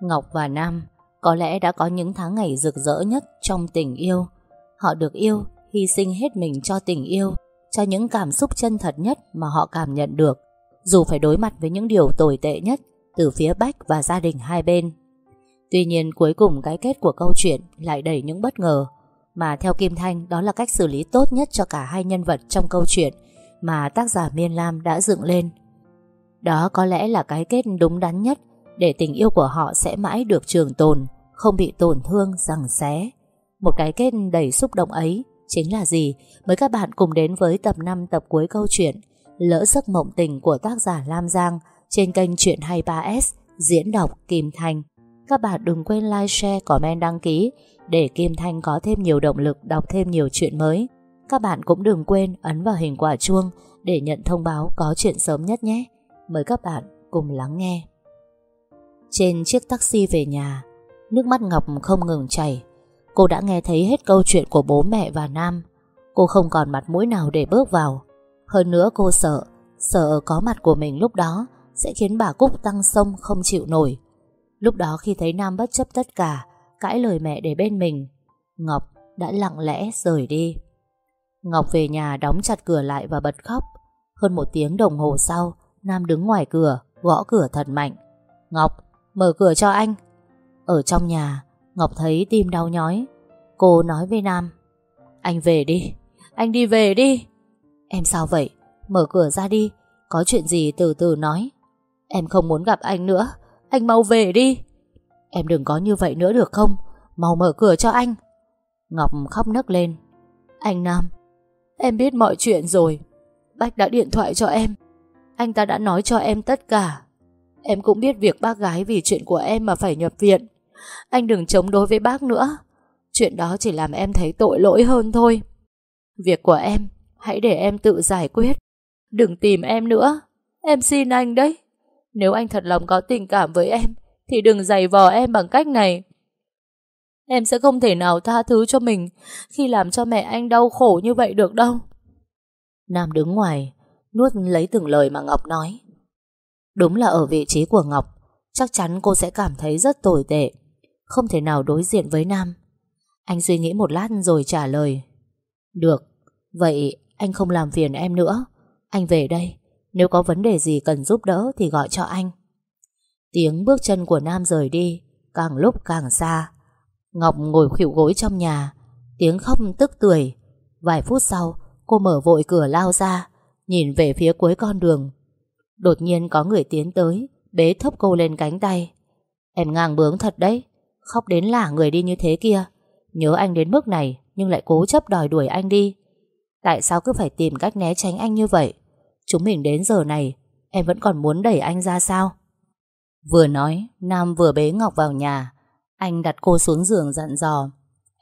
Ngọc và Nam có lẽ đã có những tháng ngày rực rỡ nhất trong tình yêu. Họ được yêu, hy sinh hết mình cho tình yêu, cho những cảm xúc chân thật nhất mà họ cảm nhận được, dù phải đối mặt với những điều tồi tệ nhất từ phía Bách và gia đình hai bên. Tuy nhiên cuối cùng cái kết của câu chuyện lại đầy những bất ngờ, mà theo Kim Thanh đó là cách xử lý tốt nhất cho cả hai nhân vật trong câu chuyện mà tác giả Miên Lam đã dựng lên. Đó có lẽ là cái kết đúng đắn nhất để tình yêu của họ sẽ mãi được trường tồn, không bị tổn thương, rằng xé. Một cái kết đầy xúc động ấy chính là gì? Mời các bạn cùng đến với tập 5 tập cuối câu chuyện Lỡ giấc mộng tình của tác giả Lam Giang trên kênh Chuyện 23S diễn đọc Kim Thanh. Các bạn đừng quên like, share, comment, đăng ký để Kim Thanh có thêm nhiều động lực đọc thêm nhiều chuyện mới. Các bạn cũng đừng quên ấn vào hình quả chuông để nhận thông báo có chuyện sớm nhất nhé. Mời các bạn cùng lắng nghe. Trên chiếc taxi về nhà, nước mắt Ngọc không ngừng chảy. Cô đã nghe thấy hết câu chuyện của bố mẹ và Nam. Cô không còn mặt mũi nào để bước vào. Hơn nữa cô sợ, sợ có mặt của mình lúc đó sẽ khiến bà Cúc tăng sông không chịu nổi. Lúc đó khi thấy Nam bất chấp tất cả, cãi lời mẹ để bên mình, Ngọc đã lặng lẽ rời đi. Ngọc về nhà đóng chặt cửa lại và bật khóc. Hơn một tiếng đồng hồ sau, Nam đứng ngoài cửa, gõ cửa thật mạnh. Ngọc, mở cửa cho anh. Ở trong nhà, Ngọc thấy tim đau nhói. Cô nói với Nam, anh về đi, anh đi về đi. Em sao vậy? Mở cửa ra đi, có chuyện gì từ từ nói. Em không muốn gặp anh nữa, anh mau về đi. Em đừng có như vậy nữa được không? Mau mở cửa cho anh. Ngọc khóc nấc lên. Anh Nam, em biết mọi chuyện rồi. Bách đã điện thoại cho em. Anh ta đã nói cho em tất cả. Em cũng biết việc bác gái vì chuyện của em mà phải nhập viện. Anh đừng chống đối với bác nữa. Chuyện đó chỉ làm em thấy tội lỗi hơn thôi. Việc của em, hãy để em tự giải quyết. Đừng tìm em nữa. Em xin anh đấy. Nếu anh thật lòng có tình cảm với em, thì đừng giày vò em bằng cách này. Em sẽ không thể nào tha thứ cho mình khi làm cho mẹ anh đau khổ như vậy được đâu. Nam đứng ngoài, nuốt lấy từng lời mà Ngọc nói. Đúng là ở vị trí của Ngọc, chắc chắn cô sẽ cảm thấy rất tồi tệ, không thể nào đối diện với Nam. Anh suy nghĩ một lát rồi trả lời. Được, vậy anh không làm phiền em nữa. Anh về đây, nếu có vấn đề gì cần giúp đỡ thì gọi cho anh. Tiếng bước chân của Nam rời đi, càng lúc càng xa. Ngọc ngồi khuỵu gối trong nhà, tiếng khóc tức tuổi Vài phút sau, cô mở vội cửa lao ra, nhìn về phía cuối con đường. Đột nhiên có người tiến tới, bế thấp cô lên cánh tay. Em ngang bướng thật đấy, khóc đến lả người đi như thế kia. Nhớ anh đến mức này, nhưng lại cố chấp đòi đuổi anh đi. Tại sao cứ phải tìm cách né tránh anh như vậy? Chúng mình đến giờ này, em vẫn còn muốn đẩy anh ra sao? Vừa nói, Nam vừa bế Ngọc vào nhà. Anh đặt cô xuống giường dặn dò.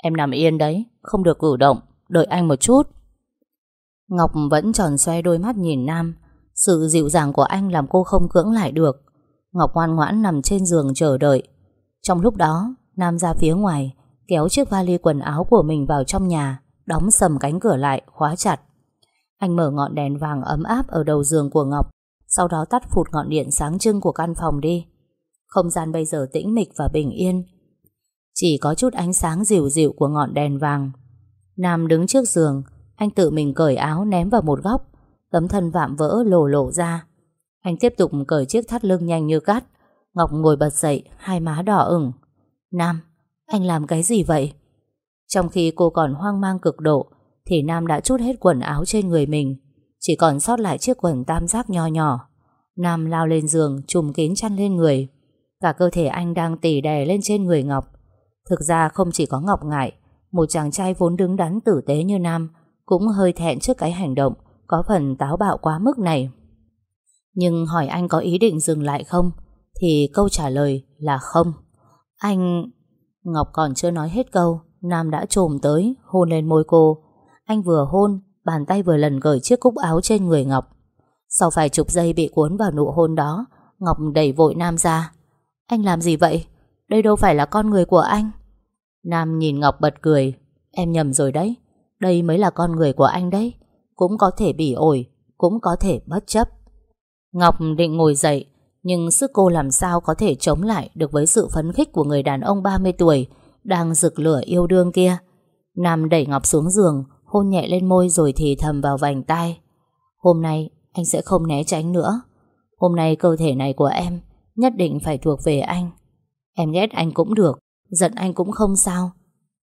Em nằm yên đấy, không được cử động, đợi anh một chút. Ngọc vẫn tròn xoe đôi mắt nhìn Nam. Sự dịu dàng của anh làm cô không cưỡng lại được. Ngọc ngoan ngoãn nằm trên giường chờ đợi. Trong lúc đó, Nam ra phía ngoài, kéo chiếc vali quần áo của mình vào trong nhà, đóng sầm cánh cửa lại, khóa chặt. Anh mở ngọn đèn vàng ấm áp ở đầu giường của Ngọc, sau đó tắt phụt ngọn điện sáng trưng của căn phòng đi. Không gian bây giờ tĩnh mịch và bình yên, chỉ có chút ánh sáng dịu dịu của ngọn đèn vàng. Nam đứng trước giường, anh tự mình cởi áo ném vào một góc, tấm thân vạm vỡ lổ lộ ra. Anh tiếp tục cởi chiếc thắt lưng nhanh như cắt. Ngọc ngồi bật dậy, hai má đỏ ửng. Nam, anh làm cái gì vậy? Trong khi cô còn hoang mang cực độ, thì Nam đã chút hết quần áo trên người mình. Chỉ còn sót lại chiếc quần tam giác nho nhỏ. Nam lao lên giường, trùm kín chăn lên người. Cả cơ thể anh đang tỉ đè lên trên người Ngọc. Thực ra không chỉ có Ngọc ngại, một chàng trai vốn đứng đắn tử tế như Nam cũng hơi thẹn trước cái hành động có phần táo bạo quá mức này. Nhưng hỏi anh có ý định dừng lại không? Thì câu trả lời là không. Anh... Ngọc còn chưa nói hết câu, Nam đã trồm tới, hôn lên môi cô. Anh vừa hôn, bàn tay vừa lần cởi chiếc cúc áo trên người Ngọc. Sau vài chục giây bị cuốn vào nụ hôn đó, Ngọc đẩy vội Nam ra. Anh làm gì vậy? Đây đâu phải là con người của anh. Nam nhìn Ngọc bật cười. Em nhầm rồi đấy. Đây mới là con người của anh đấy. Cũng có thể bỉ ổi, cũng có thể bất chấp. Ngọc định ngồi dậy, Nhưng sức cô làm sao có thể chống lại được với sự phấn khích của người đàn ông 30 tuổi đang rực lửa yêu đương kia. Nam đẩy Ngọc xuống giường, hôn nhẹ lên môi rồi thì thầm vào vành tai. Hôm nay anh sẽ không né tránh nữa. Hôm nay cơ thể này của em nhất định phải thuộc về anh. Em ghét anh cũng được, giận anh cũng không sao.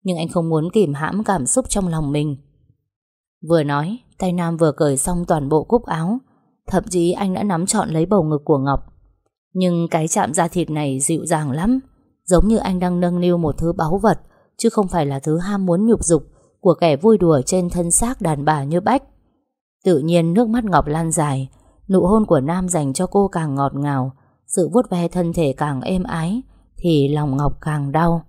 Nhưng anh không muốn kìm hãm cảm xúc trong lòng mình. Vừa nói, tay Nam vừa cởi xong toàn bộ cúc áo. Thậm chí anh đã nắm trọn lấy bầu ngực của Ngọc. Nhưng cái chạm da thịt này dịu dàng lắm. Giống như anh đang nâng niu một thứ báu vật, chứ không phải là thứ ham muốn nhục dục của kẻ vui đùa trên thân xác đàn bà như Bách. Tự nhiên nước mắt Ngọc lan dài, nụ hôn của Nam dành cho cô càng ngọt ngào, sự vuốt ve thân thể càng êm ái, thì lòng Ngọc càng đau.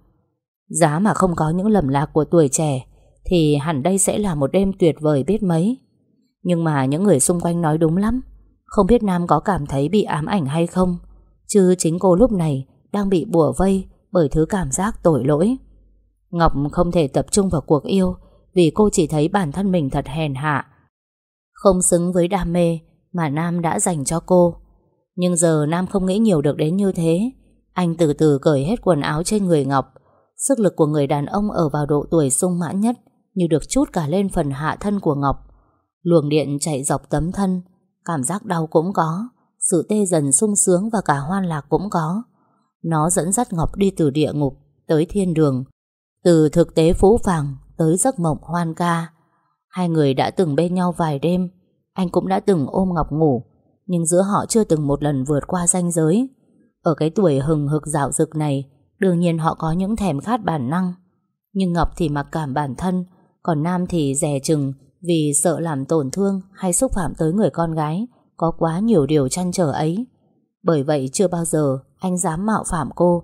Giá mà không có những lầm lạc của tuổi trẻ, thì hẳn đây sẽ là một đêm tuyệt vời biết mấy. Nhưng mà những người xung quanh nói đúng lắm, không biết Nam có cảm thấy bị ám ảnh hay không, chứ chính cô lúc này đang bị bùa vây bởi thứ cảm giác tội lỗi. Ngọc không thể tập trung vào cuộc yêu vì cô chỉ thấy bản thân mình thật hèn hạ, không xứng với đam mê mà Nam đã dành cho cô. Nhưng giờ Nam không nghĩ nhiều được đến như thế. Anh từ từ cởi hết quần áo trên người Ngọc. Sức lực của người đàn ông ở vào độ tuổi sung mãn nhất như được chút cả lên phần hạ thân của Ngọc. Luồng điện chạy dọc tấm thân, cảm giác đau cũng có, sự tê dần sung sướng và cả hoan lạc cũng có. Nó dẫn dắt Ngọc đi từ địa ngục tới thiên đường, từ thực tế phú phàng tới giấc mộng hoan ca. Hai người đã từng bên nhau vài đêm, anh cũng đã từng ôm Ngọc ngủ, nhưng giữa họ chưa từng một lần vượt qua ranh giới. Ở cái tuổi hừng hực dạo dực này, đương nhiên họ có những thèm khát bản năng. Nhưng Ngọc thì mặc cảm bản thân, còn Nam thì dè chừng vì sợ làm tổn thương hay xúc phạm tới người con gái, có quá nhiều điều chăn trở ấy. Bởi vậy chưa bao giờ anh dám mạo phạm cô.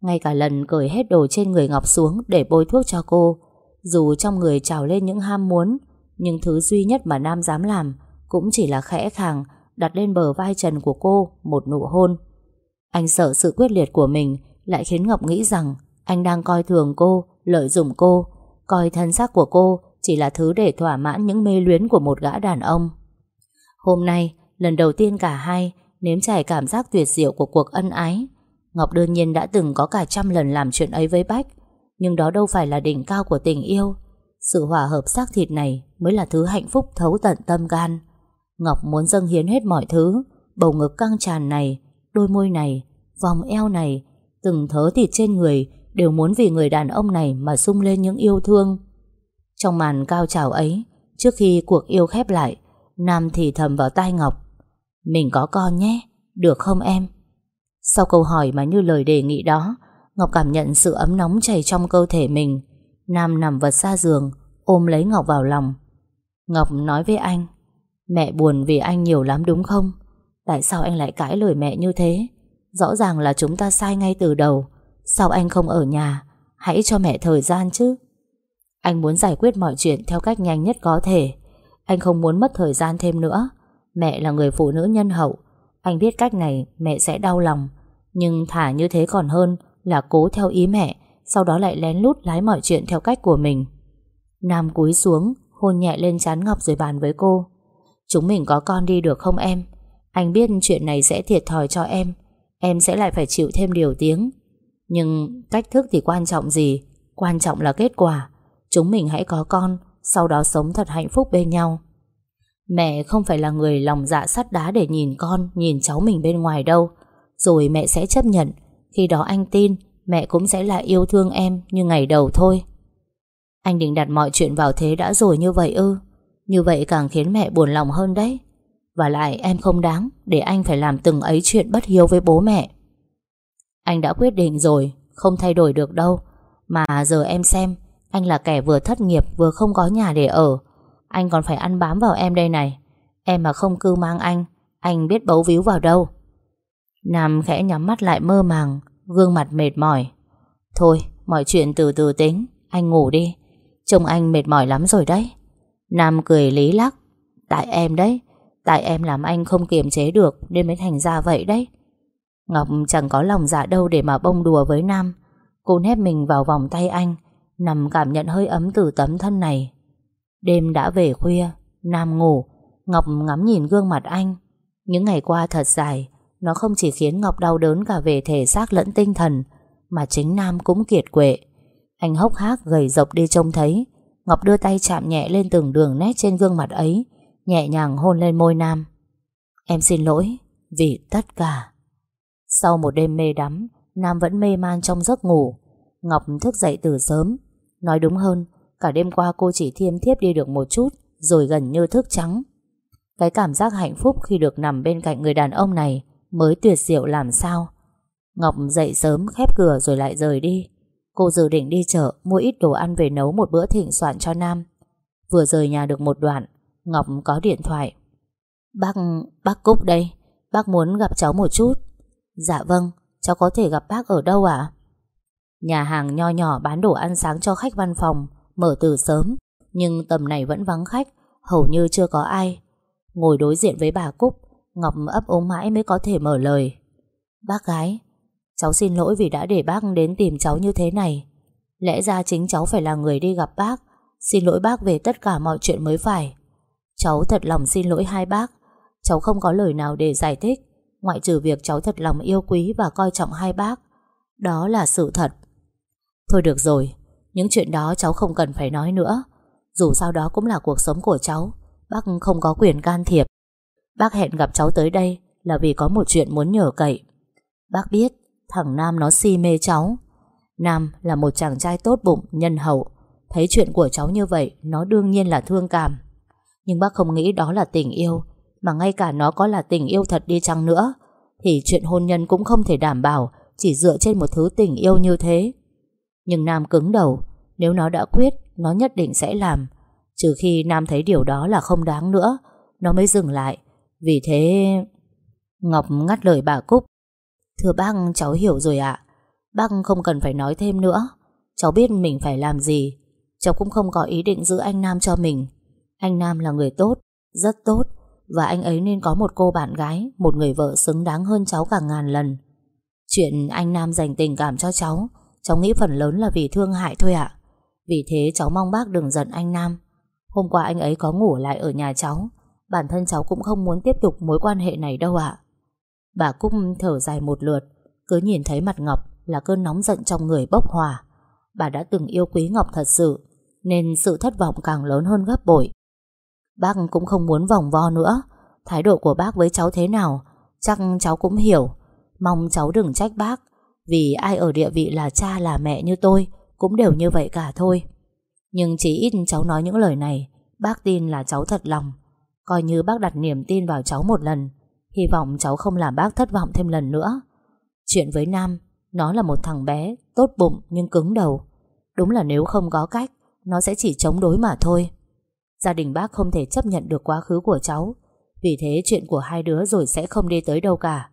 Ngay cả lần cởi hết đồ trên người Ngọc xuống để bôi thuốc cho cô, dù trong người trào lên những ham muốn, nhưng thứ duy nhất mà Nam dám làm cũng chỉ là khẽ khàng đặt lên bờ vai trần của cô một nụ hôn. Anh sợ sự quyết liệt của mình lại khiến Ngọc nghĩ rằng anh đang coi thường cô, lợi dụng cô, coi thân xác của cô chỉ là thứ để thỏa mãn những mê luyến của một gã đàn ông. Hôm nay, lần đầu tiên cả hai nếm trải cảm giác tuyệt diệu của cuộc ân ái. Ngọc đương nhiên đã từng có cả trăm lần làm chuyện ấy với Bách, nhưng đó đâu phải là đỉnh cao của tình yêu. Sự hòa hợp xác thịt này mới là thứ hạnh phúc thấu tận tâm gan. Ngọc muốn dâng hiến hết mọi thứ, bầu ngực căng tràn này, đôi môi này, vòng eo này, từng thớ thịt trên người đều muốn vì người đàn ông này mà sung lên những yêu thương. Trong màn cao trào ấy, trước khi cuộc yêu khép lại, Nam thì thầm vào tai Ngọc. Mình có con nhé, được không em? Sau câu hỏi mà như lời đề nghị đó, Ngọc cảm nhận sự ấm nóng chảy trong cơ thể mình. Nam nằm vật xa giường, ôm lấy Ngọc vào lòng. Ngọc nói với anh, mẹ buồn vì anh nhiều lắm đúng không? Tại sao anh lại cãi lời mẹ như thế? Rõ ràng là chúng ta sai ngay từ đầu. Sao anh không ở nhà? Hãy cho mẹ thời gian chứ. Anh muốn giải quyết mọi chuyện theo cách nhanh nhất có thể. Anh không muốn mất thời gian thêm nữa. Mẹ là người phụ nữ nhân hậu. Anh biết cách này mẹ sẽ đau lòng. Nhưng thả như thế còn hơn là cố theo ý mẹ, sau đó lại lén lút lái mọi chuyện theo cách của mình. Nam cúi xuống, hôn nhẹ lên trán Ngọc rồi bàn với cô. Chúng mình có con đi được không em? Anh biết chuyện này sẽ thiệt thòi cho em. Em sẽ lại phải chịu thêm điều tiếng. Nhưng cách thức thì quan trọng gì? Quan trọng là kết quả. Chúng mình hãy có con, sau đó sống thật hạnh phúc bên nhau. Mẹ không phải là người lòng dạ sắt đá để nhìn con, nhìn cháu mình bên ngoài đâu. Rồi mẹ sẽ chấp nhận. Khi đó anh tin Mẹ cũng sẽ lại yêu thương em như ngày đầu thôi. Anh định đặt mọi chuyện vào thế đã rồi như vậy ư? Như vậy càng khiến mẹ buồn lòng hơn đấy. Và lại em không đáng Để anh phải làm từng ấy chuyện bất hiếu với bố mẹ. Anh đã quyết định rồi Không thay đổi được đâu. Mà giờ em xem anh là kẻ vừa thất nghiệp, vừa không có nhà để ở. Anh còn phải ăn bám vào em đây này. Em mà không cư mang anh Anh biết bấu víu vào đâu. Nam khẽ nhắm mắt lại mơ màng, Gương mặt mệt mỏi. Thôi, mọi chuyện từ từ tính, Anh ngủ đi. Trông anh mệt mỏi lắm rồi đấy. Nam cười lý lắc. Tại em đấy, Tại em làm anh không kiềm chế được Nên mới thành ra vậy đấy. Ngọc chẳng có lòng dạ đâu để mà bông đùa với Nam. Cô nép mình vào vòng tay anh Nằm cảm nhận hơi ấm từ tấm thân này. Đêm đã về khuya, Nam ngủ, Ngọc ngắm nhìn gương mặt anh. Những ngày qua thật dài, Nó không chỉ khiến Ngọc đau đớn cả về thể xác lẫn tinh thần, Mà chính Nam cũng kiệt quệ. Anh hốc hác gầy dọc đi trông thấy, Ngọc đưa tay chạm nhẹ lên từng đường nét trên gương mặt ấy, Nhẹ nhàng hôn lên môi Nam. Em xin lỗi, Vì tất cả. Sau một đêm mê đắm, Nam vẫn mê man trong giấc ngủ. Ngọc thức dậy từ sớm Nói đúng hơn Cả đêm qua cô chỉ thiêm thiếp đi được một chút Rồi gần như thức trắng. Cái cảm giác hạnh phúc khi được nằm bên cạnh người đàn ông này Mới tuyệt diệu làm sao. Ngọc dậy sớm khép cửa rồi lại rời đi. Cô dự định đi chợ Mua ít đồ ăn về nấu một bữa thịnh soạn cho Nam. Vừa rời nhà được một đoạn Ngọc có điện thoại. Bác, bác Cúc đây Bác muốn gặp cháu một chút. Dạ vâng, cháu có thể gặp bác ở đâu ạ? Nhà hàng nho nhỏ bán đồ ăn sáng cho khách văn phòng, Mở từ sớm, Nhưng tầm này vẫn vắng khách, Hầu như chưa có ai. Ngồi đối diện với bà Cúc, Ngọc ấp ống mãi mới có thể mở lời. Bác gái, Cháu xin lỗi vì đã để bác đến tìm cháu như thế này. Lẽ ra chính cháu phải là người đi gặp bác. Xin lỗi bác về tất cả mọi chuyện mới phải. Cháu thật lòng xin lỗi hai bác. Cháu không có lời nào để giải thích, Ngoại trừ việc cháu thật lòng yêu quý Và coi trọng hai bác. Đó là sự thật. Thôi được rồi, Những chuyện đó cháu không cần phải nói nữa. Dù sao đó cũng là cuộc sống của cháu, Bác không có quyền can thiệp. Bác hẹn gặp cháu tới đây Là vì có một chuyện muốn nhờ cậy. Bác biết thằng Nam nó si mê cháu. Nam là một chàng trai tốt bụng, Nhân hậu. Thấy chuyện của cháu như vậy, Nó đương nhiên là thương cảm. Nhưng bác không nghĩ đó là tình yêu, Mà ngay cả nó có là tình yêu thật đi chăng nữa, Thì chuyện hôn nhân cũng không thể đảm bảo Chỉ dựa trên một thứ tình yêu như thế. Nhưng Nam cứng đầu. Nếu nó đã quyết, Nó nhất định sẽ làm. Trừ khi Nam thấy điều đó là không đáng nữa, Nó mới dừng lại. Vì thế, Ngọc ngắt lời bà Cúc. Thưa bác, cháu hiểu rồi ạ. Bác không cần phải nói thêm nữa. Cháu biết mình phải làm gì. Cháu cũng không có ý định giữ anh Nam cho mình. Anh Nam là người tốt, Rất tốt. Và anh ấy nên có một cô bạn gái, Một người vợ xứng đáng hơn cháu cả ngàn lần. Chuyện anh Nam dành tình cảm cho cháu Cháu nghĩ phần lớn là vì thương hại thôi ạ. Vì thế cháu mong bác đừng giận anh Nam. Hôm qua anh ấy có ngủ lại ở nhà cháu. Bản thân cháu cũng không muốn tiếp tục mối quan hệ này đâu ạ. Bà Cúc thở dài một lượt, Cứ nhìn thấy mặt Ngọc là cơn nóng giận trong người bốc hòa. Bà đã từng yêu quý Ngọc thật sự, Nên sự thất vọng càng lớn hơn gấp bội. Bác cũng không muốn vòng vo nữa. Thái độ của bác với cháu thế nào, Chắc cháu cũng hiểu. Mong cháu đừng trách bác. Vì ai ở địa vị là cha là mẹ như tôi, Cũng đều như vậy cả thôi. Nhưng chỉ ít cháu nói những lời này, Bác tin là cháu thật lòng. Coi như bác đặt niềm tin vào cháu một lần, Hy vọng cháu không làm bác thất vọng thêm lần nữa. Chuyện với Nam, Nó là một thằng bé, Tốt bụng nhưng cứng đầu. Đúng là nếu không có cách, Nó sẽ chỉ chống đối mà thôi. Gia đình bác không thể chấp nhận được quá khứ của cháu. Vì thế chuyện của hai đứa rồi sẽ không đi tới đâu cả.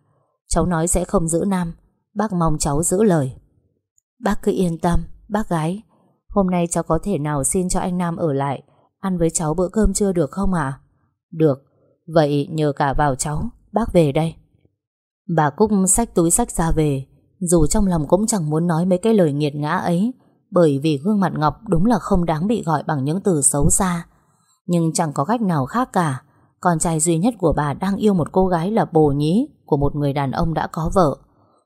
Cháu nói sẽ không giữ Nam Bác mong cháu giữ lời. Bác cứ yên tâm, Bác gái. Hôm nay cháu có thể nào xin cho anh Nam ở lại, Ăn với cháu bữa cơm trưa được không ạ? Được, Vậy nhờ cả vào cháu, Bác về đây. Bà Cúc xách túi sách ra về, Dù trong lòng cũng chẳng muốn nói mấy cái lời nghiệt ngã ấy, Bởi vì gương mặt Ngọc đúng là không đáng bị gọi bằng những từ xấu xa. Nhưng chẳng có cách nào khác cả, Con trai duy nhất của bà đang yêu một cô gái là bồ nhí Của một người đàn ông đã có vợ.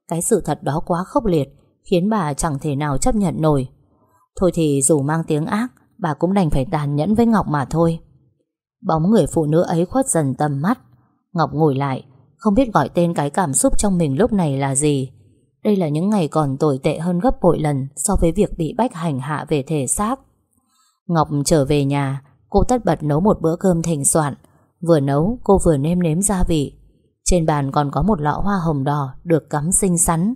Cái sự thật đó quá khốc liệt, Khiến bà chẳng thể nào chấp nhận nổi. Thôi thì dù mang tiếng ác, Bà cũng đành phải tàn nhẫn với Ngọc mà thôi. Bóng người phụ nữ ấy khuất dần tầm mắt. Ngọc ngồi lại, Không biết gọi tên cái cảm xúc trong mình lúc này là gì. Đây là những ngày còn tồi tệ hơn gấp bội lần So với việc bị bách hành hạ về thể xác. Ngọc trở về nhà, Cô tất bật nấu một bữa cơm thịnh soạn. Vừa nấu, cô vừa nêm nếm gia vị. Trên bàn còn có một lọ hoa hồng đỏ Được cắm xinh xắn.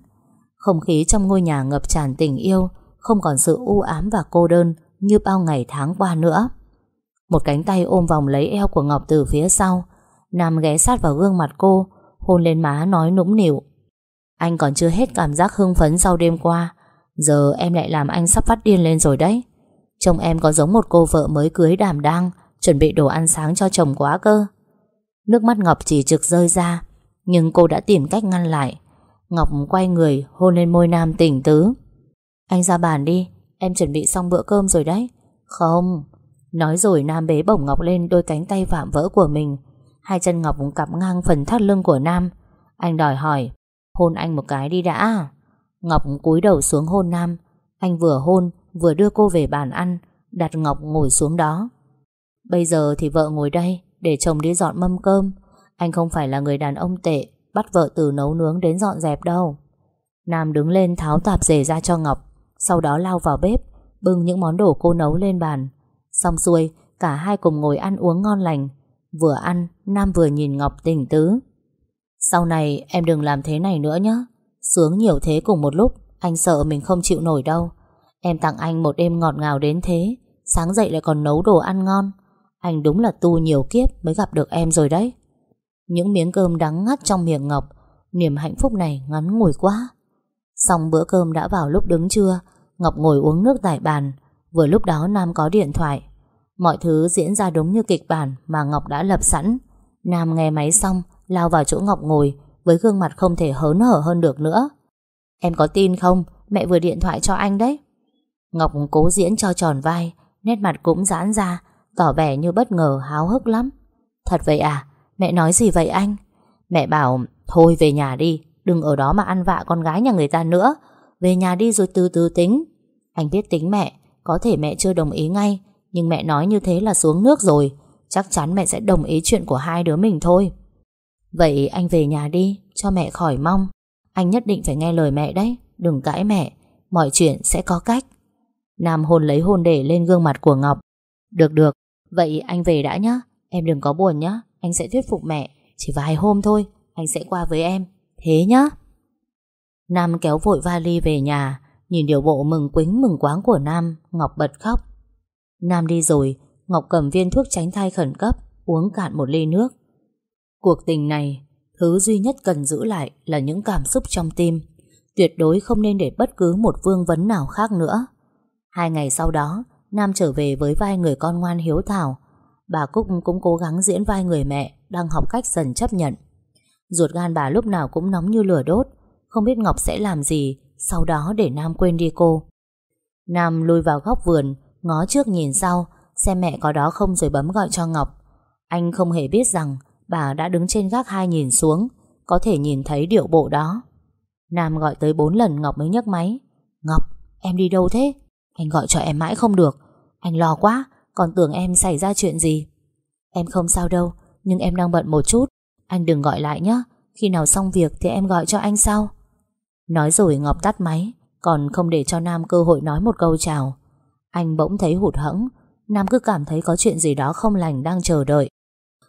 Không khí trong ngôi nhà ngập tràn tình yêu, Không còn sự u ám và cô đơn Như bao ngày tháng qua nữa. Một cánh tay ôm vòng lấy eo của Ngọc từ phía sau, Nam ghé sát vào gương mặt cô, Hôn lên má nói nũng nịu. Anh còn chưa hết cảm giác hưng phấn sau đêm qua, Giờ em lại làm anh sắp phát điên lên rồi đấy. Trông em có giống một cô vợ mới cưới đảm đang, Chuẩn bị đồ ăn sáng cho chồng quá cơ. Nước mắt Ngọc chỉ trực rơi ra, Nhưng cô đã tìm cách ngăn lại. Ngọc quay người, hôn lên môi Nam tỉnh tứ. Anh ra bàn đi, Em chuẩn bị xong bữa cơm rồi đấy. Không. Nói rồi Nam bế bổng Ngọc lên đôi cánh tay vạm vỡ của mình. Hai chân Ngọc cặp ngang phần thắt lưng của Nam. Anh đòi hỏi, Hôn anh một cái đi đã. Ngọc cúi đầu xuống hôn Nam. Anh vừa hôn, vừa đưa cô về bàn ăn, Đặt Ngọc ngồi xuống đó. Bây giờ thì vợ ngồi đây để chồng đi dọn mâm cơm. Anh không phải là người đàn ông tệ, Bắt vợ từ nấu nướng đến dọn dẹp đâu. Nam đứng lên tháo tạp dề ra cho Ngọc, Sau đó lao vào bếp, Bưng những món đồ cô nấu lên bàn. Xong xuôi, Cả hai cùng ngồi ăn uống ngon lành. Vừa ăn, Nam vừa nhìn Ngọc tỉnh tứ. Sau này em đừng làm thế này nữa nhé. Sướng nhiều thế cùng một lúc, Anh sợ mình không chịu nổi đâu. Em tặng anh một đêm ngọt ngào đến thế, Sáng dậy lại còn nấu đồ ăn ngon. Anh đúng là tu nhiều kiếp Mới gặp được em rồi đấy. Những miếng cơm đắng ngắt trong miệng Ngọc, Niềm hạnh phúc này ngắn ngủi quá. Xong bữa cơm đã vào lúc đứng trưa, Ngọc ngồi uống nước tại bàn. Vừa lúc đó Nam có điện thoại. Mọi thứ diễn ra đúng như kịch bản Mà Ngọc đã lập sẵn. Nam nghe máy xong, Lao vào chỗ Ngọc ngồi, Với gương mặt không thể hớn hở hơn được nữa. Em có tin không? Mẹ vừa điện thoại cho anh đấy. Ngọc cố diễn cho tròn vai, Nét mặt cũng giãn ra Tỏ vẻ như bất ngờ, háo hức lắm. Thật vậy à? Mẹ nói gì vậy anh? Mẹ bảo, Thôi về nhà đi, Đừng ở đó mà ăn vạ con gái nhà người ta nữa. Về nhà đi rồi từ từ tính. Anh biết tính mẹ, Có thể mẹ chưa đồng ý ngay, Nhưng mẹ nói như thế là xuống nước rồi. Chắc chắn mẹ sẽ đồng ý chuyện của hai đứa mình thôi. Vậy anh về nhà đi, Cho mẹ khỏi mong. Anh nhất định phải nghe lời mẹ đấy, Đừng cãi mẹ, Mọi chuyện sẽ có cách. Nam hôn lấy hôn để lên gương mặt của Ngọc. Được được. Vậy anh về đã nhá. Em đừng có buồn nhá. Anh sẽ thuyết phục mẹ. Chỉ vài hôm thôi, Anh sẽ qua với em. Thế nhá. Nam kéo vội vali về nhà, Nhìn điều bộ mừng quính mừng quáng của Nam, Ngọc bật khóc. Nam đi rồi, Ngọc cầm viên thuốc tránh thai khẩn cấp, Uống cạn một ly nước. Cuộc tình này, Thứ duy nhất cần giữ lại là những cảm xúc trong tim. Tuyệt đối không nên để bất cứ một vương vấn nào khác nữa. Hai ngày sau đó Nam trở về với vai người con ngoan hiếu thảo. Bà Cúc cũng cố gắng diễn vai người mẹ Đang học cách dần chấp nhận. Ruột gan bà lúc nào cũng nóng như lửa đốt, Không biết Ngọc sẽ làm gì Sau đó để Nam quên đi cô. Nam lùi vào góc vườn, Ngó trước nhìn sau, Xem mẹ có đó không rồi bấm gọi cho Ngọc. Anh không hề biết rằng Bà đã đứng trên gác hai nhìn xuống, Có thể nhìn thấy điệu bộ đó. Nam gọi tới bốn lần Ngọc mới nhấc máy. Ngọc, em đi đâu thế? Anh gọi cho em mãi không được. Anh lo quá, Còn tưởng em xảy ra chuyện gì. Em không sao đâu, Nhưng em đang bận một chút. Anh đừng gọi lại nhé, Khi nào xong việc thì em gọi cho anh sau. Nói rồi Ngọc tắt máy, Còn không để cho Nam cơ hội nói một câu chào. Anh bỗng thấy hụt hẫng, Nam cứ cảm thấy có chuyện gì đó không lành đang chờ đợi.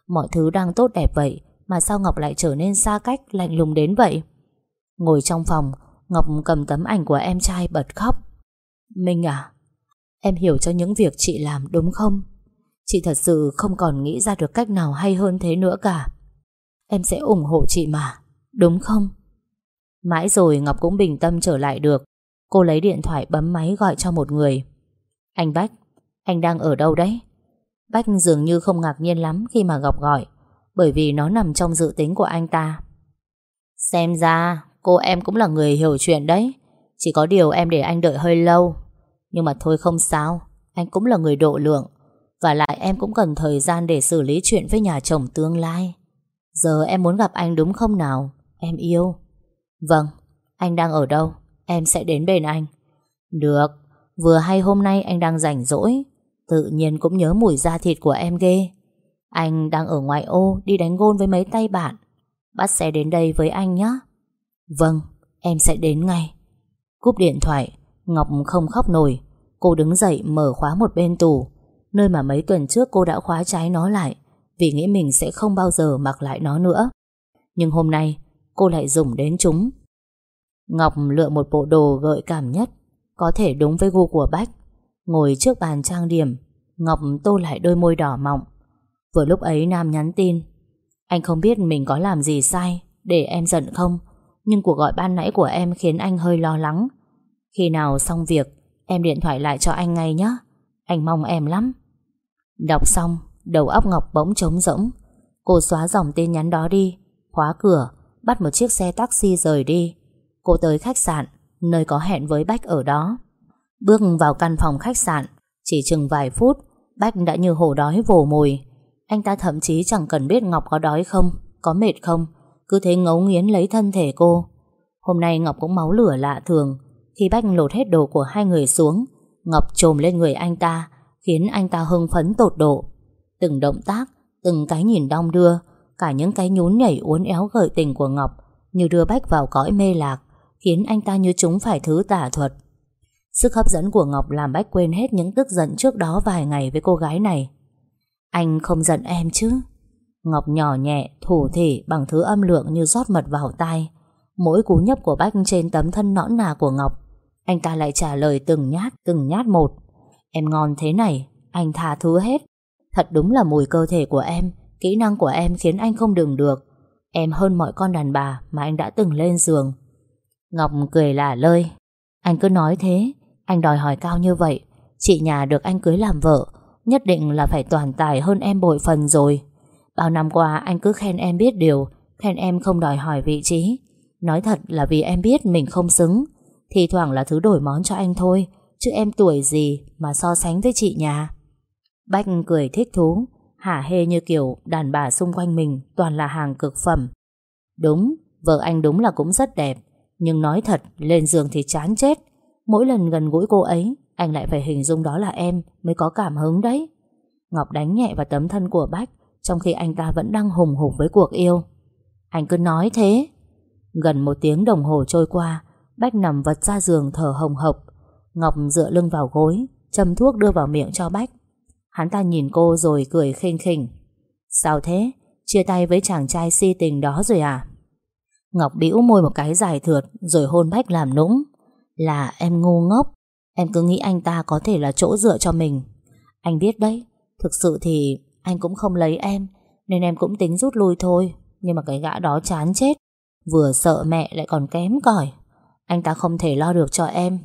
Mọi thứ đang tốt đẹp vậy, Mà sao Ngọc lại trở nên xa cách, Lạnh lùng đến vậy? Ngồi trong phòng, Ngọc cầm tấm ảnh của em trai bật khóc. Minh à Em hiểu cho những việc chị làm đúng không? Chị thật sự không còn nghĩ ra được cách nào hay hơn thế nữa cả. Em sẽ ủng hộ chị mà, Đúng không? Mãi rồi Ngọc cũng bình tâm trở lại được. Cô lấy điện thoại bấm máy gọi cho một người. Anh Bách, Anh đang ở đâu đấy? Bách dường như không ngạc nhiên lắm khi mà Ngọc gọi, Bởi vì nó nằm trong dự tính của anh ta. Xem ra Cô em cũng là người hiểu chuyện đấy. Chỉ có điều em để anh đợi hơi lâu. Nhưng mà thôi không sao, Anh cũng là người độ lượng. Và lại em cũng cần thời gian để xử lý chuyện với nhà chồng tương lai. Giờ em muốn gặp anh đúng không nào? Em yêu. Vâng Anh đang ở đâu? Em sẽ đến bên anh. Được, Vừa hay hôm nay anh đang rảnh rỗi. Tự nhiên cũng nhớ mùi da thịt của em ghê. Anh đang ở ngoài ô, Đi đánh gôn với mấy tay bạn. Bắt xe đến đây với anh nhé Vâng em sẽ đến ngay. Cúp điện thoại, Ngọc không khóc nổi. Cô đứng dậy mở khóa một bên tủ. Nơi mà mấy tuần trước cô đã khóa trái nó lại, Vì nghĩ mình sẽ không bao giờ mặc lại nó nữa. Nhưng hôm nay, Cô lại dùng đến chúng. Ngọc lựa một bộ đồ gợi cảm nhất, Có thể đúng với gu của Bách. Ngồi trước bàn trang điểm, Ngọc tô lại đôi môi đỏ mọng. Vừa lúc ấy Nam nhắn tin, Anh không biết mình có làm gì sai Để em giận không? Nhưng cuộc gọi ban nãy của em khiến anh hơi lo lắng. Khi nào xong việc, Em điện thoại lại cho anh ngay nhé. Anh mong em lắm. Đọc xong, Đầu óc Ngọc bỗng trống rỗng. Cô xóa dòng tin nhắn đó đi, Khóa cửa, Bắt một chiếc xe taxi rời đi. Cô tới khách sạn, Nơi có hẹn với Bách ở đó. Bước vào căn phòng khách sạn, Chỉ chừng vài phút, Bách đã như hổ đói vồ mồi. Anh ta thậm chí chẳng cần biết Ngọc có đói không, Có mệt không cứ thế ngấu nghiến lấy thân thể cô. Hôm nay Ngọc cũng máu lửa lạ thường. Khi Bách lột hết đồ của hai người xuống Ngọc trồm lên người anh ta Khiến anh ta hưng phấn tột độ. Từng động tác, từng cái nhìn đong đưa Cả những cái nhún nhảy uốn éo gợi tình của Ngọc Như đưa Bách vào cõi mê lạc Khiến anh ta như chúng phải thứ tả thuật. Sức hấp dẫn của Ngọc làm Bách quên hết những tức giận trước đó vài ngày với cô gái này. Anh không giận em chứ? Ngọc nhỏ nhẹ, thủ thể bằng thứ âm lượng như rót mật vào tai. Mỗi cú nhấp của Bách trên tấm thân nõn nà của Ngọc Anh ta lại trả lời từng nhát, từng nhát một. Em ngon thế này, anh tha thứ hết. Thật đúng là mùi cơ thể của em Kỹ năng của em khiến anh không đừng được. Em hơn mọi con đàn bà mà anh đã từng lên giường. Ngọc cười lả lơi. Anh cứ nói thế Anh đòi hỏi cao như vậy Chị nhà được anh cưới làm vợ Nhất định là phải toàn tài hơn em bội phần rồi. Bao năm qua anh cứ khen em biết điều Khen em không đòi hỏi vị trí. Nói thật là vì em biết mình không xứng. Thì thoảng là thứ đổi món cho anh thôi Chứ em tuổi gì mà so sánh với chị nhà. Bách cười thích thú Hả hê như kiểu đàn bà xung quanh mình Toàn là hàng cực phẩm. Đúng, vợ anh đúng là cũng rất đẹp Nhưng nói thật, lên giường thì chán chết. Mỗi lần gần gũi cô ấy Anh lại phải hình dung đó là em Mới có cảm hứng đấy. Ngọc đánh nhẹ vào tấm thân của Bách trong khi anh ta vẫn đang hùng hục với cuộc yêu. Anh cứ nói thế. Gần một tiếng đồng hồ trôi qua, Bách nằm vật ra giường thở hồng hộc, Ngọc dựa lưng vào gối, Châm thuốc đưa vào miệng cho Bách. Hắn ta nhìn cô rồi cười khinh khỉnh. Sao thế? Chia tay với chàng trai si tình đó rồi à? Ngọc bĩu môi một cái dài thượt Rồi hôn Bách làm nũng. Là em ngu ngốc. Em cứ nghĩ anh ta có thể là chỗ dựa cho mình. Anh biết đấy. Thực sự thì anh cũng không lấy em, Nên em cũng tính rút lui thôi. Nhưng mà cái gã đó chán chết. Vừa sợ mẹ lại còn kém cỏi. Anh ta không thể lo được cho em.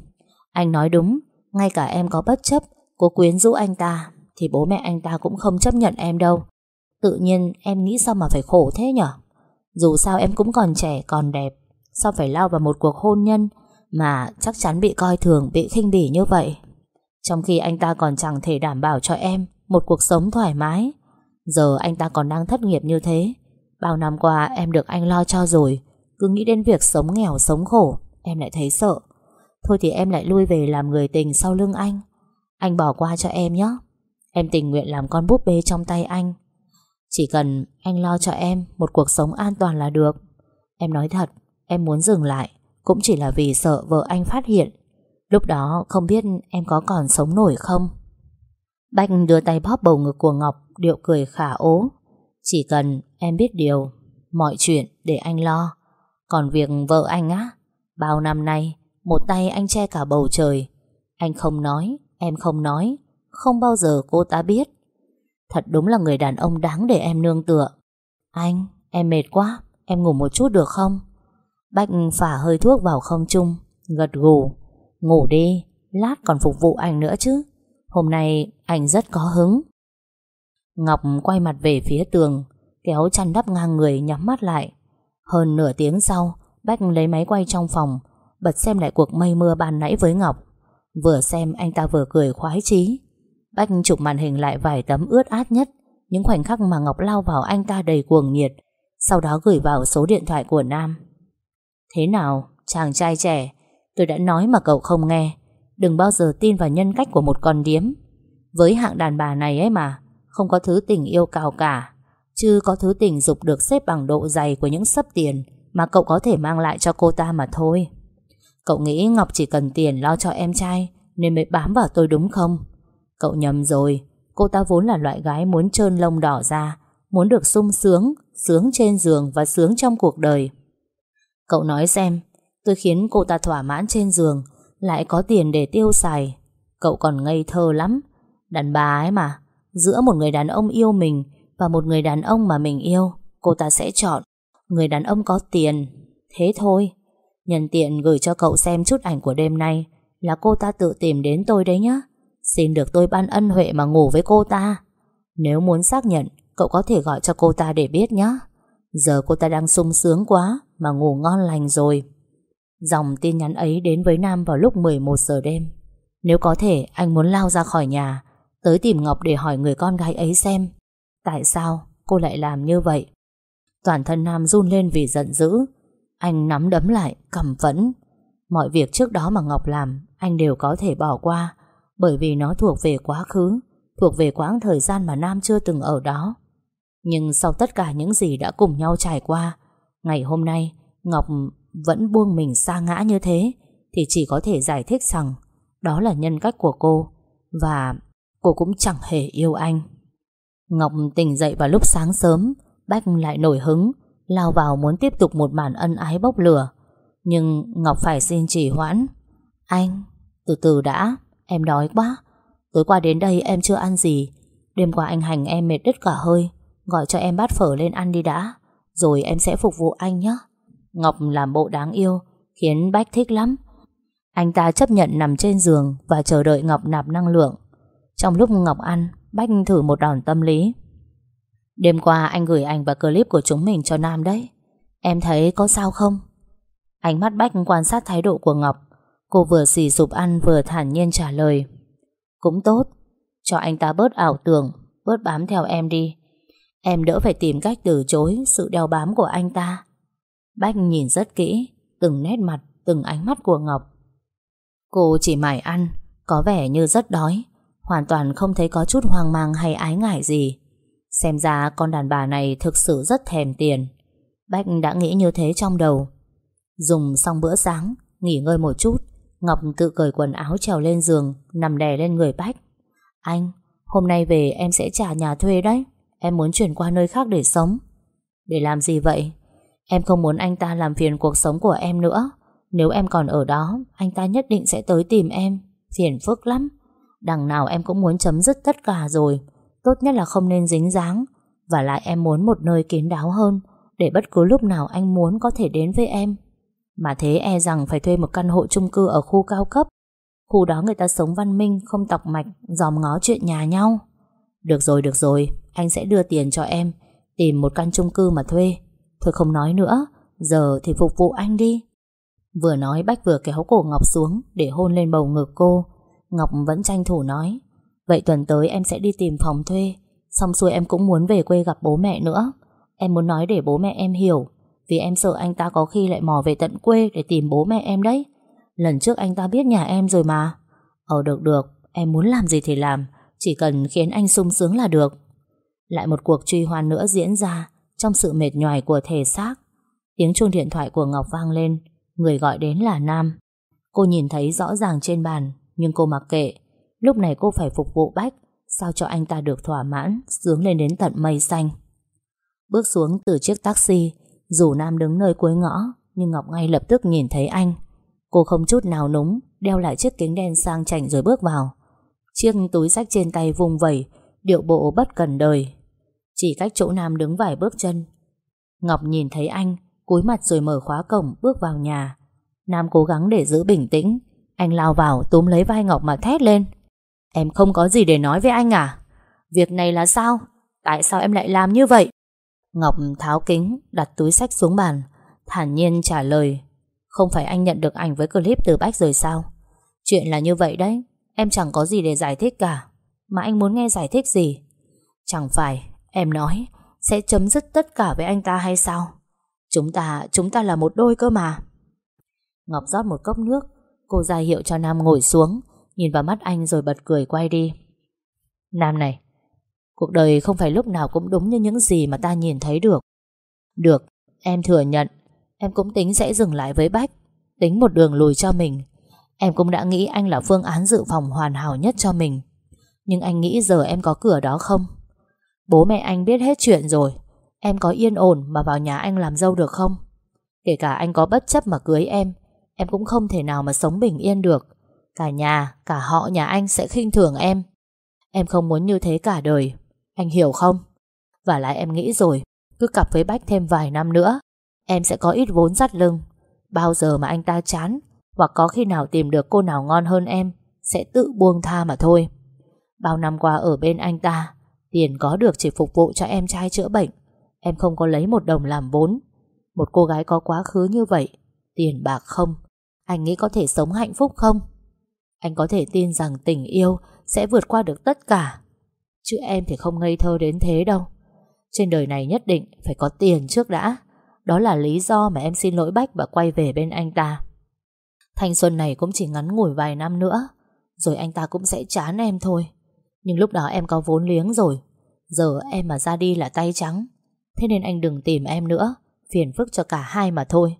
Anh nói đúng, Ngay cả em có bất chấp, Cố quyến rũ anh ta, Thì bố mẹ anh ta cũng không chấp nhận em đâu. Tự nhiên em nghĩ sao mà phải khổ thế nhở? Dù sao em cũng còn trẻ, còn đẹp. Sao phải lao vào một cuộc hôn nhân Mà chắc chắn bị coi thường, Bị khinh bỉ như vậy? Trong khi anh ta còn chẳng thể đảm bảo cho em một cuộc sống thoải mái. Giờ anh ta còn đang thất nghiệp như thế. Bao năm qua em được anh lo cho rồi. Cứ nghĩ đến việc sống nghèo, sống khổ, Em lại thấy sợ. Thôi thì em lại lui về làm người tình sau lưng anh. Anh bỏ qua cho em nhé. Em tình nguyện làm con búp bê trong tay anh. Chỉ cần anh lo cho em Một cuộc sống an toàn là được. Em nói thật, Em muốn dừng lại, Cũng chỉ là vì sợ vợ anh phát hiện. Lúc đó không biết em có còn sống nổi không? Bách đưa tay bóp bầu ngực của Ngọc Điệu cười khả ố. Chỉ cần em biết điều Mọi chuyện để anh lo. Còn việc vợ anh á Bao năm nay Một tay anh che cả bầu trời. Anh không nói, em không nói Không bao giờ cô ta biết. Thật đúng là người đàn ông đáng để em nương tựa. Anh, em mệt quá Em ngủ một chút được không? Bách phả hơi thuốc vào không trung Gật gù. Ngủ đi, lát còn phục vụ anh nữa chứ. Hôm nay anh rất có hứng. Ngọc quay mặt về phía tường Kéo chăn đắp ngang người nhắm mắt lại. Hơn nửa tiếng sau Bách lấy máy quay trong phòng Bật xem lại cuộc mây mưa ban nãy với Ngọc. Vừa xem anh ta vừa cười khoái chí. Bách chụp màn hình lại vài tấm ướt át nhất Những khoảnh khắc mà Ngọc lao vào anh ta đầy cuồng nhiệt Sau đó gửi vào số điện thoại của Nam. Thế nào, chàng trai trẻ Tôi đã nói mà cậu không nghe Đừng bao giờ tin vào nhân cách của một con điếm. Với hạng đàn bà này ấy mà, Không có thứ tình yêu cao cả, Chứ có thứ tình dục được xếp bằng độ dày Của những sấp tiền Mà cậu có thể mang lại cho cô ta mà thôi. Cậu nghĩ Ngọc chỉ cần tiền lo cho em trai Nên mới bám vào tôi đúng không? Cậu nhầm rồi, Cô ta vốn là loại gái muốn trơn lông đỏ ra Muốn được sung sướng Sướng trên giường và sướng trong cuộc đời. Cậu nói xem, Tôi khiến cô ta thỏa mãn trên giường lại có tiền để tiêu xài. Cậu còn ngây thơ lắm. Đàn bà ấy mà. Giữa một người đàn ông yêu mình Và một người đàn ông mà mình yêu, Cô ta sẽ chọn. Người đàn ông có tiền. Thế thôi. Nhân tiện gửi cho cậu xem chút ảnh của đêm nay Là cô ta tự tìm đến tôi đấy nhá. Xin được tôi ban ân huệ mà ngủ với cô ta. Nếu muốn xác nhận, Cậu có thể gọi cho cô ta để biết nhé Giờ cô ta đang sung sướng quá Mà ngủ ngon lành rồi. Dòng tin nhắn ấy đến với Nam vào lúc 11 giờ đêm. Nếu có thể anh muốn lao ra khỏi nhà Tới tìm Ngọc để hỏi người con gái ấy xem. Tại sao cô lại làm như vậy? Toàn thân Nam run lên vì giận dữ. Anh nắm đấm lại, cầm phẫn. Mọi việc trước đó mà Ngọc làm Anh đều có thể bỏ qua Bởi vì nó thuộc về quá khứ Thuộc về quãng thời gian mà Nam chưa từng ở đó. Nhưng sau tất cả những gì đã cùng nhau trải qua Ngày hôm nay Ngọc vẫn buông mình xa ngã như thế, Thì chỉ có thể giải thích rằng Đó là nhân cách của cô Và cô cũng chẳng hề yêu anh. Ngọc tỉnh dậy vào lúc sáng sớm, Bách lại nổi hứng, Lao vào muốn tiếp tục một màn ân ái bốc lửa. Nhưng Ngọc phải xin chỉ hoãn, Anh, Từ từ đã, Em đói quá. Tối qua đến đây em chưa ăn gì. Đêm qua anh hành em mệt đứt cả hơi, Gọi cho em bát phở lên ăn đi đã, Rồi em sẽ phục vụ anh nhé Ngọc làm bộ đáng yêu, Khiến Bách thích lắm. Anh ta chấp nhận nằm trên giường Và chờ đợi Ngọc nạp năng lượng. Trong lúc Ngọc ăn, Bách thử một đòn tâm lý. Đêm qua anh gửi ảnh và clip của chúng mình cho Nam đấy. Em thấy có sao không? Ánh mắt Bách quan sát thái độ của Ngọc. Cô vừa xì sụp ăn vừa thản nhiên trả lời. Cũng tốt. Cho anh ta bớt ảo tưởng, Bớt bám theo em đi. Em đỡ phải tìm cách từ chối sự đeo bám của anh ta. Bách nhìn rất kỹ Từng nét mặt, từng ánh mắt của Ngọc. Cô chỉ mải ăn Có vẻ như rất đói Hoàn toàn không thấy có chút hoang mang hay ái ngại gì. Xem ra con đàn bà này thực sự rất thèm tiền. Bách đã nghĩ như thế trong đầu. Dùng xong bữa sáng Nghỉ ngơi một chút Ngọc tự cởi quần áo trèo lên giường Nằm đè lên người Bách. Anh, hôm nay về em sẽ trả nhà thuê đấy Em muốn chuyển qua nơi khác để sống. Để làm gì vậy? Em không muốn anh ta làm phiền cuộc sống của em nữa. Nếu em còn ở đó, Anh ta nhất định sẽ tới tìm em. Phiền phức lắm. Đằng nào em cũng muốn chấm dứt tất cả rồi. Tốt nhất là không nên dính dáng. Và lại em muốn một nơi kín đáo hơn, Để bất cứ lúc nào anh muốn có thể đến với em. Mà thế e rằng phải thuê một căn hộ chung cư ở khu cao cấp. Khu đó người ta sống văn minh, Không tọc mạch, Dòm ngó chuyện nhà nhau. Được rồi được rồi. Anh sẽ đưa tiền cho em. Tìm một căn chung cư mà thuê. Thôi không nói nữa, Giờ thì phục vụ anh đi. Vừa nói Bách vừa kéo cổ Ngọc xuống Để hôn lên bầu ngực cô. Ngọc vẫn tranh thủ nói, Vậy tuần tới em sẽ đi tìm phòng thuê, Xong xuôi em cũng muốn về quê gặp bố mẹ nữa. Em muốn nói để bố mẹ em hiểu, Vì em sợ anh ta có khi lại mò về tận quê Để tìm bố mẹ em đấy. Lần trước anh ta biết nhà em rồi mà. Ờ được được, Em muốn làm gì thì làm, Chỉ cần khiến anh sung sướng là được. Lại một cuộc truy hoan nữa diễn ra. Trong sự mệt nhoài của thể xác. Tiếng chuông điện thoại của Ngọc vang lên, Người gọi đến là Nam. Cô nhìn thấy rõ ràng trên bàn, Nhưng cô mặc kệ. Lúc này cô phải phục vụ Bách, Sao cho anh ta được thỏa mãn, Sướng lên đến tận mây xanh. Bước xuống từ chiếc taxi, Dù Nam đứng nơi cuối ngõ, Nhưng Ngọc ngay lập tức nhìn thấy anh. Cô không chút nào núng, Đeo lại chiếc kính đen sang chảnh rồi bước vào. Chiếc túi sách trên tay vung vẩy, Điệu bộ bất cần đời. Chỉ cách chỗ Nam đứng vài bước chân. Ngọc nhìn thấy anh, Cúi mặt rồi mở khóa cổng, bước vào nhà. Nam cố gắng để giữ bình tĩnh. Anh lao vào, túm lấy vai Ngọc mà thét lên. Em không có gì để nói với anh à? Việc này là sao? Tại sao em lại làm như vậy? Ngọc tháo kính, đặt túi sách xuống bàn, Thản nhiên trả lời. Không phải anh nhận được ảnh với clip từ Bách rồi sao? Chuyện là như vậy đấy, Em chẳng có gì để giải thích cả. Mà anh muốn nghe giải thích gì? Chẳng phải em nói, Sẽ chấm dứt tất cả với anh ta hay sao? Chúng ta Chúng ta là một đôi cơ mà. Ngọc rót một cốc nước, Cô ra hiệu cho Nam ngồi xuống, Nhìn vào mắt anh rồi bật cười quay đi. Nam này, Cuộc đời không phải lúc nào cũng đúng như những gì mà ta nhìn thấy được. Được, Em thừa nhận, Em cũng tính sẽ dừng lại với Bách, Tính một đường lùi cho mình. Em cũng đã nghĩ anh là phương án dự phòng hoàn hảo nhất cho mình. Nhưng anh nghĩ giờ em có cửa đó không? Bố mẹ anh biết hết chuyện rồi. Em có yên ổn mà vào nhà anh làm dâu được không? Kể cả anh có bất chấp mà cưới em Em cũng không thể nào mà sống bình yên được. Cả nhà, cả họ nhà anh sẽ khinh thường em. Em không muốn như thế cả đời. Anh hiểu không? Và lại em nghĩ rồi Cứ cặp với Bách thêm vài năm nữa Em sẽ có ít vốn dắt lưng. Bao giờ mà anh ta chán Hoặc có khi nào tìm được cô nào ngon hơn em Sẽ tự buông tha mà thôi. Bao năm qua ở bên anh ta Tiền có được chỉ phục vụ cho em trai chữa bệnh. Em không có lấy một đồng làm vốn. Một cô gái có quá khứ như vậy, Tiền bạc không? Anh nghĩ có thể sống hạnh phúc không? Anh có thể tin rằng tình yêu sẽ vượt qua được tất cả. Chứ em thì không ngây thơ đến thế đâu. Trên đời này nhất định phải có tiền trước đã. Đó là lý do mà em xin lỗi Bách Và quay về bên anh ta. Thanh xuân này cũng chỉ ngắn ngủi vài năm nữa, Rồi anh ta cũng sẽ chán em thôi. Nhưng lúc đó em có vốn liếng rồi. Giờ em mà ra đi là tay trắng. Thế nên anh đừng tìm em nữa. Phiền phức cho cả hai mà thôi.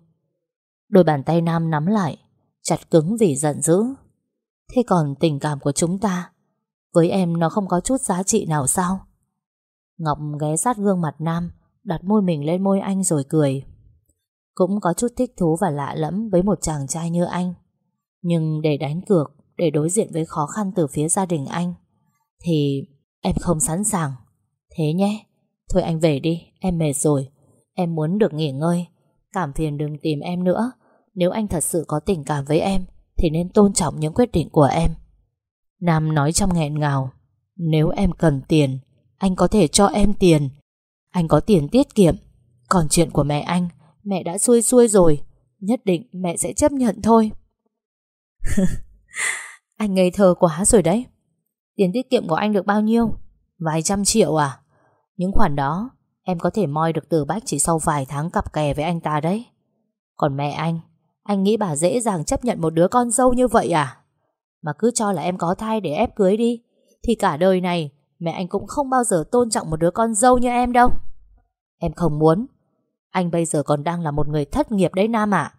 Đôi bàn tay Nam nắm lại, Chặt cứng vì giận dữ. Thế còn tình cảm của chúng ta, Với em nó không có chút giá trị nào sao? Ngọc ghé sát gương mặt Nam, Đặt môi mình lên môi anh rồi cười. Cũng có chút thích thú và lạ lẫm Với một chàng trai như anh. Nhưng để đánh cược, Để đối diện với khó khăn từ phía gia đình anh thì em không sẵn sàng. Thế nhé. Thôi anh về đi, em mệt rồi. Em muốn được nghỉ ngơi. Cảm phiền đừng tìm em nữa. Nếu anh thật sự có tình cảm với em Thì nên tôn trọng những quyết định của em. Nam nói trong nghẹn ngào. Nếu em cần tiền Anh có thể cho em tiền. Anh có tiền tiết kiệm. Còn chuyện của mẹ anh Mẹ đã xuôi xuôi rồi. Nhất định mẹ sẽ chấp nhận thôi. Anh ngây thơ quá rồi đấy. Tiền tiết kiệm của anh được bao nhiêu? Vài trăm triệu à? Những khoản đó, Em có thể moi được từ Bách chỉ sau vài tháng cặp kè với anh ta đấy. Còn mẹ anh Anh nghĩ bà dễ dàng chấp nhận một đứa con dâu như vậy à? Mà cứ cho là em có thai để ép cưới đi, Thì cả đời này Mẹ anh cũng không bao giờ tôn trọng một đứa con dâu như em đâu. Em không muốn. Anh bây giờ còn đang là một người thất nghiệp đấy Nam ạ.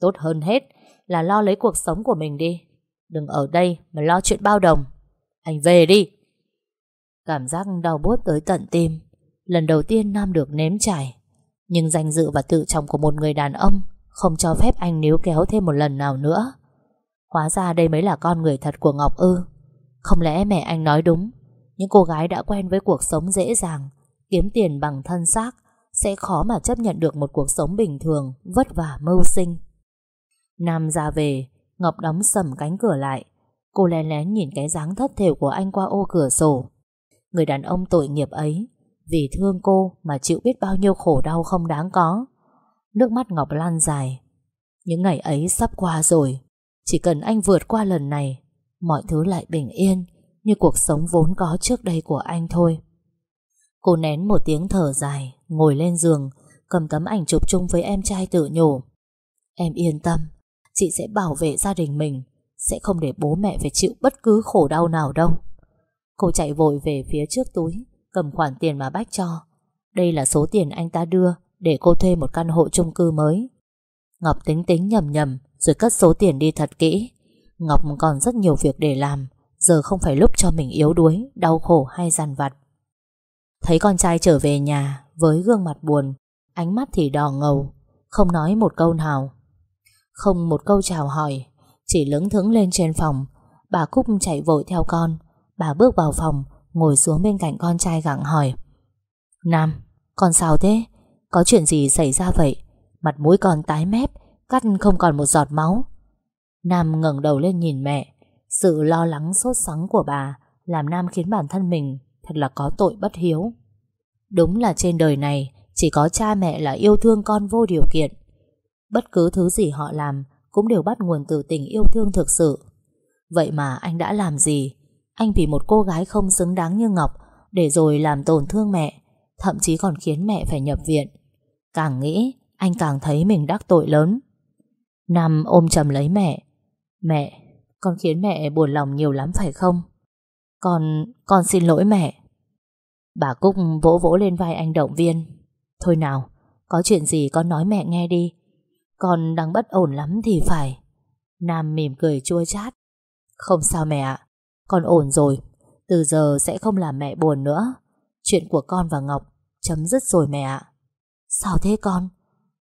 Tốt hơn hết Là lo lấy cuộc sống của mình đi. Đừng ở đây mà lo chuyện bao đồng. Anh về đi. Cảm giác đau buốt tới tận tim. Lần đầu tiên Nam được nếm trải. Nhưng danh dự và tự trọng của một người đàn ông Không cho phép anh níu kéo thêm một lần nào nữa. Hóa ra đây mới là con người thật của Ngọc Ư. Không lẽ mẹ anh nói đúng? Những cô gái đã quen với cuộc sống dễ dàng, Kiếm tiền bằng thân xác, Sẽ khó mà chấp nhận được một cuộc sống bình thường, Vất vả mưu sinh. Nam ra về, Ngọc đóng sầm cánh cửa lại. Cô lén lén nhìn cái dáng thất thểu của anh qua ô cửa sổ. Người đàn ông tội nghiệp ấy, Vì thương cô mà chịu biết bao nhiêu khổ đau không đáng có. Nước mắt Ngọc lan dài. Những ngày ấy sắp qua rồi. Chỉ cần anh vượt qua lần này, Mọi thứ lại bình yên Như cuộc sống vốn có trước đây của anh thôi. Cô nén một tiếng thở dài, Ngồi lên giường, Cầm tấm ảnh chụp chung với em trai tự nhủ. Em yên tâm, Chị sẽ bảo vệ gia đình mình. Sẽ không để bố mẹ phải chịu bất cứ khổ đau nào đâu. Cô chạy vội về phía trước túi, Cầm khoản tiền mà Bách cho. Đây là số tiền anh ta đưa Để cô thuê một căn hộ chung cư mới. Ngọc tính tính nhầm nhầm, Rồi cất số tiền đi thật kỹ. Ngọc còn rất nhiều việc để làm, Giờ không phải lúc cho mình yếu đuối, Đau khổ hay dằn vặt. Thấy con trai trở về nhà Với gương mặt buồn, Ánh mắt thì đỏ ngầu, Không nói một câu nào. Không một câu chào hỏi chỉ lững thững lên trên phòng. Bà Cúc chạy vội theo con. Bà bước vào phòng Ngồi xuống bên cạnh con trai gặng hỏi. Nam, con sao thế? Có chuyện gì xảy ra vậy? Mặt mũi con tái mép Cắt không còn một giọt máu. Nam ngẩng đầu lên nhìn mẹ. Sự lo lắng sốt sắng của bà Làm Nam khiến bản thân mình Thật là có tội bất hiếu. Đúng là trên đời này Chỉ có cha mẹ là yêu thương con vô điều kiện. Bất cứ thứ gì họ làm cũng đều bắt nguồn từ tình yêu thương thực sự. Vậy mà anh đã làm gì? Anh vì một cô gái không xứng đáng như Ngọc Để rồi làm tổn thương mẹ, Thậm chí còn khiến mẹ phải nhập viện. Càng nghĩ, Anh càng thấy mình đắc tội lớn. Nam ôm chầm lấy mẹ Mẹ, Con khiến mẹ buồn lòng nhiều lắm phải không? Con Con xin lỗi mẹ. Bà Cúc vỗ vỗ lên vai anh động viên, Thôi nào, Có chuyện gì con nói mẹ nghe đi con đang bất ổn lắm thì phải. Nam mỉm cười chua chát. Không sao mẹ ạ, con ổn rồi. Từ giờ sẽ không làm mẹ buồn nữa. Chuyện của con và Ngọc Chấm dứt rồi mẹ ạ. Sao thế con?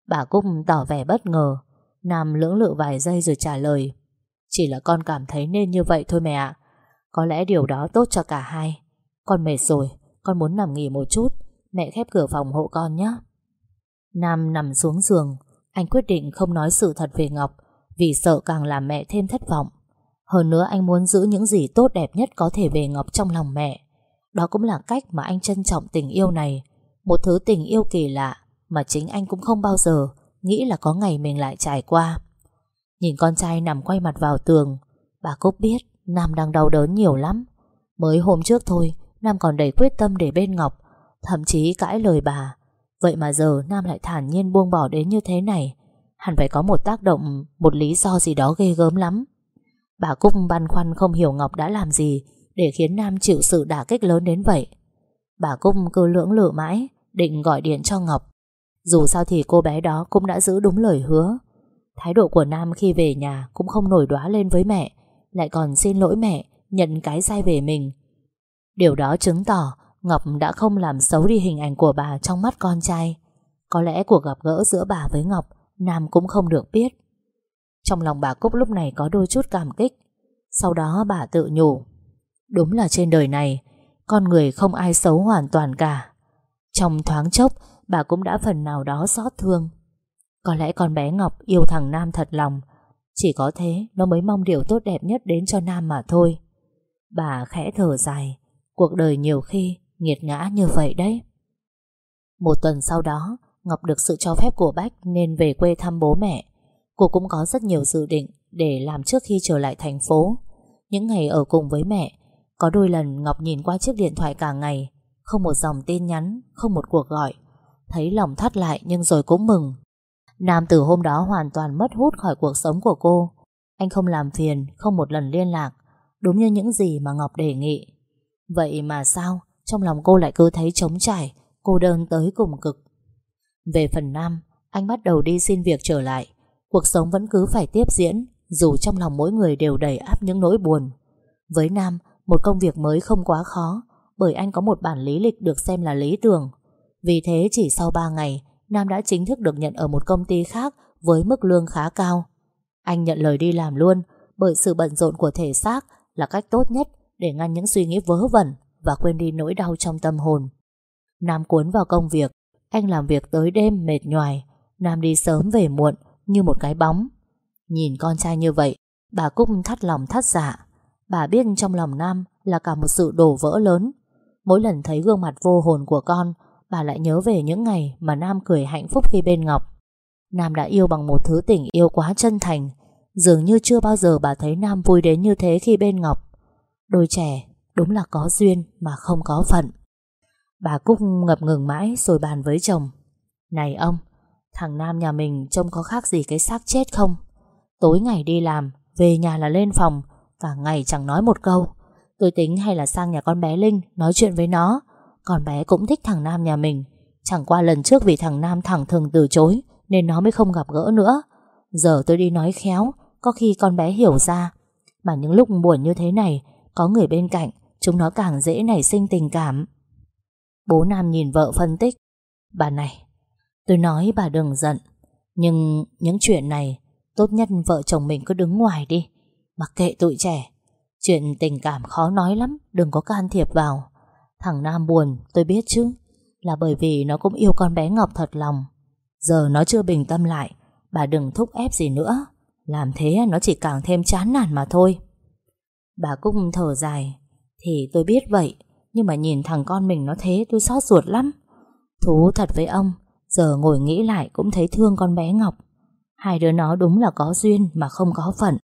Bà Cúc tỏ vẻ bất ngờ. Nam lưỡng lự vài giây rồi trả lời. Chỉ là con cảm thấy nên như vậy thôi mẹ ạ. Có lẽ điều đó tốt cho cả hai. Con mệt rồi, Con muốn nằm nghỉ một chút. Mẹ khép cửa phòng hộ con nhé. Nam nằm xuống giường. Anh quyết định không nói sự thật về Ngọc Vì sợ càng làm mẹ thêm thất vọng hơn nữa anh muốn giữ những gì tốt đẹp nhất có thể về Ngọc trong lòng mẹ. Đó cũng là cách mà anh trân trọng tình yêu này. Một thứ tình yêu kỳ lạ mà chính anh cũng không bao giờ nghĩ là có ngày mình lại trải qua. Nhìn con trai nằm quay mặt vào tường, bà Cúc biết Nam đang đau đớn nhiều lắm. Mới hôm trước thôi, Nam còn đầy quyết tâm để bên Ngọc, Thậm chí cãi lời bà Vậy mà giờ Nam lại thản nhiên buông bỏ đến như thế này. Hẳn phải có một tác động, Một lý do gì đó ghê gớm lắm. Bà Cúc băn khoăn không hiểu Ngọc đã làm gì Để khiến Nam chịu sự đả kích lớn đến vậy. Bà Cúc cứ lưỡng lự mãi, Định gọi điện cho Ngọc. Dù sao thì cô bé đó cũng đã giữ đúng lời hứa. Thái độ của Nam khi về nhà Cũng không nổi đoá lên với mẹ, Lại còn xin lỗi mẹ Nhận cái sai về mình. Điều đó chứng tỏ Ngọc đã không làm xấu đi hình ảnh của bà Trong mắt con trai. Có lẽ cuộc gặp gỡ giữa bà với Ngọc, Nam cũng không được biết. Trong lòng bà Cúc lúc này có đôi chút cảm kích. Sau đó bà tự nhủ, Đúng là trên đời này, Con người không ai xấu hoàn toàn cả. Trong thoáng chốc, Bà cũng đã phần nào đó xót thương. Có lẽ con bé Ngọc yêu thằng Nam thật lòng. Chỉ có thế, Nó mới mong điều tốt đẹp nhất đến cho Nam mà thôi. Bà khẽ thở dài, Cuộc đời nhiều khi nghiệt ngã như vậy đấy. Một tuần sau đó, Ngọc được sự cho phép của Bách Nên về quê thăm bố mẹ. Cô cũng có rất nhiều dự định Để làm trước khi trở lại thành phố. Những ngày ở cùng với mẹ, Có đôi lần Ngọc nhìn qua chiếc điện thoại cả ngày, Không một dòng tin nhắn, Không một cuộc gọi. Thấy lòng thắt lại nhưng rồi cũng mừng. Nam từ hôm đó hoàn toàn mất hút khỏi cuộc sống của cô. Anh không làm phiền, Không một lần liên lạc, Đúng như những gì mà Ngọc đề nghị. Vậy mà sao? Trong lòng cô lại cứ thấy trống trải, Cô đơn tới cùng cực. Về phần Nam, Anh bắt đầu đi xin việc trở lại. Cuộc sống vẫn cứ phải tiếp diễn, Dù trong lòng mỗi người đều đầy áp những nỗi buồn. Với Nam, Một công việc mới không quá khó, Bởi anh có một bản lý lịch được xem là lý tưởng. Vì thế chỉ sau 3 ngày, Nam đã chính thức được nhận ở một công ty khác Với mức lương khá cao. Anh nhận lời đi làm luôn, Bởi sự bận rộn của thể xác Là cách tốt nhất để ngăn những suy nghĩ vớ vẩn và quên đi nỗi đau trong tâm hồn. Nam cuốn vào công việc, anh làm việc tới đêm mệt nhoài, Nam đi sớm về muộn như một cái bóng. Nhìn con trai như vậy, bà Cúc thắt lòng thắt dạ. Bà biết trong lòng Nam là cả một sự đổ vỡ lớn. Mỗi lần thấy gương mặt vô hồn của con, bà lại nhớ về những ngày mà Nam cười hạnh phúc khi bên Ngọc. Nam đã yêu bằng một thứ tình yêu quá chân thành, dường như chưa bao giờ bà thấy Nam vui đến như thế khi bên Ngọc. Đôi trẻ đúng là có duyên mà không có phận. Bà Cúc ngập ngừng mãi rồi bàn với chồng. Này ông, thằng Nam nhà mình trông có khác gì cái xác chết không? Tối ngày đi làm, về nhà là lên phòng, cả ngày chẳng nói một câu. Tôi tính hay là sang nhà con bé Linh nói chuyện với nó. Con bé cũng thích thằng Nam nhà mình. Chẳng qua lần trước vì thằng Nam thẳng thừng từ chối nên nó mới không gặp gỡ nữa. Giờ tôi đi nói khéo, có khi con bé hiểu ra. Mà những lúc buồn như thế này có người bên cạnh Chúng nó càng dễ nảy sinh tình cảm. Bố Nam nhìn vợ phân tích. Bà này, Tôi nói bà đừng giận, Nhưng những chuyện này Tốt nhất vợ chồng mình cứ đứng ngoài đi. Mặc kệ tụi trẻ, Chuyện tình cảm khó nói lắm, Đừng có can thiệp vào. Thằng Nam buồn, tôi biết chứ, Là bởi vì nó cũng yêu con bé Ngọc thật lòng. Giờ nó chưa bình tâm lại, Bà đừng thúc ép gì nữa. Làm thế nó chỉ càng thêm chán nản mà thôi. Bà Cúc thở dài. Thì tôi biết vậy, Nhưng mà nhìn thằng con mình nó thế tôi xót ruột lắm. Thú thật với ông, Giờ ngồi nghĩ lại cũng thấy thương con bé Ngọc. Hai đứa nó đúng là có duyên Mà không có phận.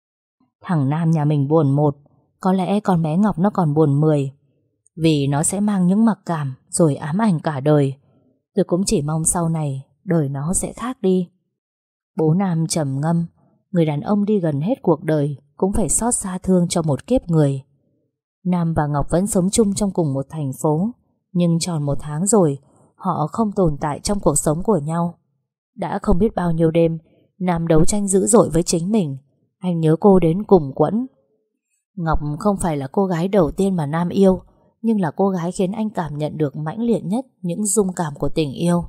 Thằng Nam nhà mình buồn một, Có lẽ con bé Ngọc nó còn buồn mười. Vì nó sẽ mang những mặc cảm Rồi ám ảnh cả đời. Tôi cũng chỉ mong sau này Đời nó sẽ khác đi. Bố Nam trầm ngâm, Người đàn ông đi gần hết cuộc đời cũng phải xót xa thương cho một kiếp người. Nam và Ngọc vẫn sống chung trong cùng một thành phố, nhưng tròn một tháng rồi, họ không tồn tại trong cuộc sống của nhau. Đã không biết bao nhiêu đêm, Nam đấu tranh dữ dội với chính mình, anh nhớ cô đến cùng quẫn. Ngọc không phải là cô gái đầu tiên mà Nam yêu, nhưng là cô gái khiến anh cảm nhận được mãnh liệt nhất những dung cảm của tình yêu.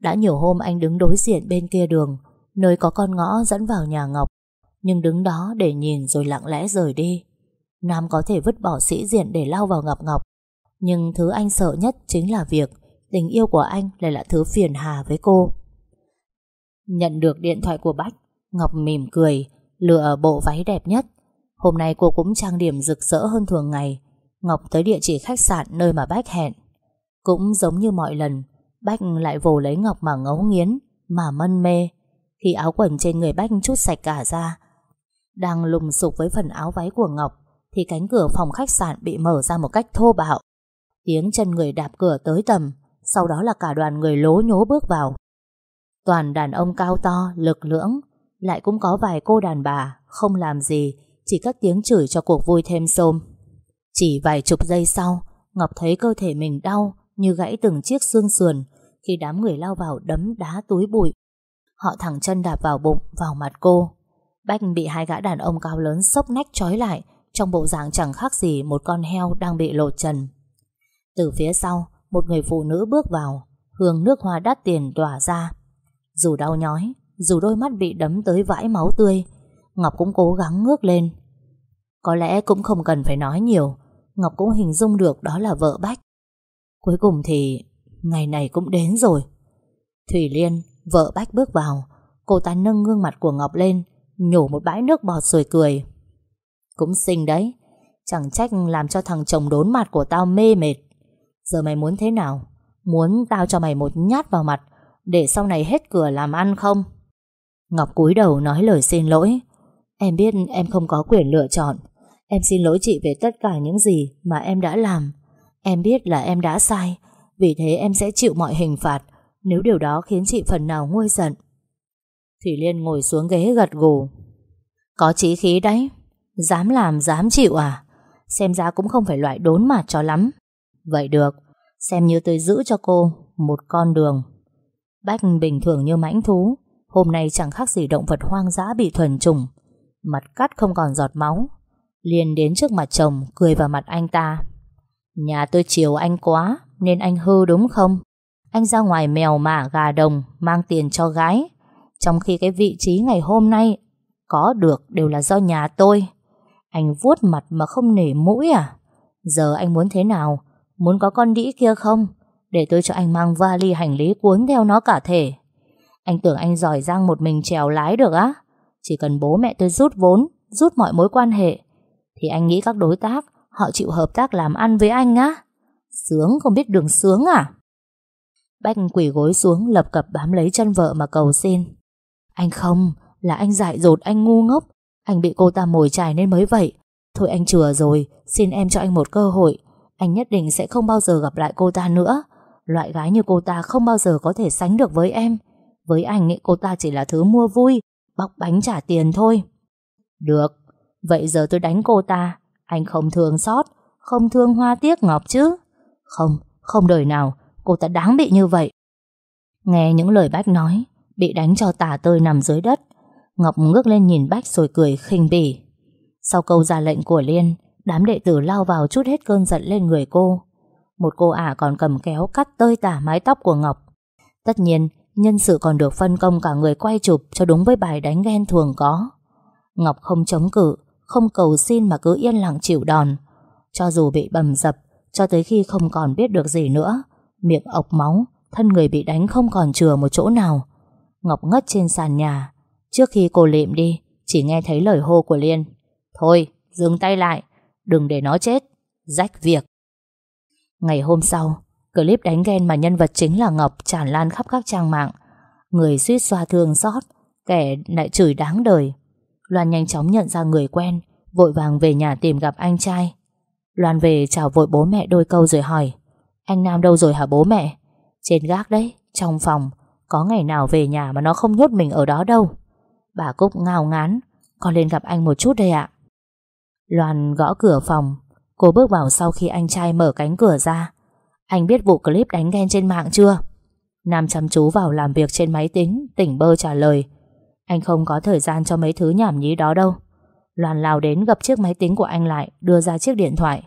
Đã nhiều hôm anh đứng đối diện bên kia đường, nơi có con ngõ dẫn vào nhà Ngọc, nhưng đứng đó để nhìn rồi lặng lẽ rời đi. Nam có thể vứt bỏ sĩ diện để lao vào ngọc ngọc, nhưng thứ anh sợ nhất chính là việc tình yêu của anh lại là thứ phiền hà với cô. Nhận được điện thoại của Bách, Ngọc mỉm cười, lựa bộ váy đẹp nhất. Hôm nay cô cũng trang điểm rực rỡ hơn thường ngày. Ngọc tới địa chỉ khách sạn nơi mà Bách hẹn. Cũng giống như mọi lần, Bách lại vồ lấy Ngọc mà ngấu nghiến, mà mân mê. Khi áo quần trên người Bách chút sạch cả ra, đang lùng sục với phần áo váy của Ngọc thì cánh cửa phòng khách sạn bị mở ra một cách thô bạo. Tiếng chân người đạp cửa tới tầm Sau đó là cả đoàn người lố nhố bước vào. Toàn đàn ông cao to, lực lưỡng Lại cũng có vài cô đàn bà Không làm gì Chỉ cất tiếng chửi cho cuộc vui thêm xôm. Chỉ vài chục giây sau Ngọc thấy cơ thể mình đau Như gãy từng chiếc xương sườn Khi đám người lao vào đấm đá túi bụi. Họ thẳng chân đạp vào bụng Vào mặt cô. Bách bị hai gã đàn ông cao lớn sốc nách trói lại trong bộ dạng chẳng khác gì Một con heo đang bị lột trần. Từ phía sau Một người phụ nữ bước vào Hương nước hoa đắt tiền tỏa ra. Dù đau nhói Dù đôi mắt bị đấm tới vãi máu tươi Ngọc cũng cố gắng ngước lên. Có lẽ cũng không cần phải nói nhiều Ngọc cũng hình dung được đó là vợ Bách. Cuối cùng thì Ngày này cũng đến rồi. Thủy Liên, vợ Bách bước vào Cô ta nâng gương mặt của Ngọc lên Nhổ một bãi nước bọt rồi cười. Cũng xinh đấy. Chẳng trách làm cho thằng chồng đốn mặt của tao mê mệt. Giờ mày muốn thế nào? Muốn tao cho mày một nhát vào mặt, Để sau này hết cửa làm ăn không? Ngọc cúi đầu nói lời xin lỗi. Em biết em không có quyền lựa chọn. Em xin lỗi chị về tất cả những gì Mà em đã làm. Em biết là em đã sai, Vì thế em sẽ chịu mọi hình phạt. Nếu điều đó khiến chị phần nào nguôi giận. Thủy Liên ngồi xuống ghế gật gù. Có chí khí đấy. Dám làm, dám chịu à? Xem ra cũng không phải loại đốn mà cho lắm. Vậy được, Xem như tôi giữ cho cô Một con đường. Bách bình thường như mãnh thú, Hôm nay chẳng khác gì động vật hoang dã bị thuần trùng Mặt cắt không còn giọt máu, liền đến trước mặt chồng, Cười vào mặt anh ta. Nhà tôi chiều anh quá, Nên anh hư đúng không? Anh ra ngoài mèo mả gà đồng, Mang tiền cho gái. Trong khi cái vị trí ngày hôm nay Có được đều là do nhà tôi. Anh vuốt mặt mà không nể mũi à? Giờ anh muốn thế nào? Muốn có con đĩ kia không? Để tôi cho anh mang vali hành lý cuốn theo nó cả thể. Anh tưởng anh giỏi giang một mình trèo lái được á? Chỉ cần bố mẹ tôi rút vốn Rút mọi mối quan hệ Thì anh nghĩ các đối tác Họ chịu hợp tác làm ăn với anh á? Sướng không biết đường sướng à? Bách quỷ gối xuống lập cập bám lấy chân vợ mà cầu xin. Anh không, là anh dại dột anh ngu ngốc. Anh bị cô ta mồi chài nên mới vậy. Thôi anh chừa rồi Xin em cho anh một cơ hội. Anh nhất định sẽ không bao giờ gặp lại cô ta nữa. Loại gái như cô ta không bao giờ có thể sánh được với em. Với anh ấy, cô ta chỉ là thứ mua vui Bóc bánh trả tiền thôi. Được Vậy giờ tôi đánh cô ta. Anh không thương xót Không thương hoa tiếc ngọc chứ. Không, không đời nào Cô ta đáng bị như vậy. Nghe những lời bác nói Bị đánh cho tả tơi nằm dưới đất. Ngọc ngước lên nhìn Bách rồi cười khinh bỉ. Sau câu ra lệnh của Liên, Đám đệ tử lao vào chút hết cơn giận lên người cô. Một cô ả còn cầm kéo cắt tơi tả mái tóc của Ngọc. Tất nhiên, Nhân sự còn được phân công cả người quay chụp Cho đúng với bài đánh ghen thường có. Ngọc không chống cự, Không cầu xin mà cứ yên lặng chịu đòn. Cho dù bị bầm dập, Cho tới khi không còn biết được gì nữa, Miệng ọc máu, Thân người bị đánh không còn chừa một chỗ nào. Ngọc ngất trên sàn nhà Trước khi cô lịm đi, Chỉ nghe thấy lời hô của Liên. Thôi, dừng tay lại, Đừng để nó chết, Rách việc. Ngày hôm sau, Clip đánh ghen mà nhân vật chính là Ngọc tràn lan khắp các trang mạng. Người suýt xoa thương xót, Kẻ lại chửi đáng đời. Loan nhanh chóng nhận ra người quen, Vội vàng về nhà tìm gặp anh trai. Loan về chào vội bố mẹ đôi câu rồi hỏi, Anh Nam đâu rồi hả bố mẹ? Trên gác đấy, Trong phòng, có ngày nào về nhà mà nó không nhốt mình ở đó đâu? Bà Cúc ngao ngán, Con lên gặp anh một chút đây ạ. Loan gõ cửa phòng. Cô bước vào sau khi anh trai mở cánh cửa ra. Anh biết vụ clip đánh ghen trên mạng chưa? Nam chăm chú vào làm việc trên máy tính, Tỉnh bơ trả lời. Anh không có thời gian cho mấy thứ nhảm nhí đó đâu. Loan lao đến gập chiếc máy tính của anh lại, Đưa ra chiếc điện thoại.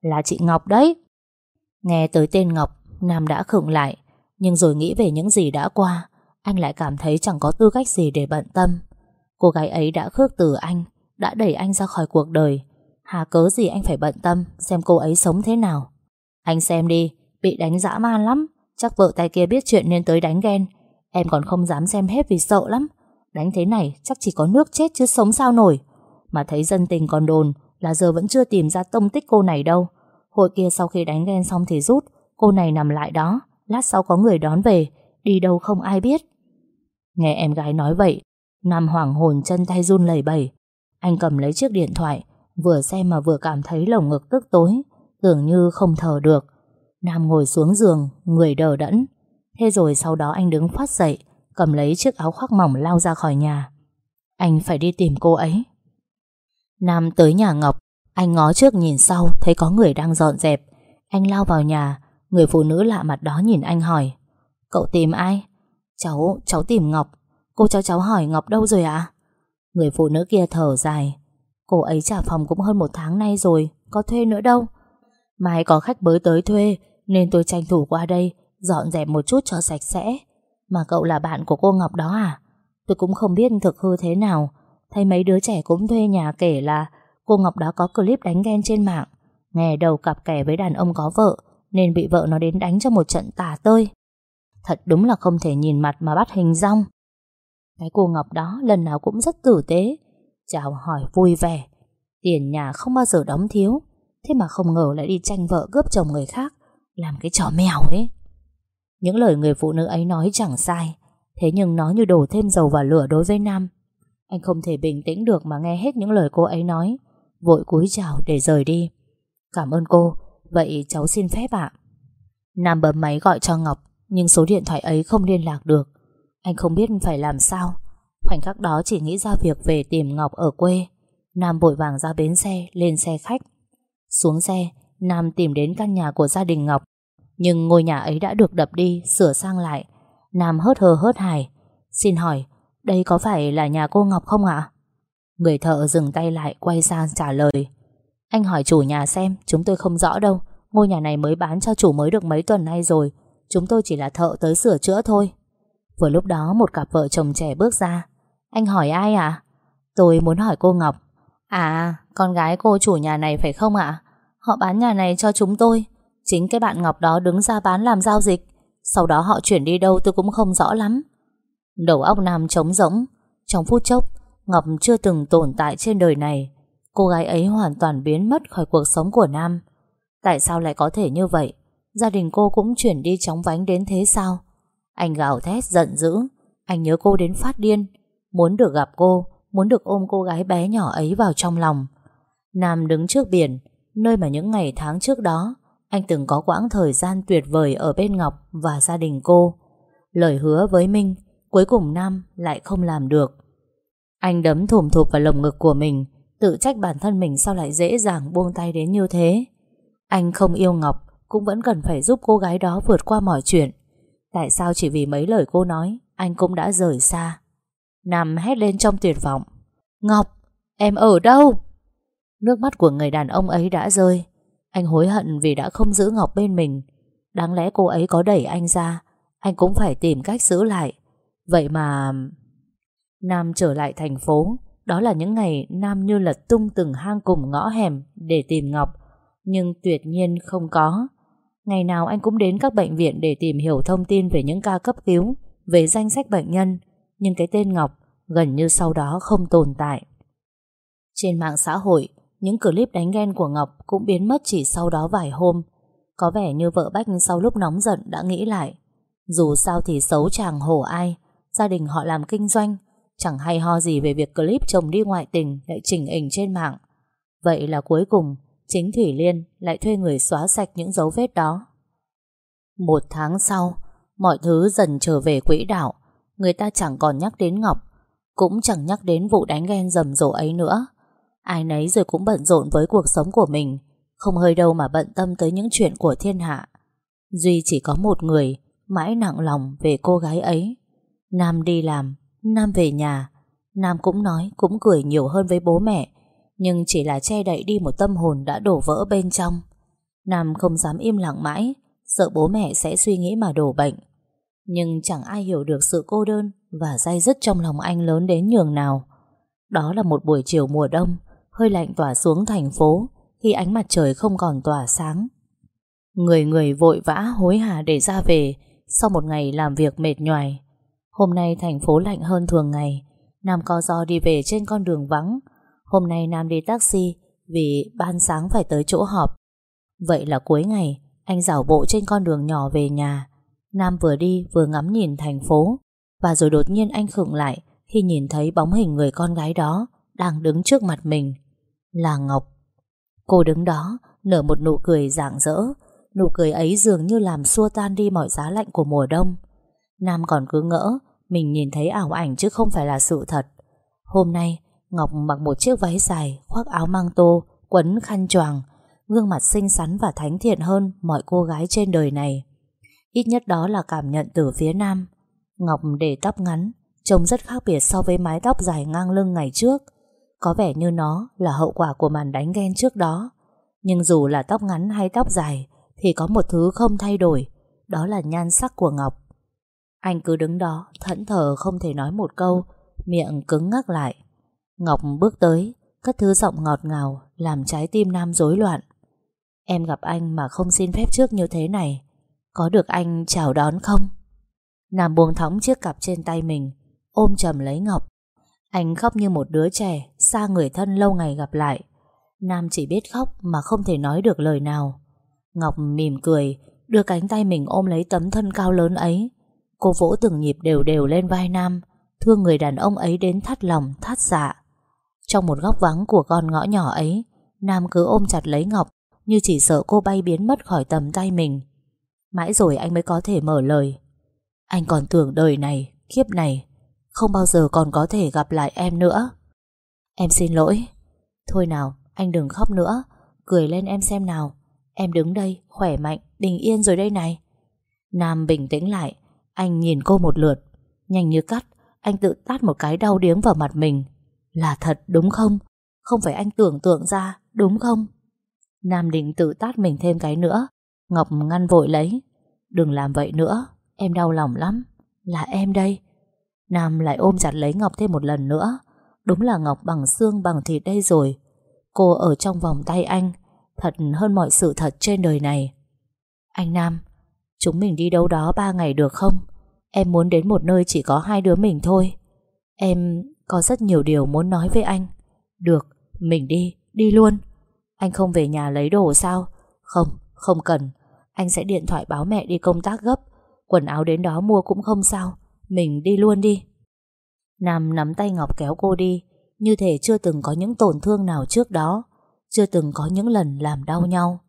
Là chị Ngọc đấy. Nghe tới tên Ngọc, Nam đã khựng lại, nhưng rồi nghĩ về những gì đã qua, Anh lại cảm thấy chẳng có tư cách gì để bận tâm. Cô gái ấy đã khước từ anh Đã đẩy anh ra khỏi cuộc đời. Hà cớ gì anh phải bận tâm Xem cô ấy sống thế nào? Anh xem đi, bị đánh dã man lắm. Chắc vợ tay kia biết chuyện nên tới đánh ghen. Em còn không dám xem hết vì sợ lắm. Đánh thế này chắc chỉ có nước chết chứ sống sao nổi. Mà thấy dân tình còn đồn Là giờ vẫn chưa tìm ra tông tích cô này đâu. Hội kia sau khi đánh ghen xong thì rút. Cô này nằm lại đó Lát sau có người đón về. Đi đâu không ai biết. Nghe em gái nói vậy Nam hoảng hồn chân tay run lẩy bẩy Anh cầm lấy chiếc điện thoại Vừa xem mà vừa cảm thấy lồng ngực tức tối Tưởng như không thở được Nam ngồi xuống giường, người đờ đẫn. Thế rồi sau đó anh đứng phát dậy, cầm lấy chiếc áo khoác mỏng lao ra khỏi nhà. Anh phải đi tìm cô ấy. Nam tới nhà Ngọc, anh ngó trước nhìn sau, thấy có người đang dọn dẹp. Anh lao vào nhà, người phụ nữ lạ mặt đó nhìn anh hỏi. Cậu tìm ai? Cháu, cháu tìm Ngọc. Cô cháu cháu hỏi Ngọc đâu rồi ạ? Người phụ nữ kia thở dài. Cô ấy trả phòng cũng hơn một tháng nay rồi, có thuê nữa đâu. Mai có khách mới tới thuê, nên tôi tranh thủ qua đây, dọn dẹp một chút cho sạch sẽ. Mà cậu là bạn của cô Ngọc đó à? Tôi cũng không biết thực hư thế nào. Thấy mấy đứa trẻ cũng thuê nhà kể là cô Ngọc đó có clip đánh ghen trên mạng. Nghe đầu cặp kẻ với đàn ông có vợ, nên bị vợ nó đến đánh cho một trận tả tơi. Thật đúng là không thể nhìn mặt mà bắt hình rong. Cái cô Ngọc đó lần nào cũng rất tử tế, chào hỏi vui vẻ. Tiền nhà không bao giờ đóng thiếu, thế mà không ngờ lại đi tranh vợ cướp chồng người khác, làm cái trò mèo ấy. Những lời người phụ nữ ấy nói chẳng sai, thế nhưng nó như đổ thêm dầu vào lửa đối với Nam. Anh không thể bình tĩnh được mà nghe hết những lời cô ấy nói, vội cúi chào để rời đi. Cảm ơn cô, vậy cháu xin phép ạ. Nam bấm máy gọi cho Ngọc, nhưng số điện thoại ấy không liên lạc được. Anh không biết phải làm sao. Khoảnh khắc đó chỉ nghĩ ra việc về tìm Ngọc ở quê. Nam vội vàng ra bến xe, lên xe khách. Xuống xe, Nam tìm đến căn nhà của gia đình Ngọc. Nhưng ngôi nhà ấy đã được đập đi, sửa sang lại. Nam hớt hờ hớt hải. Xin hỏi, đây có phải là nhà cô Ngọc không ạ? Người thợ dừng tay lại, quay sang trả lời. Anh hỏi chủ nhà xem, chúng tôi không rõ đâu. Ngôi nhà này mới bán cho chủ mới được mấy tuần nay rồi. Chúng tôi chỉ là thợ tới sửa chữa thôi. Vừa lúc đó một cặp vợ chồng trẻ bước ra. Anh hỏi ai à? Tôi muốn hỏi cô Ngọc. À, con gái cô chủ nhà này phải không ạ? Họ bán nhà này cho chúng tôi. Chính cái bạn Ngọc đó đứng ra bán làm giao dịch. Sau đó họ chuyển đi đâu tôi cũng không rõ lắm. Đầu óc Nam trống rỗng. Trong phút chốc, Ngọc chưa từng tồn tại trên đời này. Cô gái ấy hoàn toàn biến mất khỏi cuộc sống của Nam. Tại sao lại có thể như vậy? Gia đình cô cũng chuyển đi chóng vánh đến thế sao? Anh gào thét giận dữ. Anh nhớ cô đến phát điên. Muốn được gặp cô, muốn được ôm cô gái bé nhỏ ấy vào trong lòng. Nam đứng trước biển, nơi mà những ngày tháng trước đó anh từng có quãng thời gian tuyệt vời ở bên Ngọc và gia đình cô. Lời hứa với Minh, cuối cùng Nam lại không làm được. Anh đấm thùm thụp vào lồng ngực của mình, tự trách bản thân mình sao lại dễ dàng buông tay đến như thế. Anh không yêu Ngọc, cũng vẫn cần phải giúp cô gái đó vượt qua mọi chuyện. Tại sao chỉ vì mấy lời cô nói, anh cũng đã rời xa. Nằm hét lên trong tuyệt vọng. Ngọc, em ở đâu? Nước mắt của người đàn ông ấy đã rơi. Anh hối hận vì đã không giữ Ngọc bên mình. Đáng lẽ cô ấy có đẩy anh ra, anh cũng phải tìm cách giữ lại. Vậy mà... Nam trở lại thành phố, đó là những ngày Nam như lật tung từng hang cùng ngõ hẻm để tìm Ngọc, nhưng tuyệt nhiên không có. Ngày nào anh cũng đến các bệnh viện để tìm hiểu thông tin về những ca cấp cứu, về danh sách bệnh nhân, nhưng cái tên Ngọc gần như sau đó không tồn tại. Trên mạng xã hội, những clip đánh ghen của Ngọc cũng biến mất chỉ sau đó vài hôm. Có vẻ như vợ Bách sau lúc nóng giận đã nghĩ lại. Dù sao thì xấu chàng hổ ai, gia đình họ làm kinh doanh, chẳng hay ho gì về việc clip chồng đi ngoại tình lại chỉnh ảnh trên mạng. Vậy là cuối cùng, chính Thủy Liên lại thuê người xóa sạch những dấu vết đó. Một tháng sau, mọi thứ dần trở về quỹ đạo, người ta chẳng còn nhắc đến Ngọc, cũng chẳng nhắc đến vụ đánh ghen rầm rộ ấy nữa. Ai nấy rồi cũng bận rộn với cuộc sống của mình, không hơi đâu mà bận tâm tới những chuyện của thiên hạ. Duy chỉ có một người mãi nặng lòng về cô gái ấy. Nam đi làm, Nam về nhà. Nam cũng nói, cũng cười nhiều hơn với bố mẹ, nhưng chỉ là che đậy đi một tâm hồn đã đổ vỡ bên trong. Nam không dám im lặng mãi, sợ bố mẹ sẽ suy nghĩ mà đổ bệnh. Nhưng chẳng ai hiểu được sự cô đơn và dai dứt trong lòng anh lớn đến nhường nào. Đó là một buổi chiều mùa đông, hơi lạnh tỏa xuống thành phố khi ánh mặt trời không còn tỏa sáng. Người người vội vã hối hả để ra về sau một ngày làm việc mệt nhoài. Hôm nay thành phố lạnh hơn thường ngày, Nam co do đi về trên con đường vắng. Hôm nay Nam đi taxi vì ban sáng phải tới chỗ họp. Vậy là cuối ngày, anh dảo bộ trên con đường nhỏ về nhà. Nam vừa đi vừa ngắm nhìn thành phố. Và rồi đột nhiên anh khựng lại khi nhìn thấy bóng hình người con gái đó đang đứng trước mặt mình. Là Ngọc. Cô đứng đó, nở một nụ cười rạng rỡ, Nụ cười ấy dường như làm xua tan đi mọi giá lạnh của mùa đông Nam còn cứ ngỡ Mình nhìn thấy ảo ảnh chứ không phải là sự thật Hôm nay Ngọc mặc một chiếc váy dài, Khoác áo mang tô, Quấn khăn choàng. Gương mặt xinh xắn và thánh thiện hơn Mọi cô gái trên đời này. Ít nhất đó là cảm nhận từ phía Nam. Ngọc để tóc ngắn, Trông rất khác biệt so với mái tóc dài ngang lưng ngày trước. Có vẻ như nó là hậu quả của màn đánh ghen trước đó. Nhưng dù là tóc ngắn hay tóc dài, Thì có một thứ không thay đổi. Đó là nhan sắc của Ngọc. Anh cứ đứng đó, Thẫn thờ không thể nói một câu, Miệng cứng ngắc lại. Ngọc bước tới, Cất thứ giọng ngọt ngào, Làm trái tim Nam rối loạn. Em gặp anh mà không xin phép trước như thế này, Có được anh chào đón không? Nam buông thõng chiếc cặp trên tay mình, Ôm chầm lấy Ngọc. Anh khóc như một đứa trẻ, Xa người thân lâu ngày gặp lại. Nam chỉ biết khóc mà không thể nói được lời nào. Ngọc mỉm cười, Đưa cánh tay mình ôm lấy tấm thân cao lớn ấy. Cô vỗ từng nhịp đều đều lên vai Nam, Thương người đàn ông ấy đến thắt lòng, Thắt dạ. Trong một góc vắng của con ngõ nhỏ ấy, Nam cứ ôm chặt lấy Ngọc Như chỉ sợ cô bay biến mất khỏi tầm tay mình. Mãi rồi anh mới có thể mở lời. Anh còn tưởng đời này, Kiếp này, Không bao giờ còn có thể gặp lại em nữa. Em xin lỗi. Thôi nào, anh đừng khóc nữa. Cười lên em xem nào. Em đứng đây, khỏe mạnh, bình yên rồi đây này. Nam bình tĩnh lại, Anh nhìn cô một lượt. Nhanh như cắt, Anh tự tát một cái đau điếng vào mặt mình. Là thật đúng không? Không phải anh tưởng tượng ra đúng không? Nam định tự tát mình thêm cái nữa. Ngọc ngăn vội lấy. Đừng làm vậy nữa, Em đau lòng lắm. Là em đây. Nam lại ôm chặt lấy Ngọc thêm một lần nữa. Đúng là Ngọc bằng xương bằng thịt đây rồi. Cô ở trong vòng tay anh. Thật hơn mọi sự thật trên đời này. Anh Nam, Chúng mình đi đâu đó ba ngày được không? Em muốn đến một nơi chỉ có hai đứa mình thôi. Em có rất nhiều điều muốn nói với anh. Được, mình đi, đi luôn. Anh không về nhà lấy đồ sao? Không, không cần. Anh sẽ điện thoại báo mẹ đi công tác gấp. Quần áo đến đó mua cũng không sao. Mình đi luôn đi. Nam nắm tay Ngọc kéo cô đi. Như thể chưa từng có những tổn thương nào trước đó. Chưa từng có những lần làm đau nhau.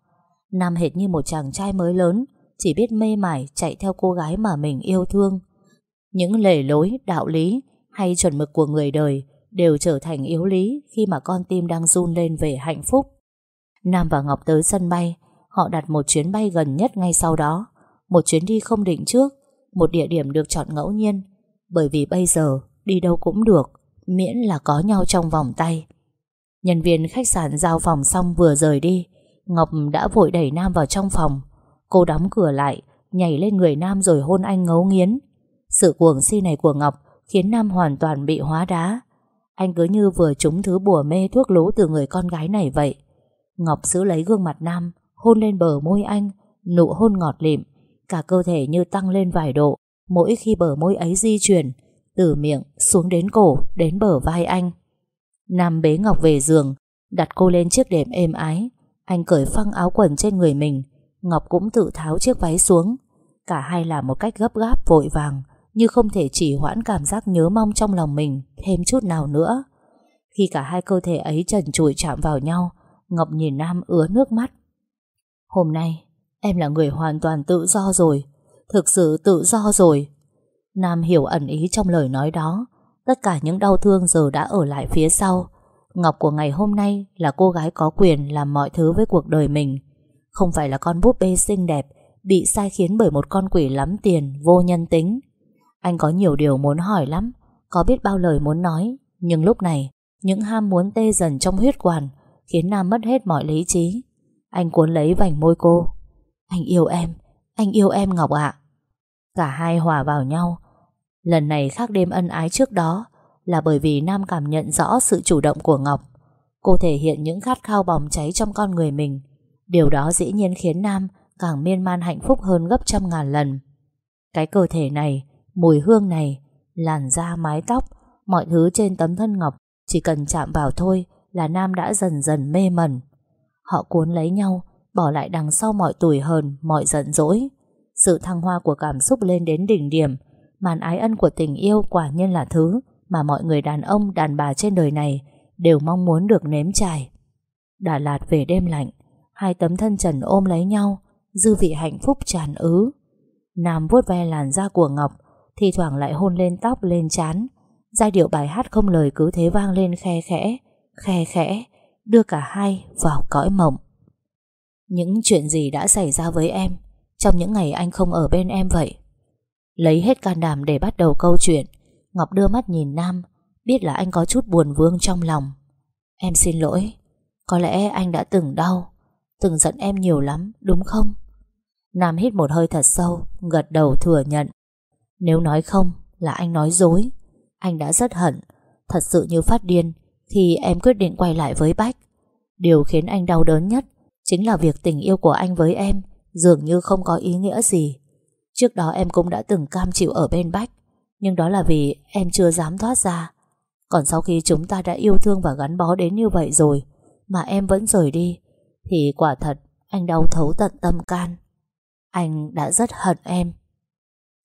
Nam hệt như một chàng trai mới lớn Chỉ biết mê mải chạy theo cô gái mà mình yêu thương. Những lề lối, đạo lý hay chuẩn mực của người đời Đều trở thành yếu lý Khi mà con tim đang run lên về hạnh phúc. Nam và Ngọc tới sân bay, Họ đặt một chuyến bay gần nhất ngay sau đó, Một chuyến đi không định trước, Một địa điểm được chọn ngẫu nhiên, Bởi vì bây giờ đi đâu cũng được, Miễn là có nhau trong vòng tay. Nhân viên khách sạn giao phòng xong vừa rời đi, Ngọc đã vội đẩy Nam vào trong phòng. Cô đóng cửa lại, Nhảy lên người Nam rồi hôn anh ngấu nghiến. Sự cuồng si này của Ngọc Khiến Nam hoàn toàn bị hóa đá. Anh cứ như vừa trúng thứ bùa mê thuốc lú Từ người con gái này vậy. Ngọc giữ lấy gương mặt Nam, Hôn lên bờ môi anh, Nụ hôn ngọt lịm, Cả cơ thể như tăng lên vài độ, Mỗi khi bờ môi ấy di chuyển, từ miệng xuống đến cổ, Đến bờ vai anh. Nam bế Ngọc về giường, Đặt cô lên chiếc đệm êm ái. Anh cởi phăng áo quần trên người mình, Ngọc cũng tự tháo chiếc váy xuống. Cả hai làm một cách gấp gáp vội vàng. Như không thể chỉ hoãn cảm giác nhớ mong trong lòng mình Thêm chút nào nữa. Khi cả hai cơ thể ấy trần trụi chạm vào nhau, Ngọc nhìn Nam ứa nước mắt. Hôm nay, Em là người hoàn toàn tự do rồi, Thực sự tự do rồi. Nam hiểu ẩn ý trong lời nói đó. Tất cả những đau thương giờ đã ở lại phía sau. Ngọc của ngày hôm nay Là cô gái có quyền làm mọi thứ với cuộc đời mình. Không phải là con búp bê xinh đẹp Bị sai khiến bởi một con quỷ lắm tiền, Vô nhân tính. Anh có nhiều điều muốn hỏi lắm, Có biết bao lời muốn nói, Nhưng lúc này, Những ham muốn tê dần trong huyết quản, Khiến Nam mất hết mọi lý trí. Anh cuốn lấy vành môi cô. Anh yêu em, Anh yêu em Ngọc ạ. Cả hai hòa vào nhau. Lần này khác đêm ân ái trước đó Là bởi vì Nam cảm nhận rõ sự chủ động của Ngọc. Cô thể hiện những khát khao bỏng cháy trong con người mình. Điều đó dĩ nhiên khiến Nam Càng miên man hạnh phúc hơn gấp trăm ngàn lần. Cái cơ thể này Mùi hương này Làn da mái tóc Mọi thứ trên tấm thân Ngọc Chỉ cần chạm vào thôi Là Nam đã dần dần mê mẩn. Họ cuốn lấy nhau Bỏ lại đằng sau mọi tủi hờn Mọi giận dỗi. Sự thăng hoa của cảm xúc lên đến đỉnh điểm Màn ái ân của tình yêu quả nhiên là thứ Mà mọi người đàn ông, đàn bà trên đời này Đều mong muốn được nếm trải. Đà Lạt về đêm lạnh Hai tấm thân trần ôm lấy nhau Dư vị hạnh phúc tràn ứ. Nam vuốt ve làn da của Ngọc thì thoảng lại hôn lên tóc lên chán Giai điệu bài hát không lời cứ thế vang lên khe khẽ Khe khẽ, Đưa cả hai vào cõi mộng. Những chuyện gì đã xảy ra với em Trong những ngày anh không ở bên em vậy? Lấy hết can đảm để bắt đầu câu chuyện, Ngọc đưa mắt nhìn Nam, Biết là anh có chút buồn vương trong lòng. Em xin lỗi, Có lẽ anh đã từng đau, Từng giận em nhiều lắm, đúng không? Nam hít một hơi thật sâu, Gật đầu thừa nhận. Nếu nói không là anh nói dối. Anh đã rất hận. Thật sự như phát điên Khi em quyết định quay lại với Bách. Điều khiến anh đau đớn nhất Chính là việc tình yêu của anh với em Dường như không có ý nghĩa gì. Trước đó em cũng đã từng cam chịu ở bên Bách, Nhưng đó là vì em chưa dám thoát ra. Còn sau khi chúng ta đã yêu thương và gắn bó đến như vậy rồi Mà em vẫn rời đi, Thì quả thật anh đau thấu tận tâm can. Anh đã rất hận em.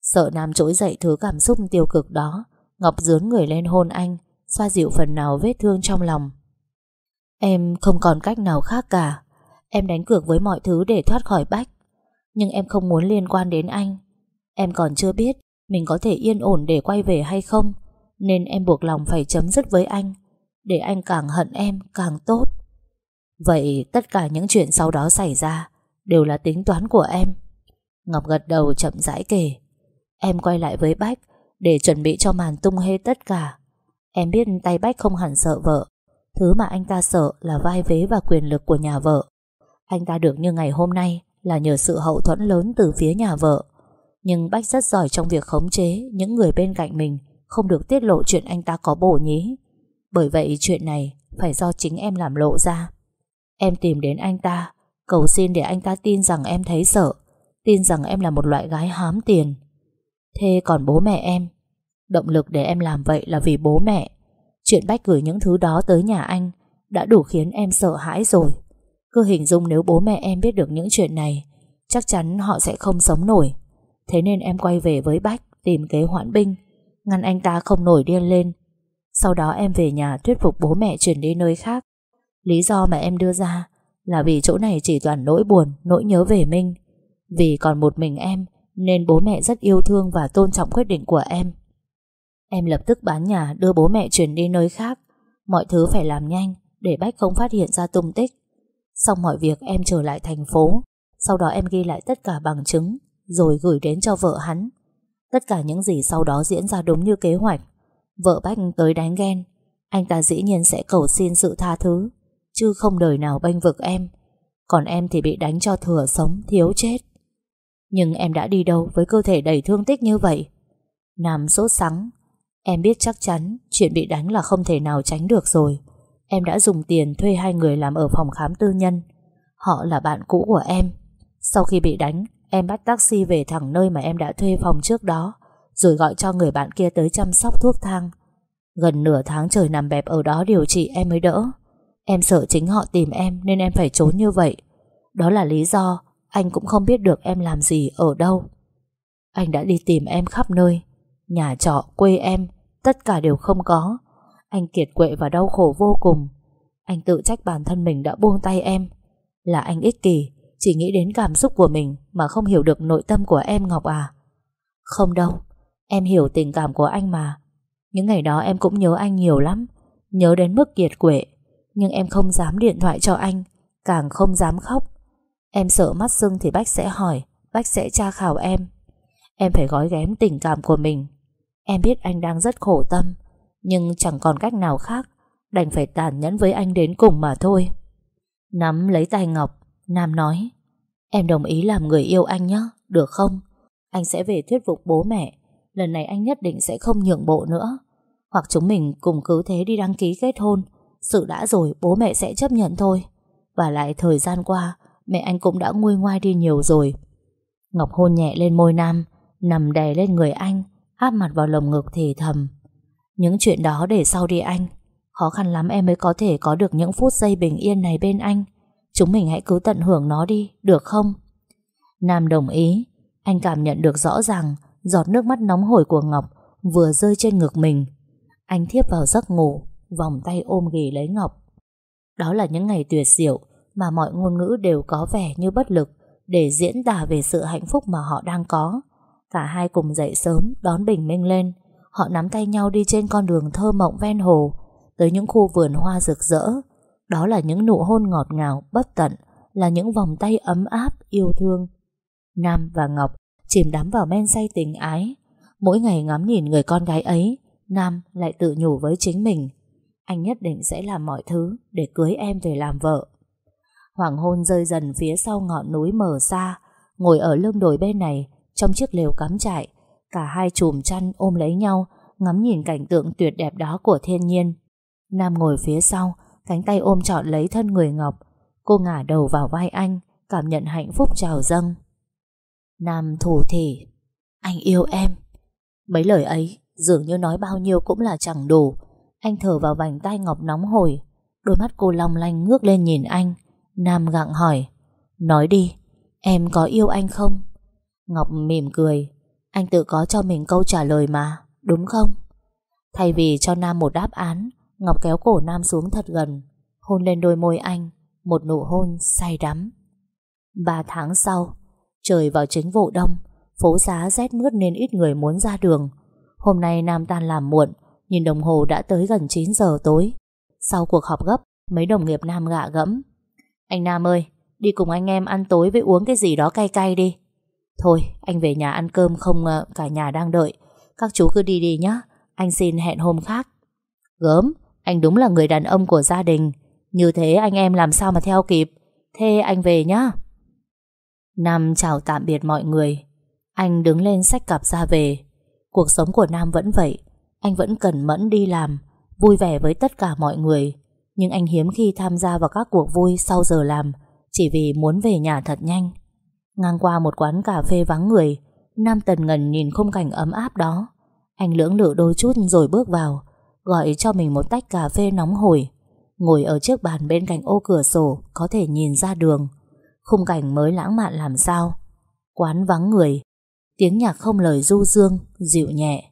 Sợ Nam trỗi dậy thứ cảm xúc tiêu cực đó, Ngọc dướn người lên hôn anh, Xoa dịu phần nào vết thương trong lòng. Em không còn cách nào khác cả. Em đánh cược với mọi thứ để thoát khỏi Bách. Nhưng em không muốn liên quan đến anh. Em còn chưa biết Mình có thể yên ổn để quay về hay không, Nên em buộc lòng phải chấm dứt với anh, Để anh càng hận em càng tốt. Vậy tất cả những chuyện sau đó xảy ra Đều là tính toán của em. Ngọc gật đầu chậm rãi kể. Em quay lại với Bách Để chuẩn bị cho màn tung hê tất cả. Em biết tay Bách không hẳn sợ vợ. Thứ mà anh ta sợ là vai vế và quyền lực của nhà vợ. Anh ta được như ngày hôm nay Là nhờ sự hậu thuẫn lớn từ phía nhà vợ. Nhưng Bách rất giỏi trong việc khống chế Những người bên cạnh mình, Không được tiết lộ chuyện anh ta có bổ nhí. Bởi vậy chuyện này Phải do chính em làm lộ ra. Em tìm đến anh ta, Cầu xin để anh ta tin rằng em thấy sợ, Tin rằng em là một loại gái hám tiền. Thế còn bố mẹ em? Động lực để em làm vậy là vì bố mẹ. Chuyện Bách gửi những thứ đó tới nhà anh Đã đủ khiến em sợ hãi rồi. Cứ hình dung nếu bố mẹ em biết được những chuyện này, Chắc chắn họ sẽ không sống nổi. Thế nên em quay về với Bách Tìm kế hoãn binh, Ngăn anh ta không nổi điên lên. Sau đó em về nhà thuyết phục bố mẹ chuyển đi nơi khác. Lý do mà em đưa ra Là vì chỗ này chỉ toàn nỗi buồn, Nỗi nhớ về Minh. Vì còn một mình em nên bố mẹ rất yêu thương và tôn trọng quyết định của em. Em lập tức bán nhà, đưa bố mẹ chuyển đi nơi khác. Mọi thứ phải làm nhanh, Để Bách không phát hiện ra tung tích. Xong mọi việc, em trở lại thành phố. Sau đó em ghi lại tất cả bằng chứng, Rồi gửi đến cho vợ hắn. Tất cả những gì sau đó diễn ra đúng như kế hoạch. Vợ Bách tới đánh ghen. Anh ta dĩ nhiên sẽ cầu xin sự tha thứ, Chứ không đời nào bênh vực em. Còn em thì bị đánh cho thừa sống, Thiếu chết. Nhưng em đã đi đâu với cơ thể đầy thương tích như vậy Nam sốt sắng Em biết chắc chắn chuyện bị đánh là không thể nào tránh được rồi. Em đã dùng tiền thuê hai người làm ở phòng khám tư nhân. Họ là bạn cũ của em. Sau khi bị đánh, em bắt taxi về thẳng nơi mà em đã thuê phòng trước đó, rồi gọi cho người bạn kia tới chăm sóc thuốc thang. Gần nửa tháng trời nằm bẹp ở đó điều trị em mới đỡ. Em sợ chính họ tìm em nên em phải trốn như vậy. Đó là lý do anh cũng không biết được em làm gì ở đâu. Anh đã đi tìm em khắp nơi, nhà trọ, quê em, Tất cả đều không có. Anh kiệt quệ và đau khổ vô cùng. Anh tự trách bản thân mình đã buông tay em. Là anh ích kỷ Chỉ nghĩ đến cảm xúc của mình Mà không hiểu được nội tâm của em Ngọc à. Không đâu Em hiểu tình cảm của anh mà. Những ngày đó em cũng nhớ anh nhiều lắm Nhớ đến mức kiệt quệ. Nhưng em không dám điện thoại cho anh Càng không dám khóc. Em sợ mắt sưng thì Bách sẽ hỏi Bách sẽ tra khảo em. Em phải gói ghém tình cảm của mình. Em biết anh đang rất khổ tâm, Nhưng chẳng còn cách nào khác, Đành phải tàn nhẫn với anh đến cùng mà thôi. Nắm lấy tay Ngọc, Nam nói, Em đồng ý làm người yêu anh nhé Được không? Anh sẽ về thuyết phục bố mẹ, Lần này anh nhất định sẽ không nhượng bộ nữa. Hoặc chúng mình cùng cứ thế đi đăng ký kết hôn, Sự đã rồi bố mẹ sẽ chấp nhận thôi. Và lại thời gian qua Mẹ anh cũng đã nguôi ngoai đi nhiều rồi Ngọc hôn nhẹ lên môi Nam Nằm đè lên người anh áp mặt vào lồng ngực thì thầm. Những chuyện đó để sau đi anh. Khó khăn lắm em mới có thể có được những phút giây bình yên này bên anh. Chúng mình hãy cứ tận hưởng nó đi, được không? Nam đồng ý. Anh cảm nhận được rõ ràng giọt nước mắt nóng hổi của Ngọc vừa rơi trên ngực mình. Anh thiếp vào giấc ngủ, vòng tay ôm ghì lấy Ngọc. Đó là những ngày tuyệt diệu mà mọi ngôn ngữ đều có vẻ như bất lực để diễn tả về sự hạnh phúc mà họ đang có. Cả hai cùng dậy sớm đón bình minh lên. Họ nắm tay nhau đi trên con đường thơ mộng ven hồ, tới những khu vườn hoa rực rỡ. Đó là những nụ hôn ngọt ngào, bất tận, là những vòng tay ấm áp, yêu thương. Nam và Ngọc chìm đắm vào men say tình ái. Mỗi ngày ngắm nhìn người con gái ấy, Nam lại tự nhủ với chính mình. Anh nhất định sẽ làm mọi thứ để cưới em về làm vợ. Hoàng hôn rơi dần phía sau ngọn núi mờ xa, ngồi ở lưng đồi bên này, trong chiếc lều cắm trại, cả hai chùm chăn ôm lấy nhau, ngắm nhìn cảnh tượng tuyệt đẹp đó của thiên nhiên. Nam ngồi phía sau, cánh tay ôm trọn lấy thân người Ngọc. Cô ngả đầu vào vai anh, cảm nhận hạnh phúc trào dâng. Nam thủ thỉ, anh yêu em. Mấy lời ấy, dường như nói bao nhiêu cũng là chẳng đủ. Anh thở vào vành tay Ngọc nóng hổi, đôi mắt cô long lanh ngước lên nhìn anh. Nam gặng hỏi, nói đi, em có yêu anh không? Ngọc mỉm cười, anh tự có cho mình câu trả lời mà, đúng không? Thay vì cho Nam một đáp án, Ngọc kéo cổ Nam xuống thật gần, hôn lên đôi môi anh, một nụ hôn say đắm. Ba tháng sau, trời vào chính vụ đông, phố xá rét mướt nên ít người muốn ra đường. Hôm nay Nam tan làm muộn, nhìn đồng hồ đã tới gần 9 giờ tối. Sau cuộc họp gấp, mấy đồng nghiệp Nam gạ gẫm. Anh Nam ơi, đi cùng anh em ăn tối với uống cái gì đó cay cay đi. Thôi, anh về nhà ăn cơm không ờ, cả nhà đang đợi. Các chú cứ đi đi nhé, anh xin hẹn hôm khác. Gớm, anh đúng là người đàn ông của gia đình. Như thế anh em làm sao mà theo kịp. Thế anh về nhá. Nam chào tạm biệt mọi người. Anh đứng lên xách cặp ra về. Cuộc sống của Nam vẫn vậy. Anh vẫn cẩn mẫn đi làm, vui vẻ với tất cả mọi người. Nhưng anh hiếm khi tham gia vào các cuộc vui sau giờ làm, chỉ vì muốn về nhà thật nhanh. Ngang qua một quán cà phê vắng người, Nam Tần Ngần nhìn khung cảnh ấm áp đó. Anh lưỡng lự đôi chút rồi bước vào, gọi cho mình một tách cà phê nóng hổi. Ngồi ở chiếc bàn bên cạnh ô cửa sổ có thể nhìn ra đường. Khung cảnh mới lãng mạn làm sao. Quán vắng người, tiếng nhạc không lời du dương, dịu nhẹ.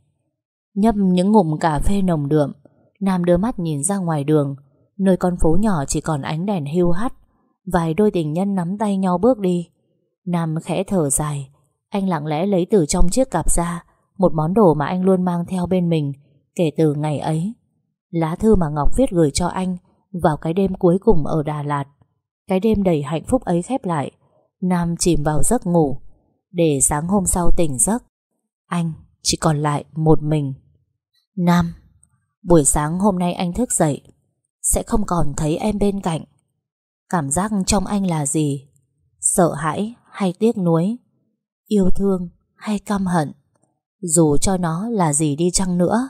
Nhấp những ngụm cà phê nồng đượm, Nam đưa mắt nhìn ra ngoài đường, nơi con phố nhỏ chỉ còn ánh đèn hưu hắt. Vài đôi tình nhân nắm tay nhau bước đi. Nam khẽ thở dài, anh lặng lẽ lấy từ trong chiếc cặp ra một món đồ mà anh luôn mang theo bên mình kể từ ngày ấy. Lá thư mà Ngọc viết gửi cho anh vào cái đêm cuối cùng ở Đà Lạt. Cái đêm đầy hạnh phúc ấy khép lại, Nam chìm vào giấc ngủ, để sáng hôm sau tỉnh giấc. Anh chỉ còn lại một mình. Nam, buổi sáng hôm nay anh thức dậy, sẽ không còn thấy em bên cạnh. Cảm giác trong anh là gì? Sợ hãi hay tiếc nuối? Yêu thương hay căm hận? Dù cho nó là gì đi chăng nữa,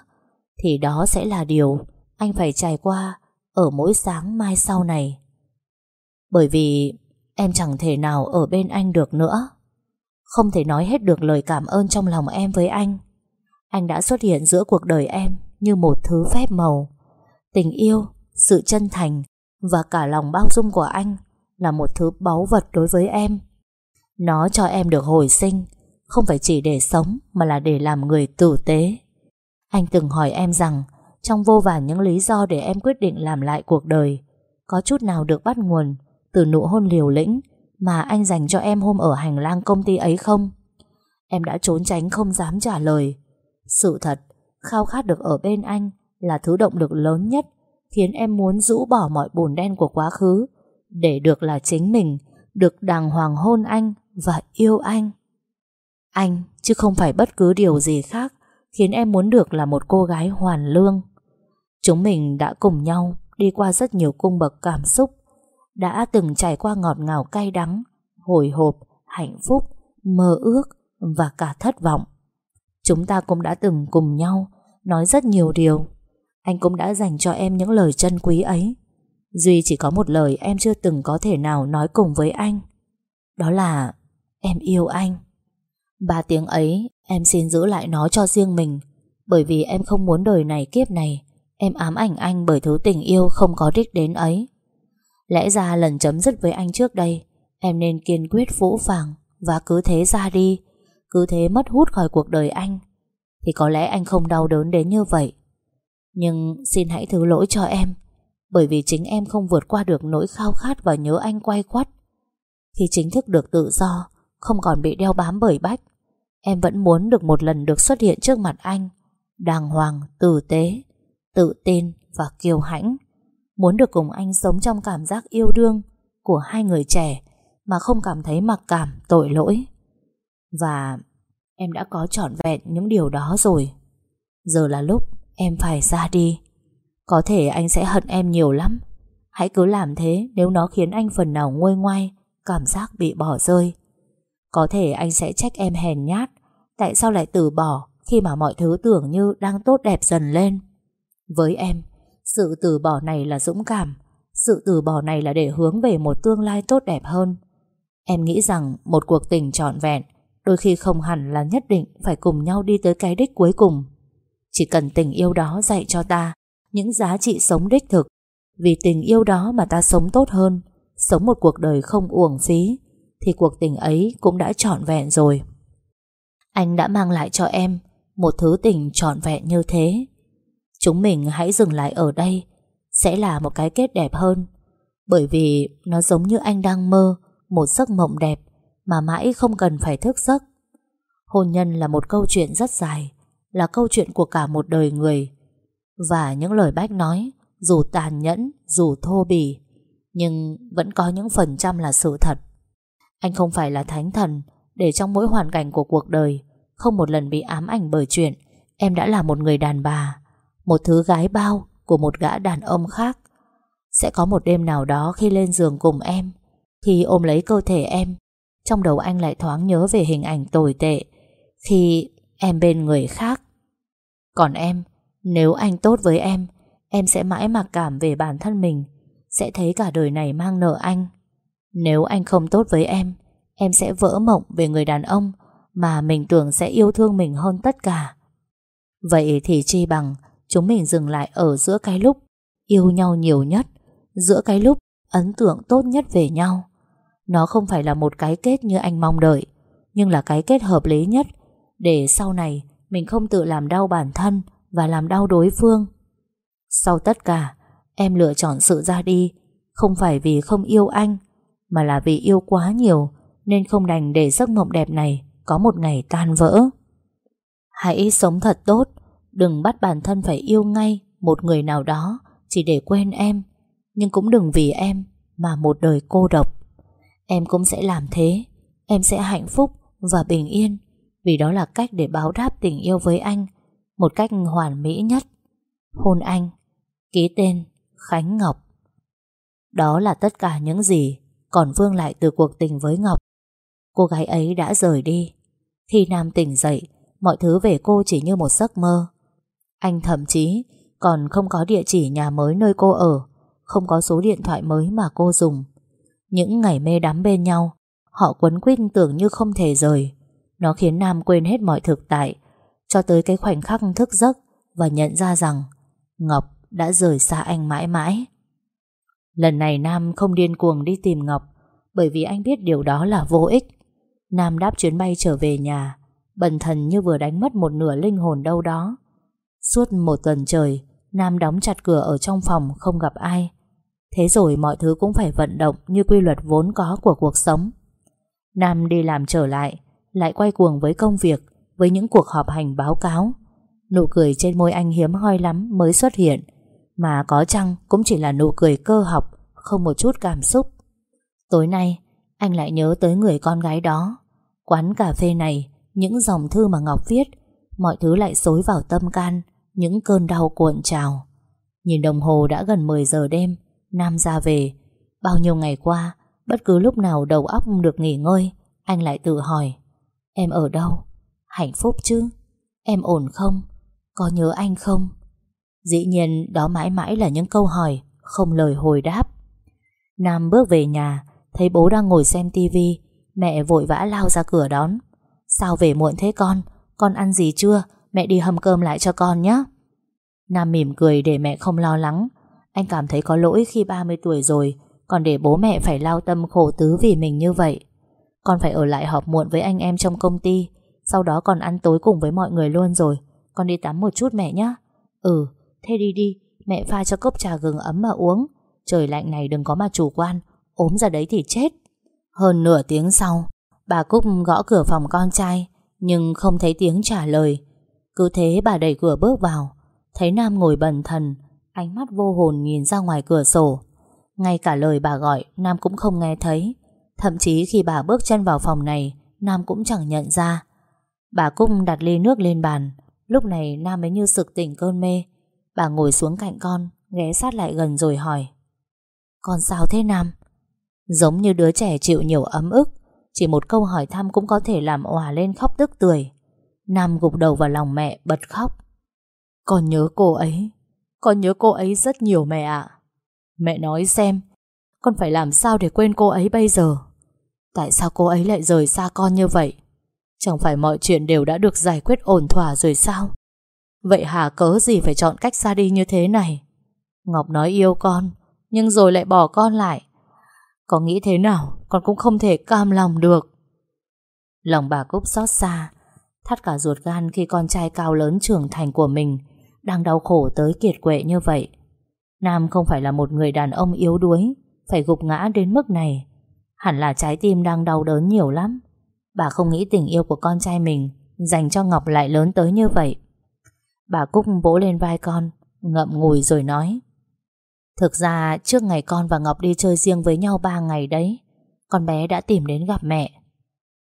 thì đó sẽ là điều anh phải trải qua ở mỗi sáng mai sau này. Bởi vì em chẳng thể nào ở bên anh được nữa. Không thể nói hết được lời cảm ơn trong lòng em với anh. Anh đã xuất hiện giữa cuộc đời em như một thứ phép màu. Tình yêu, sự chân thành và cả lòng bao dung của anh là một thứ báu vật đối với em. Nó cho em được hồi sinh, không phải chỉ để sống mà là để làm người tử tế. Anh từng hỏi em rằng trong vô vàn những lý do để em quyết định làm lại cuộc đời có chút nào được bắt nguồn từ nụ hôn liều lĩnh mà anh dành cho em hôm ở hành lang công ty ấy không? Em đã trốn tránh không dám trả lời. Sự thật, khao khát được ở bên anh là thứ động lực lớn nhất khiến em muốn rũ bỏ mọi bùn đen của quá khứ để được là chính mình, được đàng hoàng hôn anh và yêu anh. Anh, chứ không phải bất cứ điều gì khác khiến em muốn được là một cô gái hoàn lương. Chúng mình đã cùng nhau đi qua rất nhiều cung bậc cảm xúc, đã từng trải qua ngọt ngào cay đắng, hồi hộp, hạnh phúc, mơ ước và cả thất vọng. Chúng ta cũng đã từng cùng nhau nói rất nhiều điều. Anh cũng đã dành cho em những lời chân quý ấy. Duy chỉ có một lời em chưa từng có thể nào nói cùng với anh. Đó là, em yêu anh. Ba tiếng ấy, em xin giữ lại nó cho riêng mình bởi vì em không muốn đời này kiếp này, em ám ảnh anh bởi thứ tình yêu không có đích đến ấy. Lẽ ra lần chấm dứt với anh trước đây, em nên kiên quyết phũ phàng và cứ thế ra đi, cứ thế mất hút khỏi cuộc đời anh thì có lẽ anh không đau đớn đến như vậy. Nhưng xin hãy thứ lỗi cho em bởi vì chính em không vượt qua được nỗi khao khát và nhớ anh quay quắt. Khi chính thức được tự do Không còn bị đeo bám bởi bách Em vẫn muốn được một lần được xuất hiện trước mặt anh Đàng hoàng, tử tế Tự tin và kiêu hãnh. Muốn được cùng anh sống trong cảm giác yêu đương Của hai người trẻ Mà không cảm thấy mặc cảm, tội lỗi. Và em đã có trọn vẹn những điều đó rồi. Giờ là lúc em phải ra đi. Có thể anh sẽ hận em nhiều lắm. Hãy cứ làm thế nếu nó khiến anh phần nào nguôi ngoai, Cảm giác bị bỏ rơi. Có thể anh sẽ trách em hèn nhát. Tại sao lại từ bỏ Khi mà mọi thứ tưởng như đang tốt đẹp dần lên? Với em, Sự từ bỏ này là dũng cảm. Sự từ bỏ này là để hướng về một tương lai tốt đẹp hơn. Em nghĩ rằng một cuộc tình trọn vẹn Đôi khi không hẳn là nhất định Phải cùng nhau đi tới cái đích cuối cùng. Chỉ cần tình yêu đó dạy cho ta, Những giá trị sống đích thực. Vì tình yêu đó mà ta sống tốt hơn, Sống một cuộc đời không uổng phí, Thì cuộc tình ấy cũng đã trọn vẹn rồi. Anh đã mang lại cho em Một thứ tình trọn vẹn như thế. Chúng mình hãy dừng lại ở đây, Sẽ là một cái kết đẹp hơn. Bởi vì nó giống như anh đang mơ, Một giấc mộng đẹp Mà mãi không cần phải thức giấc. Hôn nhân là một câu chuyện rất dài là câu chuyện của cả một đời người Và những lời Bách nói Dù tàn nhẫn, dù thô bỉ nhưng vẫn có những phần trăm là sự thật. Anh không phải là thánh thần để trong mỗi hoàn cảnh của cuộc đời không một lần bị ám ảnh bởi chuyện em đã là một người đàn bà, một thứ gái bao của một gã đàn ông khác. Sẽ có một đêm nào đó khi lên giường cùng em, khi ôm lấy cơ thể em, trong đầu anh lại thoáng nhớ về hình ảnh tồi tệ khi em bên người khác. Còn em, nếu anh tốt với em, em sẽ mãi mặc cảm về bản thân mình sẽ thấy cả đời này mang nợ anh. Nếu anh không tốt với em, em sẽ vỡ mộng về người đàn ông mà mình tưởng sẽ yêu thương mình hơn tất cả. Vậy thì chi bằng chúng mình dừng lại ở giữa cái lúc yêu nhau nhiều nhất, giữa cái lúc ấn tượng tốt nhất về nhau. Nó không phải là một cái kết như anh mong đợi, nhưng là cái kết hợp lý nhất để sau này mình không tự làm đau bản thân và làm đau đối phương. Sau tất cả, Em lựa chọn sự ra đi Không phải vì không yêu anh Mà là vì yêu quá nhiều Nên không đành để giấc mộng đẹp này Có một ngày tan vỡ. Hãy sống thật tốt Đừng bắt bản thân phải yêu ngay Một người nào đó Chỉ để quên em Nhưng cũng đừng vì em Mà một đời cô độc. Em cũng sẽ làm thế Em sẽ hạnh phúc và bình yên. Vì đó là cách để báo đáp tình yêu với anh Một cách hoàn mỹ nhất Hôn anh Ký tên Khánh Ngọc. Đó là tất cả những gì còn vương lại từ cuộc tình với Ngọc. Cô gái ấy đã rời đi. Khi Nam tỉnh dậy, mọi thứ về cô chỉ như một giấc mơ. Anh thậm chí còn không có địa chỉ nhà mới nơi cô ở, không có số điện thoại mới mà cô dùng. Những ngày mê đắm bên nhau, họ quấn quýt tưởng như không thể rời. Nó khiến Nam quên hết mọi thực tại, cho tới cái khoảnh khắc thức giấc và nhận ra rằng Ngọc đã rời xa anh mãi mãi. Lần này Nam không điên cuồng đi tìm Ngọc bởi vì anh biết điều đó là vô ích. Nam đáp chuyến bay trở về nhà bần thần như vừa đánh mất một nửa linh hồn đâu đó. Suốt một tuần trời Nam đóng chặt cửa ở trong phòng không gặp ai. Thế rồi mọi thứ cũng phải vận động như quy luật vốn có của cuộc sống. Nam đi làm trở lại, lại quay cuồng với công việc, với những cuộc họp hành báo cáo. Nụ cười trên môi anh hiếm hoi lắm mới xuất hiện, mà có chăng cũng chỉ là nụ cười cơ học Không một chút cảm xúc. Tối nay anh lại nhớ tới người con gái đó. Quán cà phê này Những dòng thư mà Ngọc viết Mọi thứ lại xối vào tâm can Những cơn đau cuộn trào. Nhìn đồng hồ đã gần 10 giờ đêm Nam ra về. Bao nhiêu ngày qua Bất cứ lúc nào đầu óc được nghỉ ngơi Anh lại tự hỏi Em ở đâu? Hạnh phúc chứ? Em ổn không? Có nhớ anh không? Dĩ nhiên đó mãi mãi là những câu hỏi, Không lời hồi đáp Nam bước về nhà, Thấy bố đang ngồi xem tivi Mẹ vội vã lao ra cửa đón Sao về muộn thế con Con ăn gì chưa Mẹ đi hầm cơm lại cho con nhé Nam mỉm cười để mẹ không lo lắng Anh cảm thấy có lỗi khi 30 tuổi rồi, Còn để bố mẹ phải lao tâm khổ tứ vì mình như vậy con phải ở lại họp muộn với anh em trong công ty Sau đó còn ăn tối cùng với mọi người luôn rồi Con đi tắm một chút mẹ nhé Ừ Thế đi đi, mẹ pha cho cốc trà gừng ấm mà uống. Trời lạnh này đừng có mà chủ quan, ốm ra đấy thì chết. Hơn nửa tiếng sau, bà Cúc gõ cửa phòng con trai, nhưng không thấy tiếng trả lời. Cứ thế bà đẩy cửa bước vào, thấy Nam ngồi bần thần, ánh mắt vô hồn nhìn ra ngoài cửa sổ. Ngay cả lời bà gọi, Nam cũng không nghe thấy. Thậm chí khi bà bước chân vào phòng này, Nam cũng chẳng nhận ra. Bà Cúc đặt ly nước lên bàn, lúc này Nam mới như sực tỉnh cơn mê. Bà ngồi xuống cạnh con, ghé sát lại gần rồi hỏi. Con sao thế Nam? Giống như đứa trẻ chịu nhiều ấm ức Chỉ một câu hỏi thăm cũng có thể làm òa lên khóc tức tuổi Nam gục đầu vào lòng mẹ bật khóc Con nhớ cô ấy Con nhớ cô ấy rất nhiều mẹ ạ Mẹ nói xem Con phải làm sao để quên cô ấy bây giờ Tại sao cô ấy lại rời xa con như vậy? Chẳng phải mọi chuyện đều đã được giải quyết ổn thỏa rồi sao? Vậy Hà cớ gì phải chọn cách xa đi như thế này? Ngọc nói yêu con, Nhưng rồi lại bỏ con lại. Có nghĩ thế nào, Con cũng không thể cam lòng được. Lòng bà Cúc xót xa, Thắt cả ruột gan khi con trai cao lớn trưởng thành của mình Đang đau khổ tới kiệt quệ như vậy. Nam không phải là một người đàn ông yếu đuối, Phải gục ngã đến mức này. Hẳn là trái tim đang đau đớn nhiều lắm. Bà không nghĩ tình yêu của con trai mình Dành cho Ngọc lại lớn tới như vậy. Bà Cúc vỗ lên vai con, Ngậm ngùi rồi nói, Thực ra trước ngày con và Ngọc đi chơi riêng với nhau 3 ngày đấy, Con bé đã tìm đến gặp mẹ.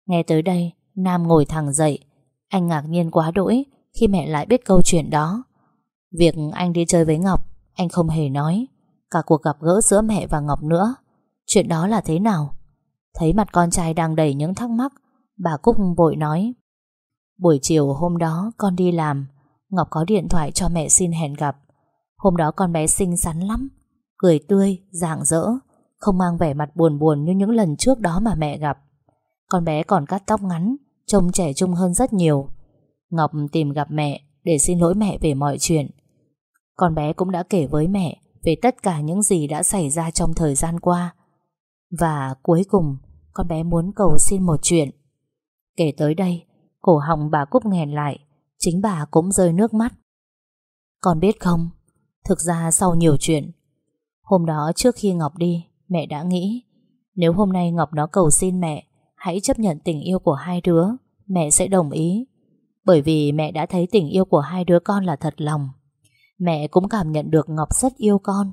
Nghe tới đây, Nam ngồi thẳng dậy. Anh ngạc nhiên quá đỗi Khi mẹ lại biết câu chuyện đó. Việc anh đi chơi với Ngọc, Anh không hề nói. Cả cuộc gặp gỡ giữa mẹ và Ngọc nữa. Chuyện đó là thế nào? Thấy mặt con trai đang đầy những thắc mắc Bà Cúc vội nói. Buổi chiều hôm đó con đi làm Ngọc có điện thoại cho mẹ xin hẹn gặp. Hôm đó con bé xinh xắn lắm Cười tươi, rạng rỡ Không mang vẻ mặt buồn buồn như những lần trước đó mà mẹ gặp. Con bé còn cắt tóc ngắn Trông trẻ trung hơn rất nhiều. Ngọc tìm gặp mẹ Để xin lỗi mẹ về mọi chuyện. Con bé cũng đã kể với mẹ Về tất cả những gì đã xảy ra trong thời gian qua. Và cuối cùng con bé muốn cầu xin một chuyện. Kể tới đây, Cổ họng bà Cúc nghẹn lại, Chính bà cũng rơi nước mắt. Con biết không, Thực ra sau nhiều chuyện, Hôm đó trước khi Ngọc đi, Mẹ đã nghĩ, Nếu hôm nay Ngọc nó cầu xin mẹ, Hãy chấp nhận tình yêu của hai đứa, Mẹ sẽ đồng ý. Bởi vì mẹ đã thấy tình yêu của hai đứa con là thật lòng, Mẹ cũng cảm nhận được Ngọc rất yêu con.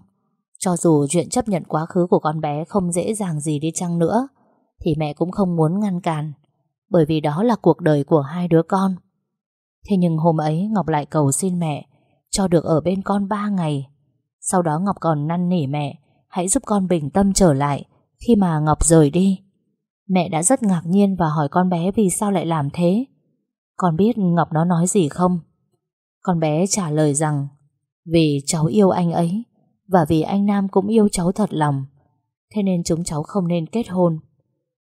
Cho dù chuyện chấp nhận quá khứ của con bé Không dễ dàng gì đi chăng nữa thì mẹ cũng không muốn ngăn cản, Bởi vì đó là cuộc đời của hai đứa con. Thế nhưng hôm ấy Ngọc lại cầu xin mẹ Cho được ở bên con ba ngày. Sau đó Ngọc còn năn nỉ mẹ, Hãy giúp con bình tâm trở lại Khi mà Ngọc rời đi. Mẹ đã rất ngạc nhiên và hỏi con bé Vì sao lại làm thế. Con biết Ngọc nó nói gì không? Con bé trả lời rằng, Vì cháu yêu anh ấy Và vì anh Nam cũng yêu cháu thật lòng, Thế nên chúng cháu không nên kết hôn.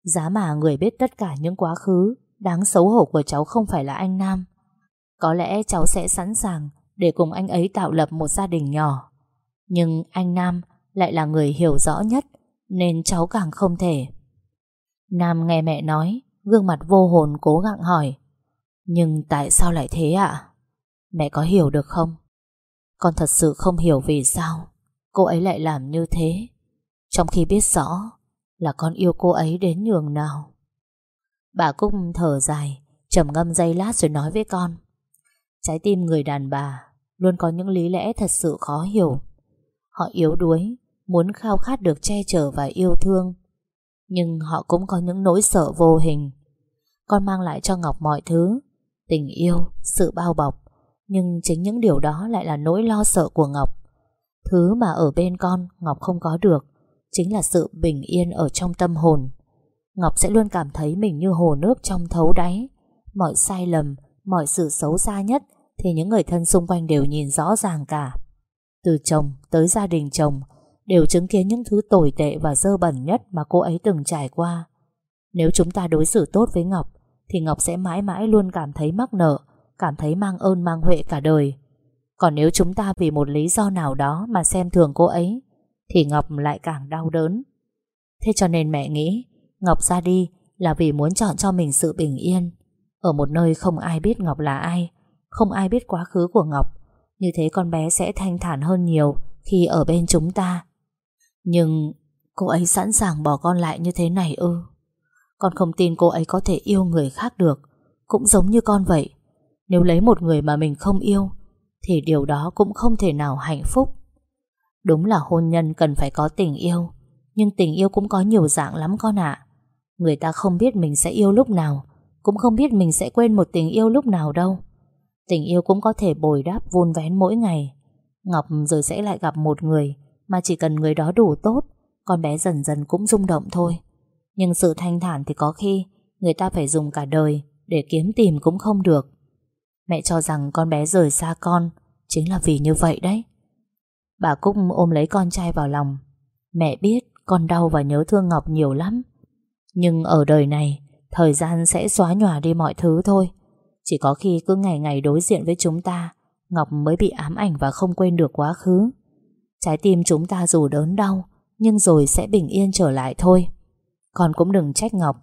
Giá mà người biết tất cả những quá khứ, Đáng xấu hổ của cháu không phải là anh Nam. Có lẽ cháu sẽ sẵn sàng Để cùng anh ấy tạo lập một gia đình nhỏ. Nhưng anh Nam lại là người hiểu rõ nhất, Nên cháu càng không thể. Nam nghe mẹ nói, Gương mặt vô hồn cố gắng hỏi, Nhưng tại sao lại thế ạ? Mẹ có hiểu được không? Con thật sự không hiểu vì sao Cô ấy lại làm như thế. Trong khi biết rõ là con yêu cô ấy đến nhường nào Bà Cúc thở dài trầm ngâm giây lát rồi nói với con Trái tim người đàn bà Luôn có những lý lẽ thật sự khó hiểu Họ yếu đuối, muốn khao khát được che chở và yêu thương. Nhưng họ cũng có những nỗi sợ vô hình. Con mang lại cho Ngọc mọi thứ, tình yêu, sự bao bọc. Nhưng chính những điều đó lại là nỗi lo sợ của Ngọc. Thứ mà ở bên con Ngọc không có được chính là sự bình yên ở trong tâm hồn. Ngọc sẽ luôn cảm thấy mình như hồ nước trong thấu đáy. Mọi sai lầm, mọi sự xấu xa nhất thì những người thân xung quanh đều nhìn rõ ràng cả. Từ chồng tới gia đình chồng đều chứng kiến những thứ tồi tệ và dơ bẩn nhất mà cô ấy từng trải qua. Nếu chúng ta đối xử tốt với Ngọc thì Ngọc sẽ mãi mãi luôn cảm thấy mắc nợ, cảm thấy mang ơn mang huệ cả đời. Còn nếu chúng ta vì một lý do nào đó mà xem thường cô ấy thì Ngọc lại càng đau đớn. Thế cho nên mẹ nghĩ Ngọc ra đi là vì muốn chọn cho mình sự bình yên. Ở một nơi không ai biết Ngọc là ai, không ai biết quá khứ của Ngọc như thế con bé sẽ thanh thản hơn nhiều Khi ở bên chúng ta. Nhưng cô ấy sẵn sàng bỏ con lại như thế này ư? Con không tin cô ấy có thể yêu người khác được Cũng giống như con vậy. Nếu lấy một người mà mình không yêu Thì điều đó cũng không thể nào hạnh phúc. Đúng là hôn nhân cần phải có tình yêu, Nhưng tình yêu cũng có nhiều dạng lắm con ạ. Người ta không biết mình sẽ yêu lúc nào, Cũng không biết mình sẽ quên một tình yêu lúc nào đâu. Tình yêu cũng có thể bồi đáp vun vén mỗi ngày. Ngọc rồi sẽ lại gặp một người Mà chỉ cần người đó đủ tốt, Con bé dần dần cũng rung động thôi. Nhưng sự thanh thản thì có khi Người ta phải dùng cả đời Để kiếm tìm cũng không được. Mẹ cho rằng con bé rời xa con Chính là vì như vậy đấy. Bà Cúc ôm lấy con trai vào lòng. Mẹ biết con đau và nhớ thương Ngọc nhiều lắm. Nhưng ở đời này, Thời gian sẽ xóa nhòa đi mọi thứ thôi. Chỉ có khi cứ ngày ngày đối diện với chúng ta, Ngọc mới bị ám ảnh và không quên được quá khứ. Trái tim chúng ta dù đớn đau, Nhưng rồi sẽ bình yên trở lại thôi. Con cũng đừng trách Ngọc.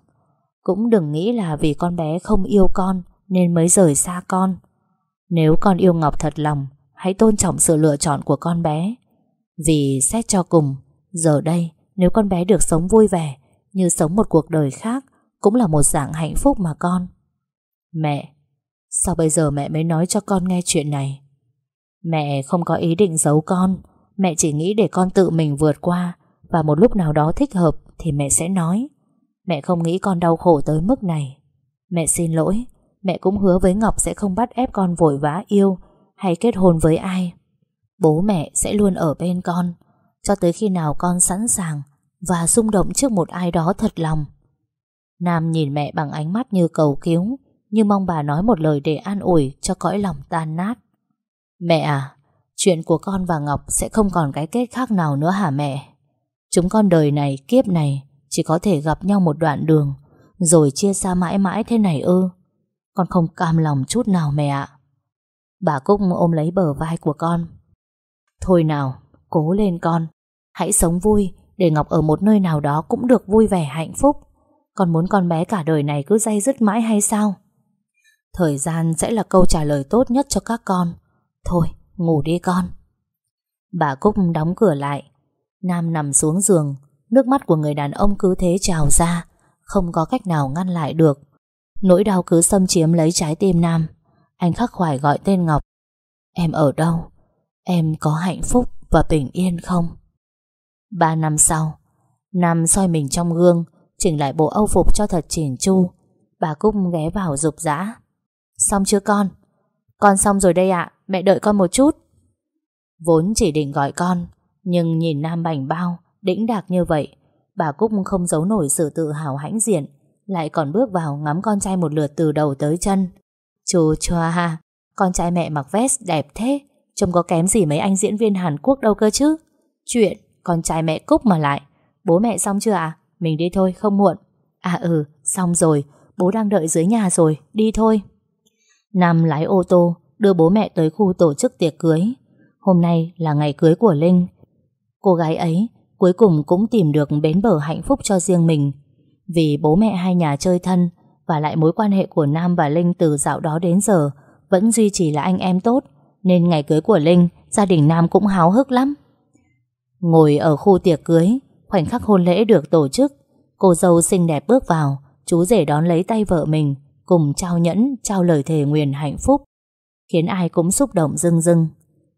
Cũng đừng nghĩ là vì con bé không yêu con Nên mới rời xa con. Nếu con yêu Ngọc thật lòng Hãy tôn trọng sự lựa chọn của con bé. Vì xét cho cùng, Giờ đây, nếu con bé được sống vui vẻ, Như sống một cuộc đời khác, Cũng là một dạng hạnh phúc mà con. Mẹ, Sao bây giờ mẹ mới nói cho con nghe chuyện này? Mẹ không có ý định giấu con. Mẹ chỉ nghĩ để con tự mình vượt qua, Và một lúc nào đó thích hợp Thì mẹ sẽ nói. Mẹ không nghĩ con đau khổ tới mức này. Mẹ xin lỗi, Mẹ cũng hứa với Ngọc sẽ không bắt ép con vội vã yêu hay kết hôn với ai. Bố mẹ sẽ luôn ở bên con, Cho tới khi nào con sẵn sàng Và rung động trước một ai đó thật lòng. Nam nhìn mẹ bằng ánh mắt như cầu cứu, Như mong bà nói một lời để an ủi Cho cõi lòng tan nát. Mẹ à Chuyện của con và Ngọc sẽ không còn cái kết khác nào nữa hả mẹ? Chúng con đời này, kiếp này, Chỉ có thể gặp nhau một đoạn đường, Rồi chia xa mãi mãi thế này ư? Con không cam lòng chút nào mẹ ạ. Bà Cúc ôm lấy bờ vai của con. Thôi nào, Cố lên con. Hãy sống vui, Để Ngọc ở một nơi nào đó cũng được vui vẻ, hạnh phúc. Con muốn con bé cả đời này cứ dây dứt mãi hay sao? Thời gian sẽ là câu trả lời tốt nhất cho các con. Thôi, ngủ đi con. Bà Cúc đóng cửa lại. Nam nằm xuống giường. Nước mắt của người đàn ông cứ thế trào ra. Không có cách nào ngăn lại được. Nỗi đau cứ xâm chiếm lấy trái tim Nam. Anh khắc khoải gọi tên Ngọc Em ở đâu? Em có hạnh phúc và bình yên không? Ba năm sau Nam soi mình trong gương, Chỉnh lại bộ âu phục cho thật chỉnh chu Bà Cúc ghé vào rụp rã Xong chưa con? Con xong rồi đây ạ, Mẹ đợi con một chút Vốn chỉ định gọi con, Nhưng nhìn Nam bảnh bao, Đĩnh đạc như vậy, Bà Cúc không giấu nổi sự tự hào hãnh diện, Lại còn bước vào ngắm con trai một lượt từ đầu tới chân Chú choa ha. Con trai mẹ mặc vest đẹp thế. Trông có kém gì mấy anh diễn viên Hàn Quốc đâu cơ chứ? Chuyện, Con trai mẹ Cúc mà lại. Bố mẹ xong chưa à Mình đi thôi, không muộn. À ừ xong rồi. Bố đang đợi dưới nhà rồi, Đi thôi. Nam lái ô tô, đưa bố mẹ tới khu tổ chức tiệc cưới. Hôm nay là ngày cưới của Linh. Cô gái ấy cuối cùng cũng tìm được bến bờ hạnh phúc cho riêng mình. Vì bố mẹ hai nhà chơi thân và lại mối quan hệ của Nam và Linh từ dạo đó đến giờ vẫn duy trì là anh em tốt nên ngày cưới của Linh gia đình Nam cũng háo hức lắm. Ngồi ở khu tiệc cưới khoảnh khắc hôn lễ được tổ chức cô dâu xinh đẹp bước vào chú rể đón lấy tay vợ mình cùng trao nhẫn trao lời thề nguyền hạnh phúc khiến ai cũng xúc động rưng rưng.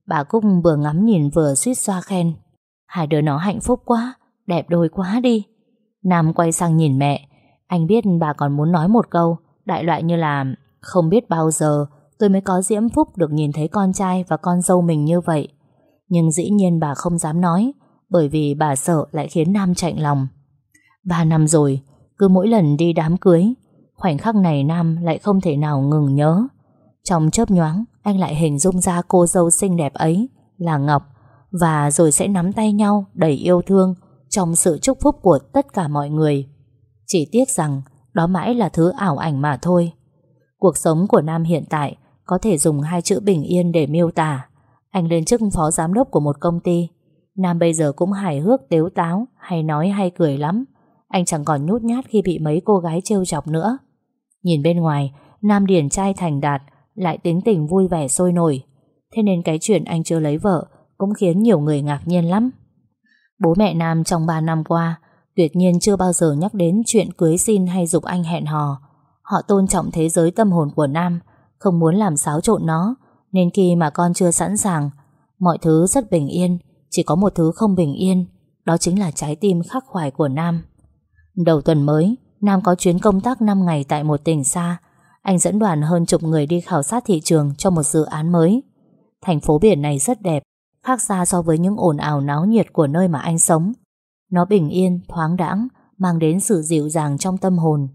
Bà Cúc vừa ngắm nhìn vừa suýt xoa khen. Hai đứa nó hạnh phúc quá, đẹp đôi quá đi. Nam quay sang nhìn mẹ, anh biết bà còn muốn nói một câu, đại loại như là không biết bao giờ tôi mới có diễm phúc được nhìn thấy con trai và con dâu mình như vậy. Nhưng dĩ nhiên bà không dám nói, bởi vì bà sợ lại khiến Nam chạnh lòng. Ba năm rồi, cứ mỗi lần đi đám cưới, khoảnh khắc này Nam lại không thể nào ngừng nhớ. Trong chớp nhoáng Anh lại hình dung ra cô dâu xinh đẹp ấy Là Ngọc Và rồi sẽ nắm tay nhau đầy yêu thương Trong sự chúc phúc của tất cả mọi người chỉ tiếc rằng Đó mãi là thứ ảo ảnh mà thôi. Cuộc sống của Nam hiện tại Có thể dùng hai chữ bình yên để miêu tả. Anh lên chức phó giám đốc của một công ty. Nam bây giờ cũng hài hước, tếu táo, Hay nói hay cười lắm. Anh chẳng còn nhút nhát khi bị mấy cô gái trêu chọc nữa. Nhìn bên ngoài, Nam điển trai thành đạt, lại tính tình vui vẻ sôi nổi. Thế nên cái chuyện anh chưa lấy vợ cũng khiến nhiều người ngạc nhiên lắm. Bố mẹ Nam trong 3 năm qua tuyệt nhiên chưa bao giờ nhắc đến chuyện cưới xin hay dục anh hẹn hò. Họ tôn trọng thế giới tâm hồn của Nam, không muốn làm xáo trộn nó, nên khi mà con chưa sẵn sàng, mọi thứ rất bình yên, chỉ có một thứ không bình yên, đó chính là trái tim khắc khoải của Nam. Đầu tuần mới, Nam có chuyến công tác 5 ngày tại một tỉnh xa. Anh dẫn đoàn hơn chục người đi khảo sát thị trường cho một dự án mới. Thành phố biển này rất đẹp, khác xa so với những ồn ào náo nhiệt của nơi mà anh sống. Nó bình yên, thoáng đãng, mang đến sự dịu dàng trong tâm hồn.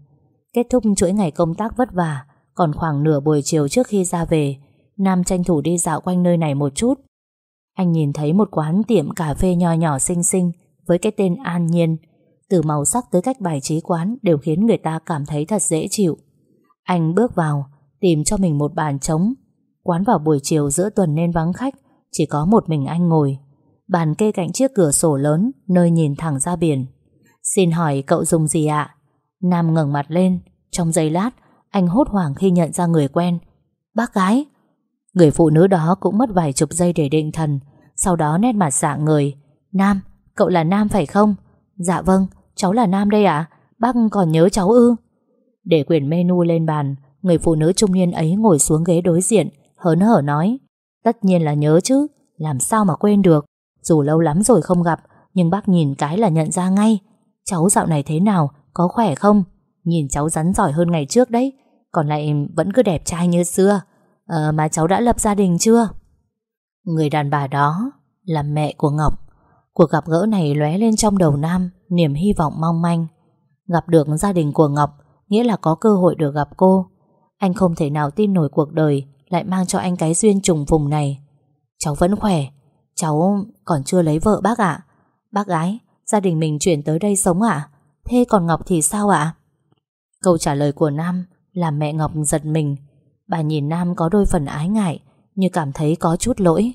Kết thúc chuỗi ngày công tác vất vả, còn khoảng nửa buổi chiều trước khi ra về, Nam tranh thủ đi dạo quanh nơi này một chút. Anh nhìn thấy một quán tiệm cà phê nho nhỏ xinh xinh với cái tên An Nhiên. Từ màu sắc tới cách bài trí quán đều khiến người ta cảm thấy thật dễ chịu. Anh bước vào, tìm cho mình một bàn trống. Quán vào buổi chiều giữa tuần nên vắng khách, chỉ có một mình anh ngồi. Bàn kê cạnh chiếc cửa sổ lớn, nơi nhìn thẳng ra biển. Xin hỏi cậu dùng gì ạ? Nam ngẩng mặt lên, trong giây lát, anh hốt hoảng khi nhận ra người quen. Bác gái! Người phụ nữ đó cũng mất vài chục giây để định thần, sau đó nét mặt dạng người. Nam, cậu là Nam phải không? Dạ vâng, cháu là Nam đây ạ. Bác còn nhớ cháu ư? Để quyển menu lên bàn, người phụ nữ trung niên ấy ngồi xuống ghế đối diện, hớn hở nói. Tất nhiên là nhớ chứ, làm sao mà quên được. Dù lâu lắm rồi không gặp, nhưng bác nhìn cái là nhận ra ngay. Cháu dạo này thế nào, có khỏe không? Nhìn cháu rắn giỏi hơn ngày trước đấy, còn lại vẫn cứ đẹp trai như xưa. Ờ, mà cháu đã lập gia đình chưa? Người đàn bà đó là mẹ của Ngọc. Cuộc gặp gỡ này lóe lên trong đầu Nam, niềm hy vọng mong manh. Gặp được gia đình của Ngọc, nghĩa là có cơ hội được gặp cô. Anh không thể nào tin nổi cuộc đời lại mang cho anh cái duyên trùng vùng này. Cháu vẫn khỏe, cháu còn chưa lấy vợ bác ạ. Bác gái, gia đình mình chuyển tới đây sống ạ? Thế còn Ngọc thì sao ạ? Câu trả lời của Nam làm mẹ Ngọc giật mình. Bà nhìn Nam có đôi phần ái ngại, như cảm thấy có chút lỗi.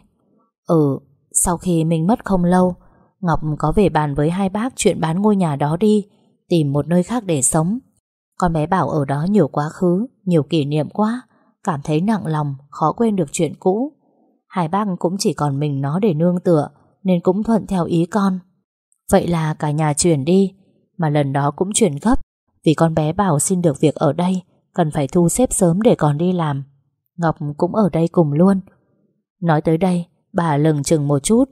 Ừ, sau khi mình mất không lâu, Ngọc có về bàn với hai bác chuyện bán ngôi nhà đó đi, tìm một nơi khác để sống. Con bé bảo ở đó nhiều quá khứ, nhiều kỷ niệm quá, cảm thấy nặng lòng, khó quên được chuyện cũ. Hải bác cũng chỉ còn mình nó để nương tựa, nên cũng thuận theo ý con. Vậy là cả nhà chuyển đi, mà lần đó cũng chuyển gấp, vì con bé bảo xin được việc ở đây, cần phải thu xếp sớm để còn đi làm. Ngọc cũng ở đây cùng luôn. Nói tới đây, bà lừng chừng một chút.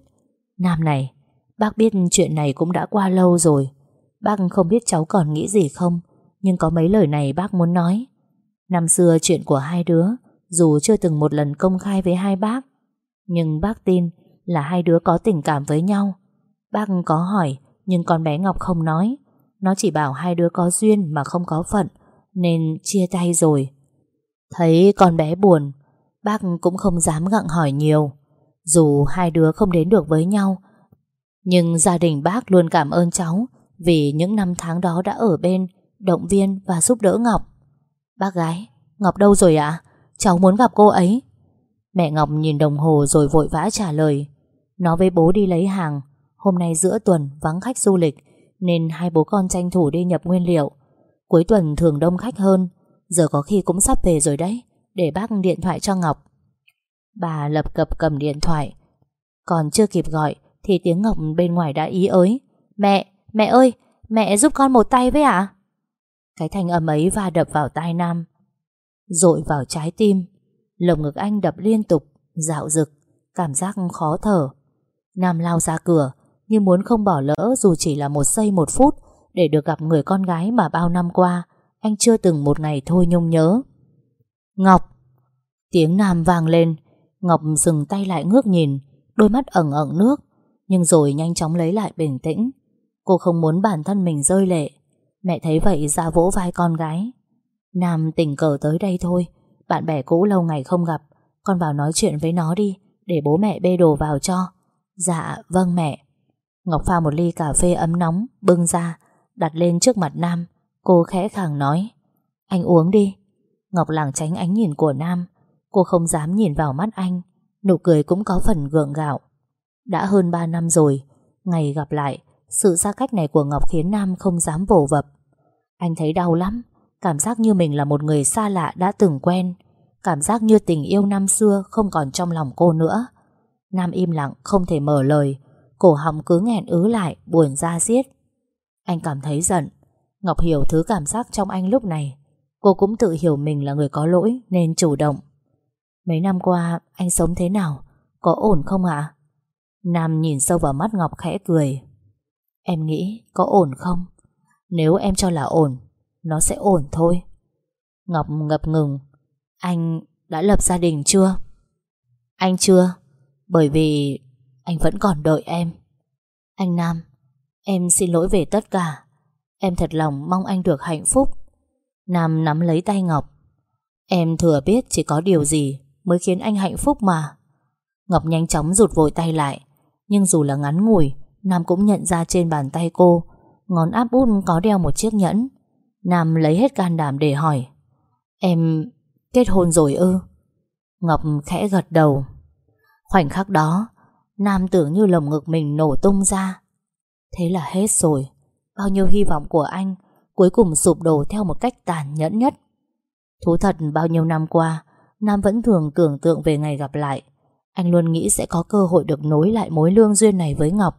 Nam này, bác biết chuyện này cũng đã qua lâu rồi. Bác không biết cháu còn nghĩ gì không, nhưng có mấy lời này bác muốn nói. Năm xưa chuyện của hai đứa, dù chưa từng một lần công khai với hai bác, nhưng bác tin là hai đứa có tình cảm với nhau. Bác có hỏi, nhưng con bé Ngọc không nói. Nó chỉ bảo hai đứa có duyên mà không có phận, nên chia tay rồi. Thấy con bé buồn, bác cũng không dám gặng hỏi nhiều. Dù hai đứa không đến được với nhau, nhưng gia đình bác luôn cảm ơn cháu vì những năm tháng đó đã ở bên, động viên và giúp đỡ Ngọc. Bác gái, Ngọc đâu rồi ạ? Cháu muốn gặp cô ấy. Mẹ Ngọc nhìn đồng hồ rồi vội vã trả lời. Nó với bố đi lấy hàng. Hôm nay giữa tuần vắng khách du lịch nên hai bố con tranh thủ đi nhập nguyên liệu. Cuối tuần thường đông khách hơn. Giờ có khi cũng sắp về rồi đấy. Để bác điện thoại cho Ngọc. Bà lập cập cầm điện thoại. Còn chưa kịp gọi thì tiếng Ngọc bên ngoài đã ý ới. Mẹ, mẹ ơi, mẹ giúp con một tay với ạ. Cái thanh âm ấy va đập vào tai Nam Rội vào trái tim Lồng ngực anh đập liên tục, Dạo rực, Cảm giác khó thở. Nam lao ra cửa, Như muốn không bỏ lỡ dù chỉ là một giây một phút Để được gặp người con gái mà bao năm qua Anh chưa từng một ngày thôi nhung nhớ. Ngọc! Tiếng Nam vang lên. Ngọc dừng tay lại ngước nhìn, Đôi mắt ẩn ẩn nước, Nhưng rồi nhanh chóng lấy lại bình tĩnh. Cô không muốn bản thân mình rơi lệ. Mẹ thấy vậy ra vỗ vai con gái. Nam tình cờ tới đây thôi bạn bè cũ lâu ngày không gặp. Con vào nói chuyện với nó đi Để bố mẹ bê đồ vào cho. Dạ vâng mẹ. Ngọc pha một ly cà phê ấm nóng Bưng ra Đặt lên trước mặt Nam. Cô khẽ khàng nói Anh uống đi. Ngọc lảng tránh ánh nhìn của Nam. Cô không dám nhìn vào mắt anh. Nụ cười cũng có phần gượng gạo. Đã hơn 3 năm rồi Ngày gặp lại sự xa cách này của Ngọc khiến Nam không dám vồ vập. Anh thấy đau lắm, cảm giác như mình là một người xa lạ đã từng quen, cảm giác như tình yêu năm xưa không còn trong lòng cô nữa. Nam im lặng không thể mở lời, cổ họng cứ nghẹn ứ lại, buồn ra giết Anh cảm thấy giận. Ngọc hiểu thứ cảm giác trong anh lúc này. Cô cũng tự hiểu mình là người có lỗi Nên chủ động. Mấy năm qua anh sống thế nào? Có ổn không ạ? Nam nhìn sâu vào mắt Ngọc khẽ cười. Em nghĩ có ổn không? Nếu em cho là ổn nó sẽ ổn thôi. Ngọc ngập ngừng. Anh đã lập gia đình chưa? Anh chưa, Bởi vì anh vẫn còn đợi em. Anh Nam, Em xin lỗi về tất cả. Em thật lòng mong anh được hạnh phúc. Nam nắm lấy tay Ngọc. Em thừa biết chỉ có điều gì Mới khiến anh hạnh phúc mà. Ngọc nhanh chóng rụt vội tay lại, Nhưng dù là ngắn ngủi, Nam cũng nhận ra trên bàn tay cô, Ngón áp út có đeo một chiếc nhẫn. Nam lấy hết can đảm để hỏi. Em kết hôn rồi ư? Ngọc khẽ gật đầu. Khoảnh khắc đó, Nam tưởng như lồng ngực mình nổ tung ra. Thế là hết rồi. Bao nhiêu hy vọng của anh Cuối cùng sụp đổ theo một cách tàn nhẫn nhất. Thú thật, bao nhiêu năm qua, Nam vẫn thường tưởng tượng về ngày gặp lại. Anh luôn nghĩ sẽ có cơ hội được nối lại mối lương duyên này với Ngọc.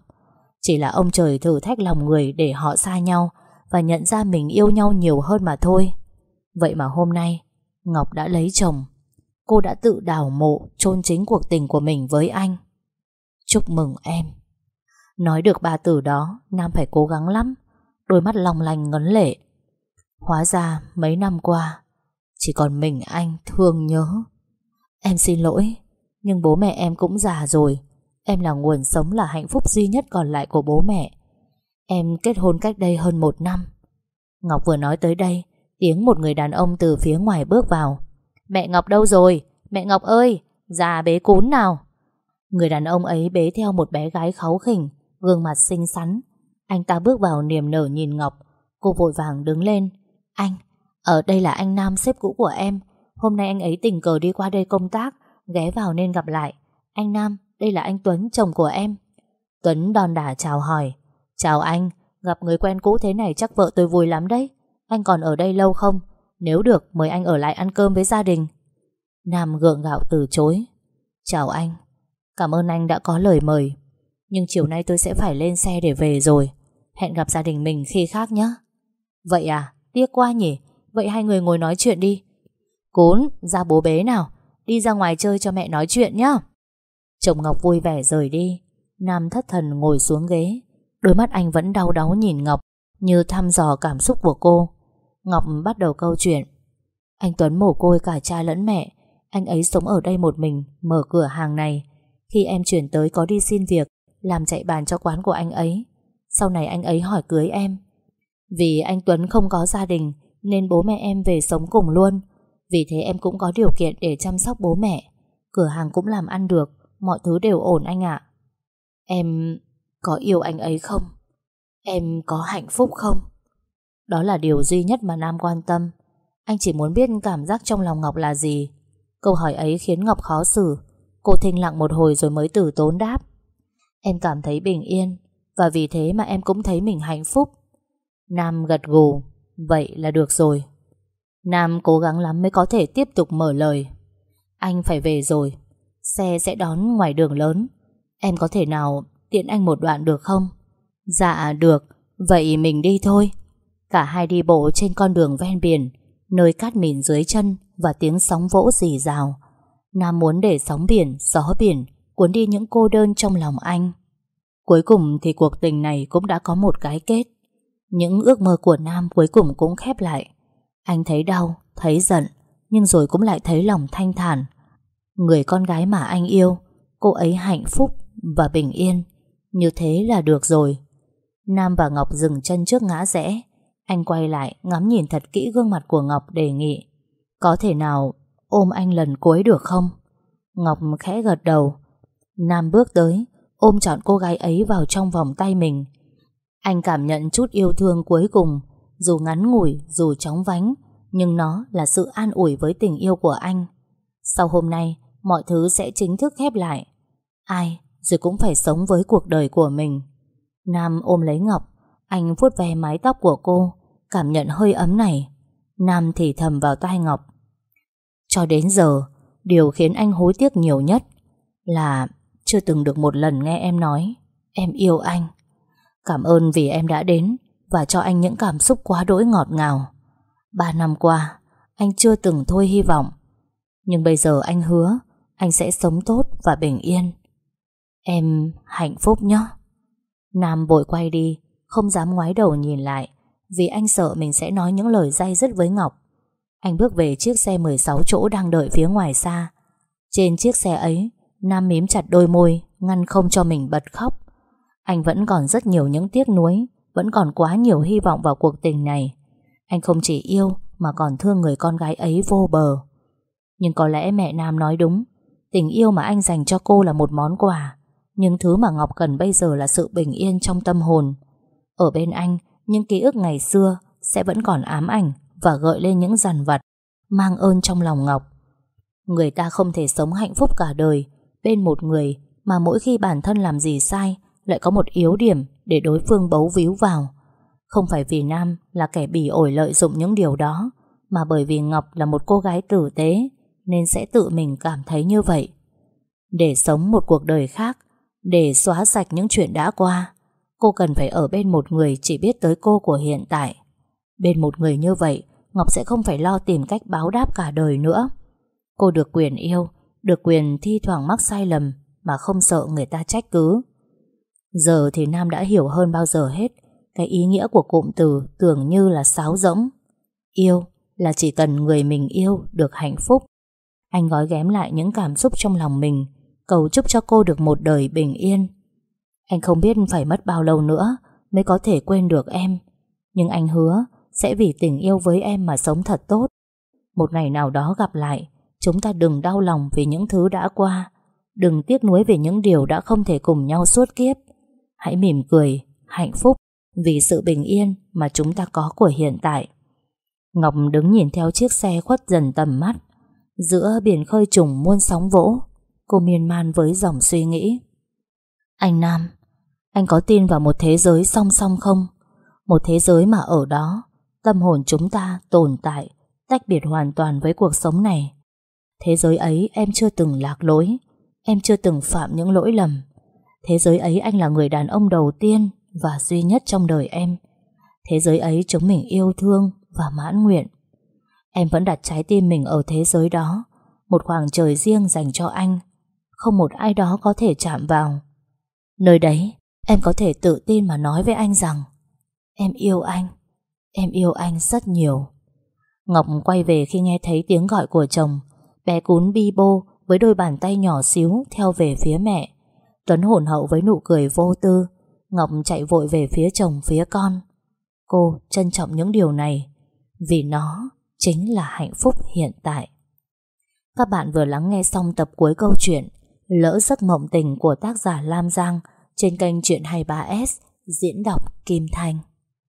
Chỉ là ông trời thử thách lòng người để họ xa nhau và nhận ra mình yêu nhau nhiều hơn mà thôi. Vậy mà hôm nay, Ngọc đã lấy chồng. Cô đã tự đào mộ, chôn chính cuộc tình của mình với anh. Chúc mừng em. Nói được ba từ đó, Nam phải cố gắng lắm. Đôi mắt long lanh ngấn lệ. Hóa ra, mấy năm qua, Chỉ còn mình anh thương nhớ. Em xin lỗi, Nhưng bố mẹ em cũng già rồi. Em là nguồn sống là hạnh phúc duy nhất còn lại của bố mẹ. Em kết hôn cách đây hơn một năm. Ngọc vừa nói tới đây Tiếng một người đàn ông từ phía ngoài bước vào. Mẹ Ngọc đâu rồi? Mẹ Ngọc ơi Già bế cún nào? Người đàn ông ấy bế theo một bé gái kháu khỉnh Gương mặt xinh xắn. Anh ta bước vào niềm nở nhìn Ngọc. Cô vội vàng đứng lên. Anh, ở đây là anh Nam sếp cũ của em. Hôm nay anh ấy tình cờ đi qua đây công tác Ghé vào nên gặp lại. Anh Nam, đây là anh Tuấn, chồng của em. Tuấn đòn đả chào hỏi. Chào anh, gặp người quen cũ thế này chắc vợ tôi vui lắm đấy. Anh còn ở đây lâu không? Nếu được mời anh ở lại ăn cơm với gia đình. Nam gượng gạo từ chối. Chào anh Cảm ơn anh đã có lời mời. Nhưng chiều nay tôi sẽ phải lên xe để về rồi. Hẹn gặp gia đình mình khi khác nhé. Vậy à Tiếc quá nhỉ. Vậy hai người ngồi nói chuyện đi. Cún ra bố bế nào. Đi ra ngoài chơi cho mẹ nói chuyện nhé Chồng Ngọc vui vẻ rời đi. Nam thất thần ngồi xuống ghế. Đôi mắt anh vẫn đau đáu nhìn Ngọc Như thăm dò cảm xúc của cô. Ngọc bắt đầu câu chuyện. Anh Tuấn mồ côi cả cha lẫn mẹ. Anh ấy sống ở đây một mình, Mở cửa hàng này. Khi em chuyển tới có đi xin việc, Làm chạy bàn cho quán của anh ấy. Sau này anh ấy hỏi cưới em. Vì anh Tuấn không có gia đình, Nên bố mẹ em về sống cùng luôn. Vì thế em cũng có điều kiện để chăm sóc bố mẹ. Cửa hàng cũng làm ăn được, Mọi thứ đều ổn anh ạ. Em có yêu anh ấy không? Em có hạnh phúc không? Đó là điều duy nhất mà Nam quan tâm. Anh chỉ muốn biết cảm giác trong lòng Ngọc là gì. Câu hỏi ấy khiến Ngọc khó xử. Cô thinh lặng một hồi rồi mới tử tốn đáp. Em cảm thấy bình yên, Và vì thế mà em cũng thấy mình hạnh phúc. Nam gật gù. Vậy là được rồi. Nam cố gắng lắm mới có thể tiếp tục mở lời. Anh phải về rồi. Xe sẽ đón ngoài đường lớn. Em có thể nào tiện anh một đoạn được không? Dạ được. Vậy mình đi thôi. Cả hai đi bộ trên con đường ven biển Nơi cát mịn dưới chân Và tiếng sóng vỗ rì rào. Nam muốn để sóng biển, gió biển Cuốn đi những cô đơn trong lòng anh. Cuối cùng thì cuộc tình này Cũng đã có một cái kết. Những ước mơ của Nam cuối cùng cũng khép lại. Anh thấy đau, thấy giận Nhưng rồi cũng lại thấy lòng thanh thản. Người con gái mà anh yêu Cô ấy hạnh phúc và bình yên. Như thế là được rồi. Nam và Ngọc dừng chân trước ngã rẽ. Anh quay lại, ngắm nhìn thật kỹ gương mặt của Ngọc đề nghị, Có thể nào ôm anh lần cuối được không? Ngọc khẽ gật đầu. Nam bước tới, Ôm trọn cô gái ấy vào trong vòng tay mình. Anh cảm nhận chút yêu thương cuối cùng, Dù ngắn ngủi, Dù chóng vánh, Nhưng nó là sự an ủi với tình yêu của anh. Sau hôm nay, Mọi thứ sẽ chính thức khép lại. Ai rồi cũng phải sống với cuộc đời của mình Nam ôm lấy Ngọc Anh vuốt ve mái tóc của cô Cảm nhận hơi ấm này Nam thì thầm vào tai Ngọc Cho đến giờ Điều khiến anh hối tiếc nhiều nhất Là chưa từng được một lần nghe em nói Em yêu anh Cảm ơn vì em đã đến và cho anh những cảm xúc quá đỗi ngọt ngào. Ba năm qua, anh chưa từng thôi hy vọng. Nhưng bây giờ anh hứa anh sẽ sống tốt và bình yên. Em hạnh phúc nhé. Nam vội quay đi, không dám ngoái đầu nhìn lại, vì anh sợ mình sẽ nói những lời dai dứt với Ngọc. Anh bước về chiếc xe 16 chỗ đang đợi phía ngoài xa. Trên chiếc xe ấy, Nam mím chặt đôi môi, ngăn không cho mình bật khóc. Anh vẫn còn rất nhiều những tiếc nuối, vẫn còn quá nhiều hy vọng vào cuộc tình này. Anh không chỉ yêu mà còn thương người con gái ấy vô bờ. Nhưng có lẽ mẹ Nam nói đúng, tình yêu mà anh dành cho cô là một món quà, nhưng thứ mà Ngọc cần bây giờ là sự bình yên trong tâm hồn. Ở bên anh, những ký ức ngày xưa sẽ vẫn còn ám ảnh và gợi lên những dằn vặt, mang ơn trong lòng Ngọc. Người ta không thể sống hạnh phúc cả đời bên một người mà mỗi khi bản thân làm gì sai lại có một yếu điểm để đối phương bấu víu vào. Không phải vì Nam là kẻ bỉ ổi lợi dụng những điều đó, mà bởi vì Ngọc là một cô gái tử tế nên sẽ tự mình cảm thấy như vậy. Để sống một cuộc đời khác, để xóa sạch những chuyện đã qua, cô cần phải ở bên một người chỉ biết tới cô của hiện tại. Bên một người như vậy, Ngọc sẽ không phải lo tìm cách báo đáp cả đời nữa. Cô được quyền yêu, được quyền thi thoảng mắc sai lầm mà không sợ người ta trách cứ. Giờ thì Nam đã hiểu hơn bao giờ hết cái ý nghĩa của cụm từ tưởng như là sáo rỗng. Yêu là chỉ cần người mình yêu được hạnh phúc. Anh gói ghém lại những cảm xúc trong lòng mình, cầu chúc cho cô được một đời bình yên. Anh không biết phải mất bao lâu nữa mới có thể quên được em, nhưng anh hứa sẽ vì tình yêu với em mà sống thật tốt. Một ngày nào đó gặp lại, chúng ta đừng đau lòng vì những thứ đã qua, đừng tiếc nuối về những điều đã không thể cùng nhau suốt kiếp. Hãy mỉm cười, hạnh phúc vì sự bình yên mà chúng ta có của hiện tại. Ngọc đứng nhìn theo chiếc xe khuất dần tầm mắt. Giữa biển khơi trùng muôn sóng vỗ, cô miên man với dòng suy nghĩ. Anh Nam, anh có tin vào một thế giới song song không? Một thế giới mà ở đó, tâm hồn chúng ta tồn tại, tách biệt hoàn toàn với cuộc sống này. Thế giới ấy em chưa từng lạc lối, em chưa từng phạm những lỗi lầm. Thế giới ấy anh là người đàn ông đầu tiên và duy nhất trong đời em. Thế giới ấy chúng mình yêu thương và mãn nguyện. Em vẫn đặt trái tim mình ở thế giới đó, một khoảng trời riêng dành cho anh, không một ai đó có thể chạm vào. Nơi đấy, em có thể tự tin mà nói với anh rằng em yêu anh, em yêu anh rất nhiều. Ngọc quay về khi nghe thấy tiếng gọi của chồng, bé cún bi bô với đôi bàn tay nhỏ xíu theo về phía mẹ. Tuấn hồn hậu với nụ cười vô tư, Ngọc chạy vội về phía chồng phía con. Cô trân trọng những điều này vì nó chính là hạnh phúc hiện tại. Các bạn vừa lắng nghe xong tập cuối câu chuyện Lỡ giấc mộng tình của tác giả Lam Giang, trên kênh Chuyện 23S diễn đọc Kim Thanh.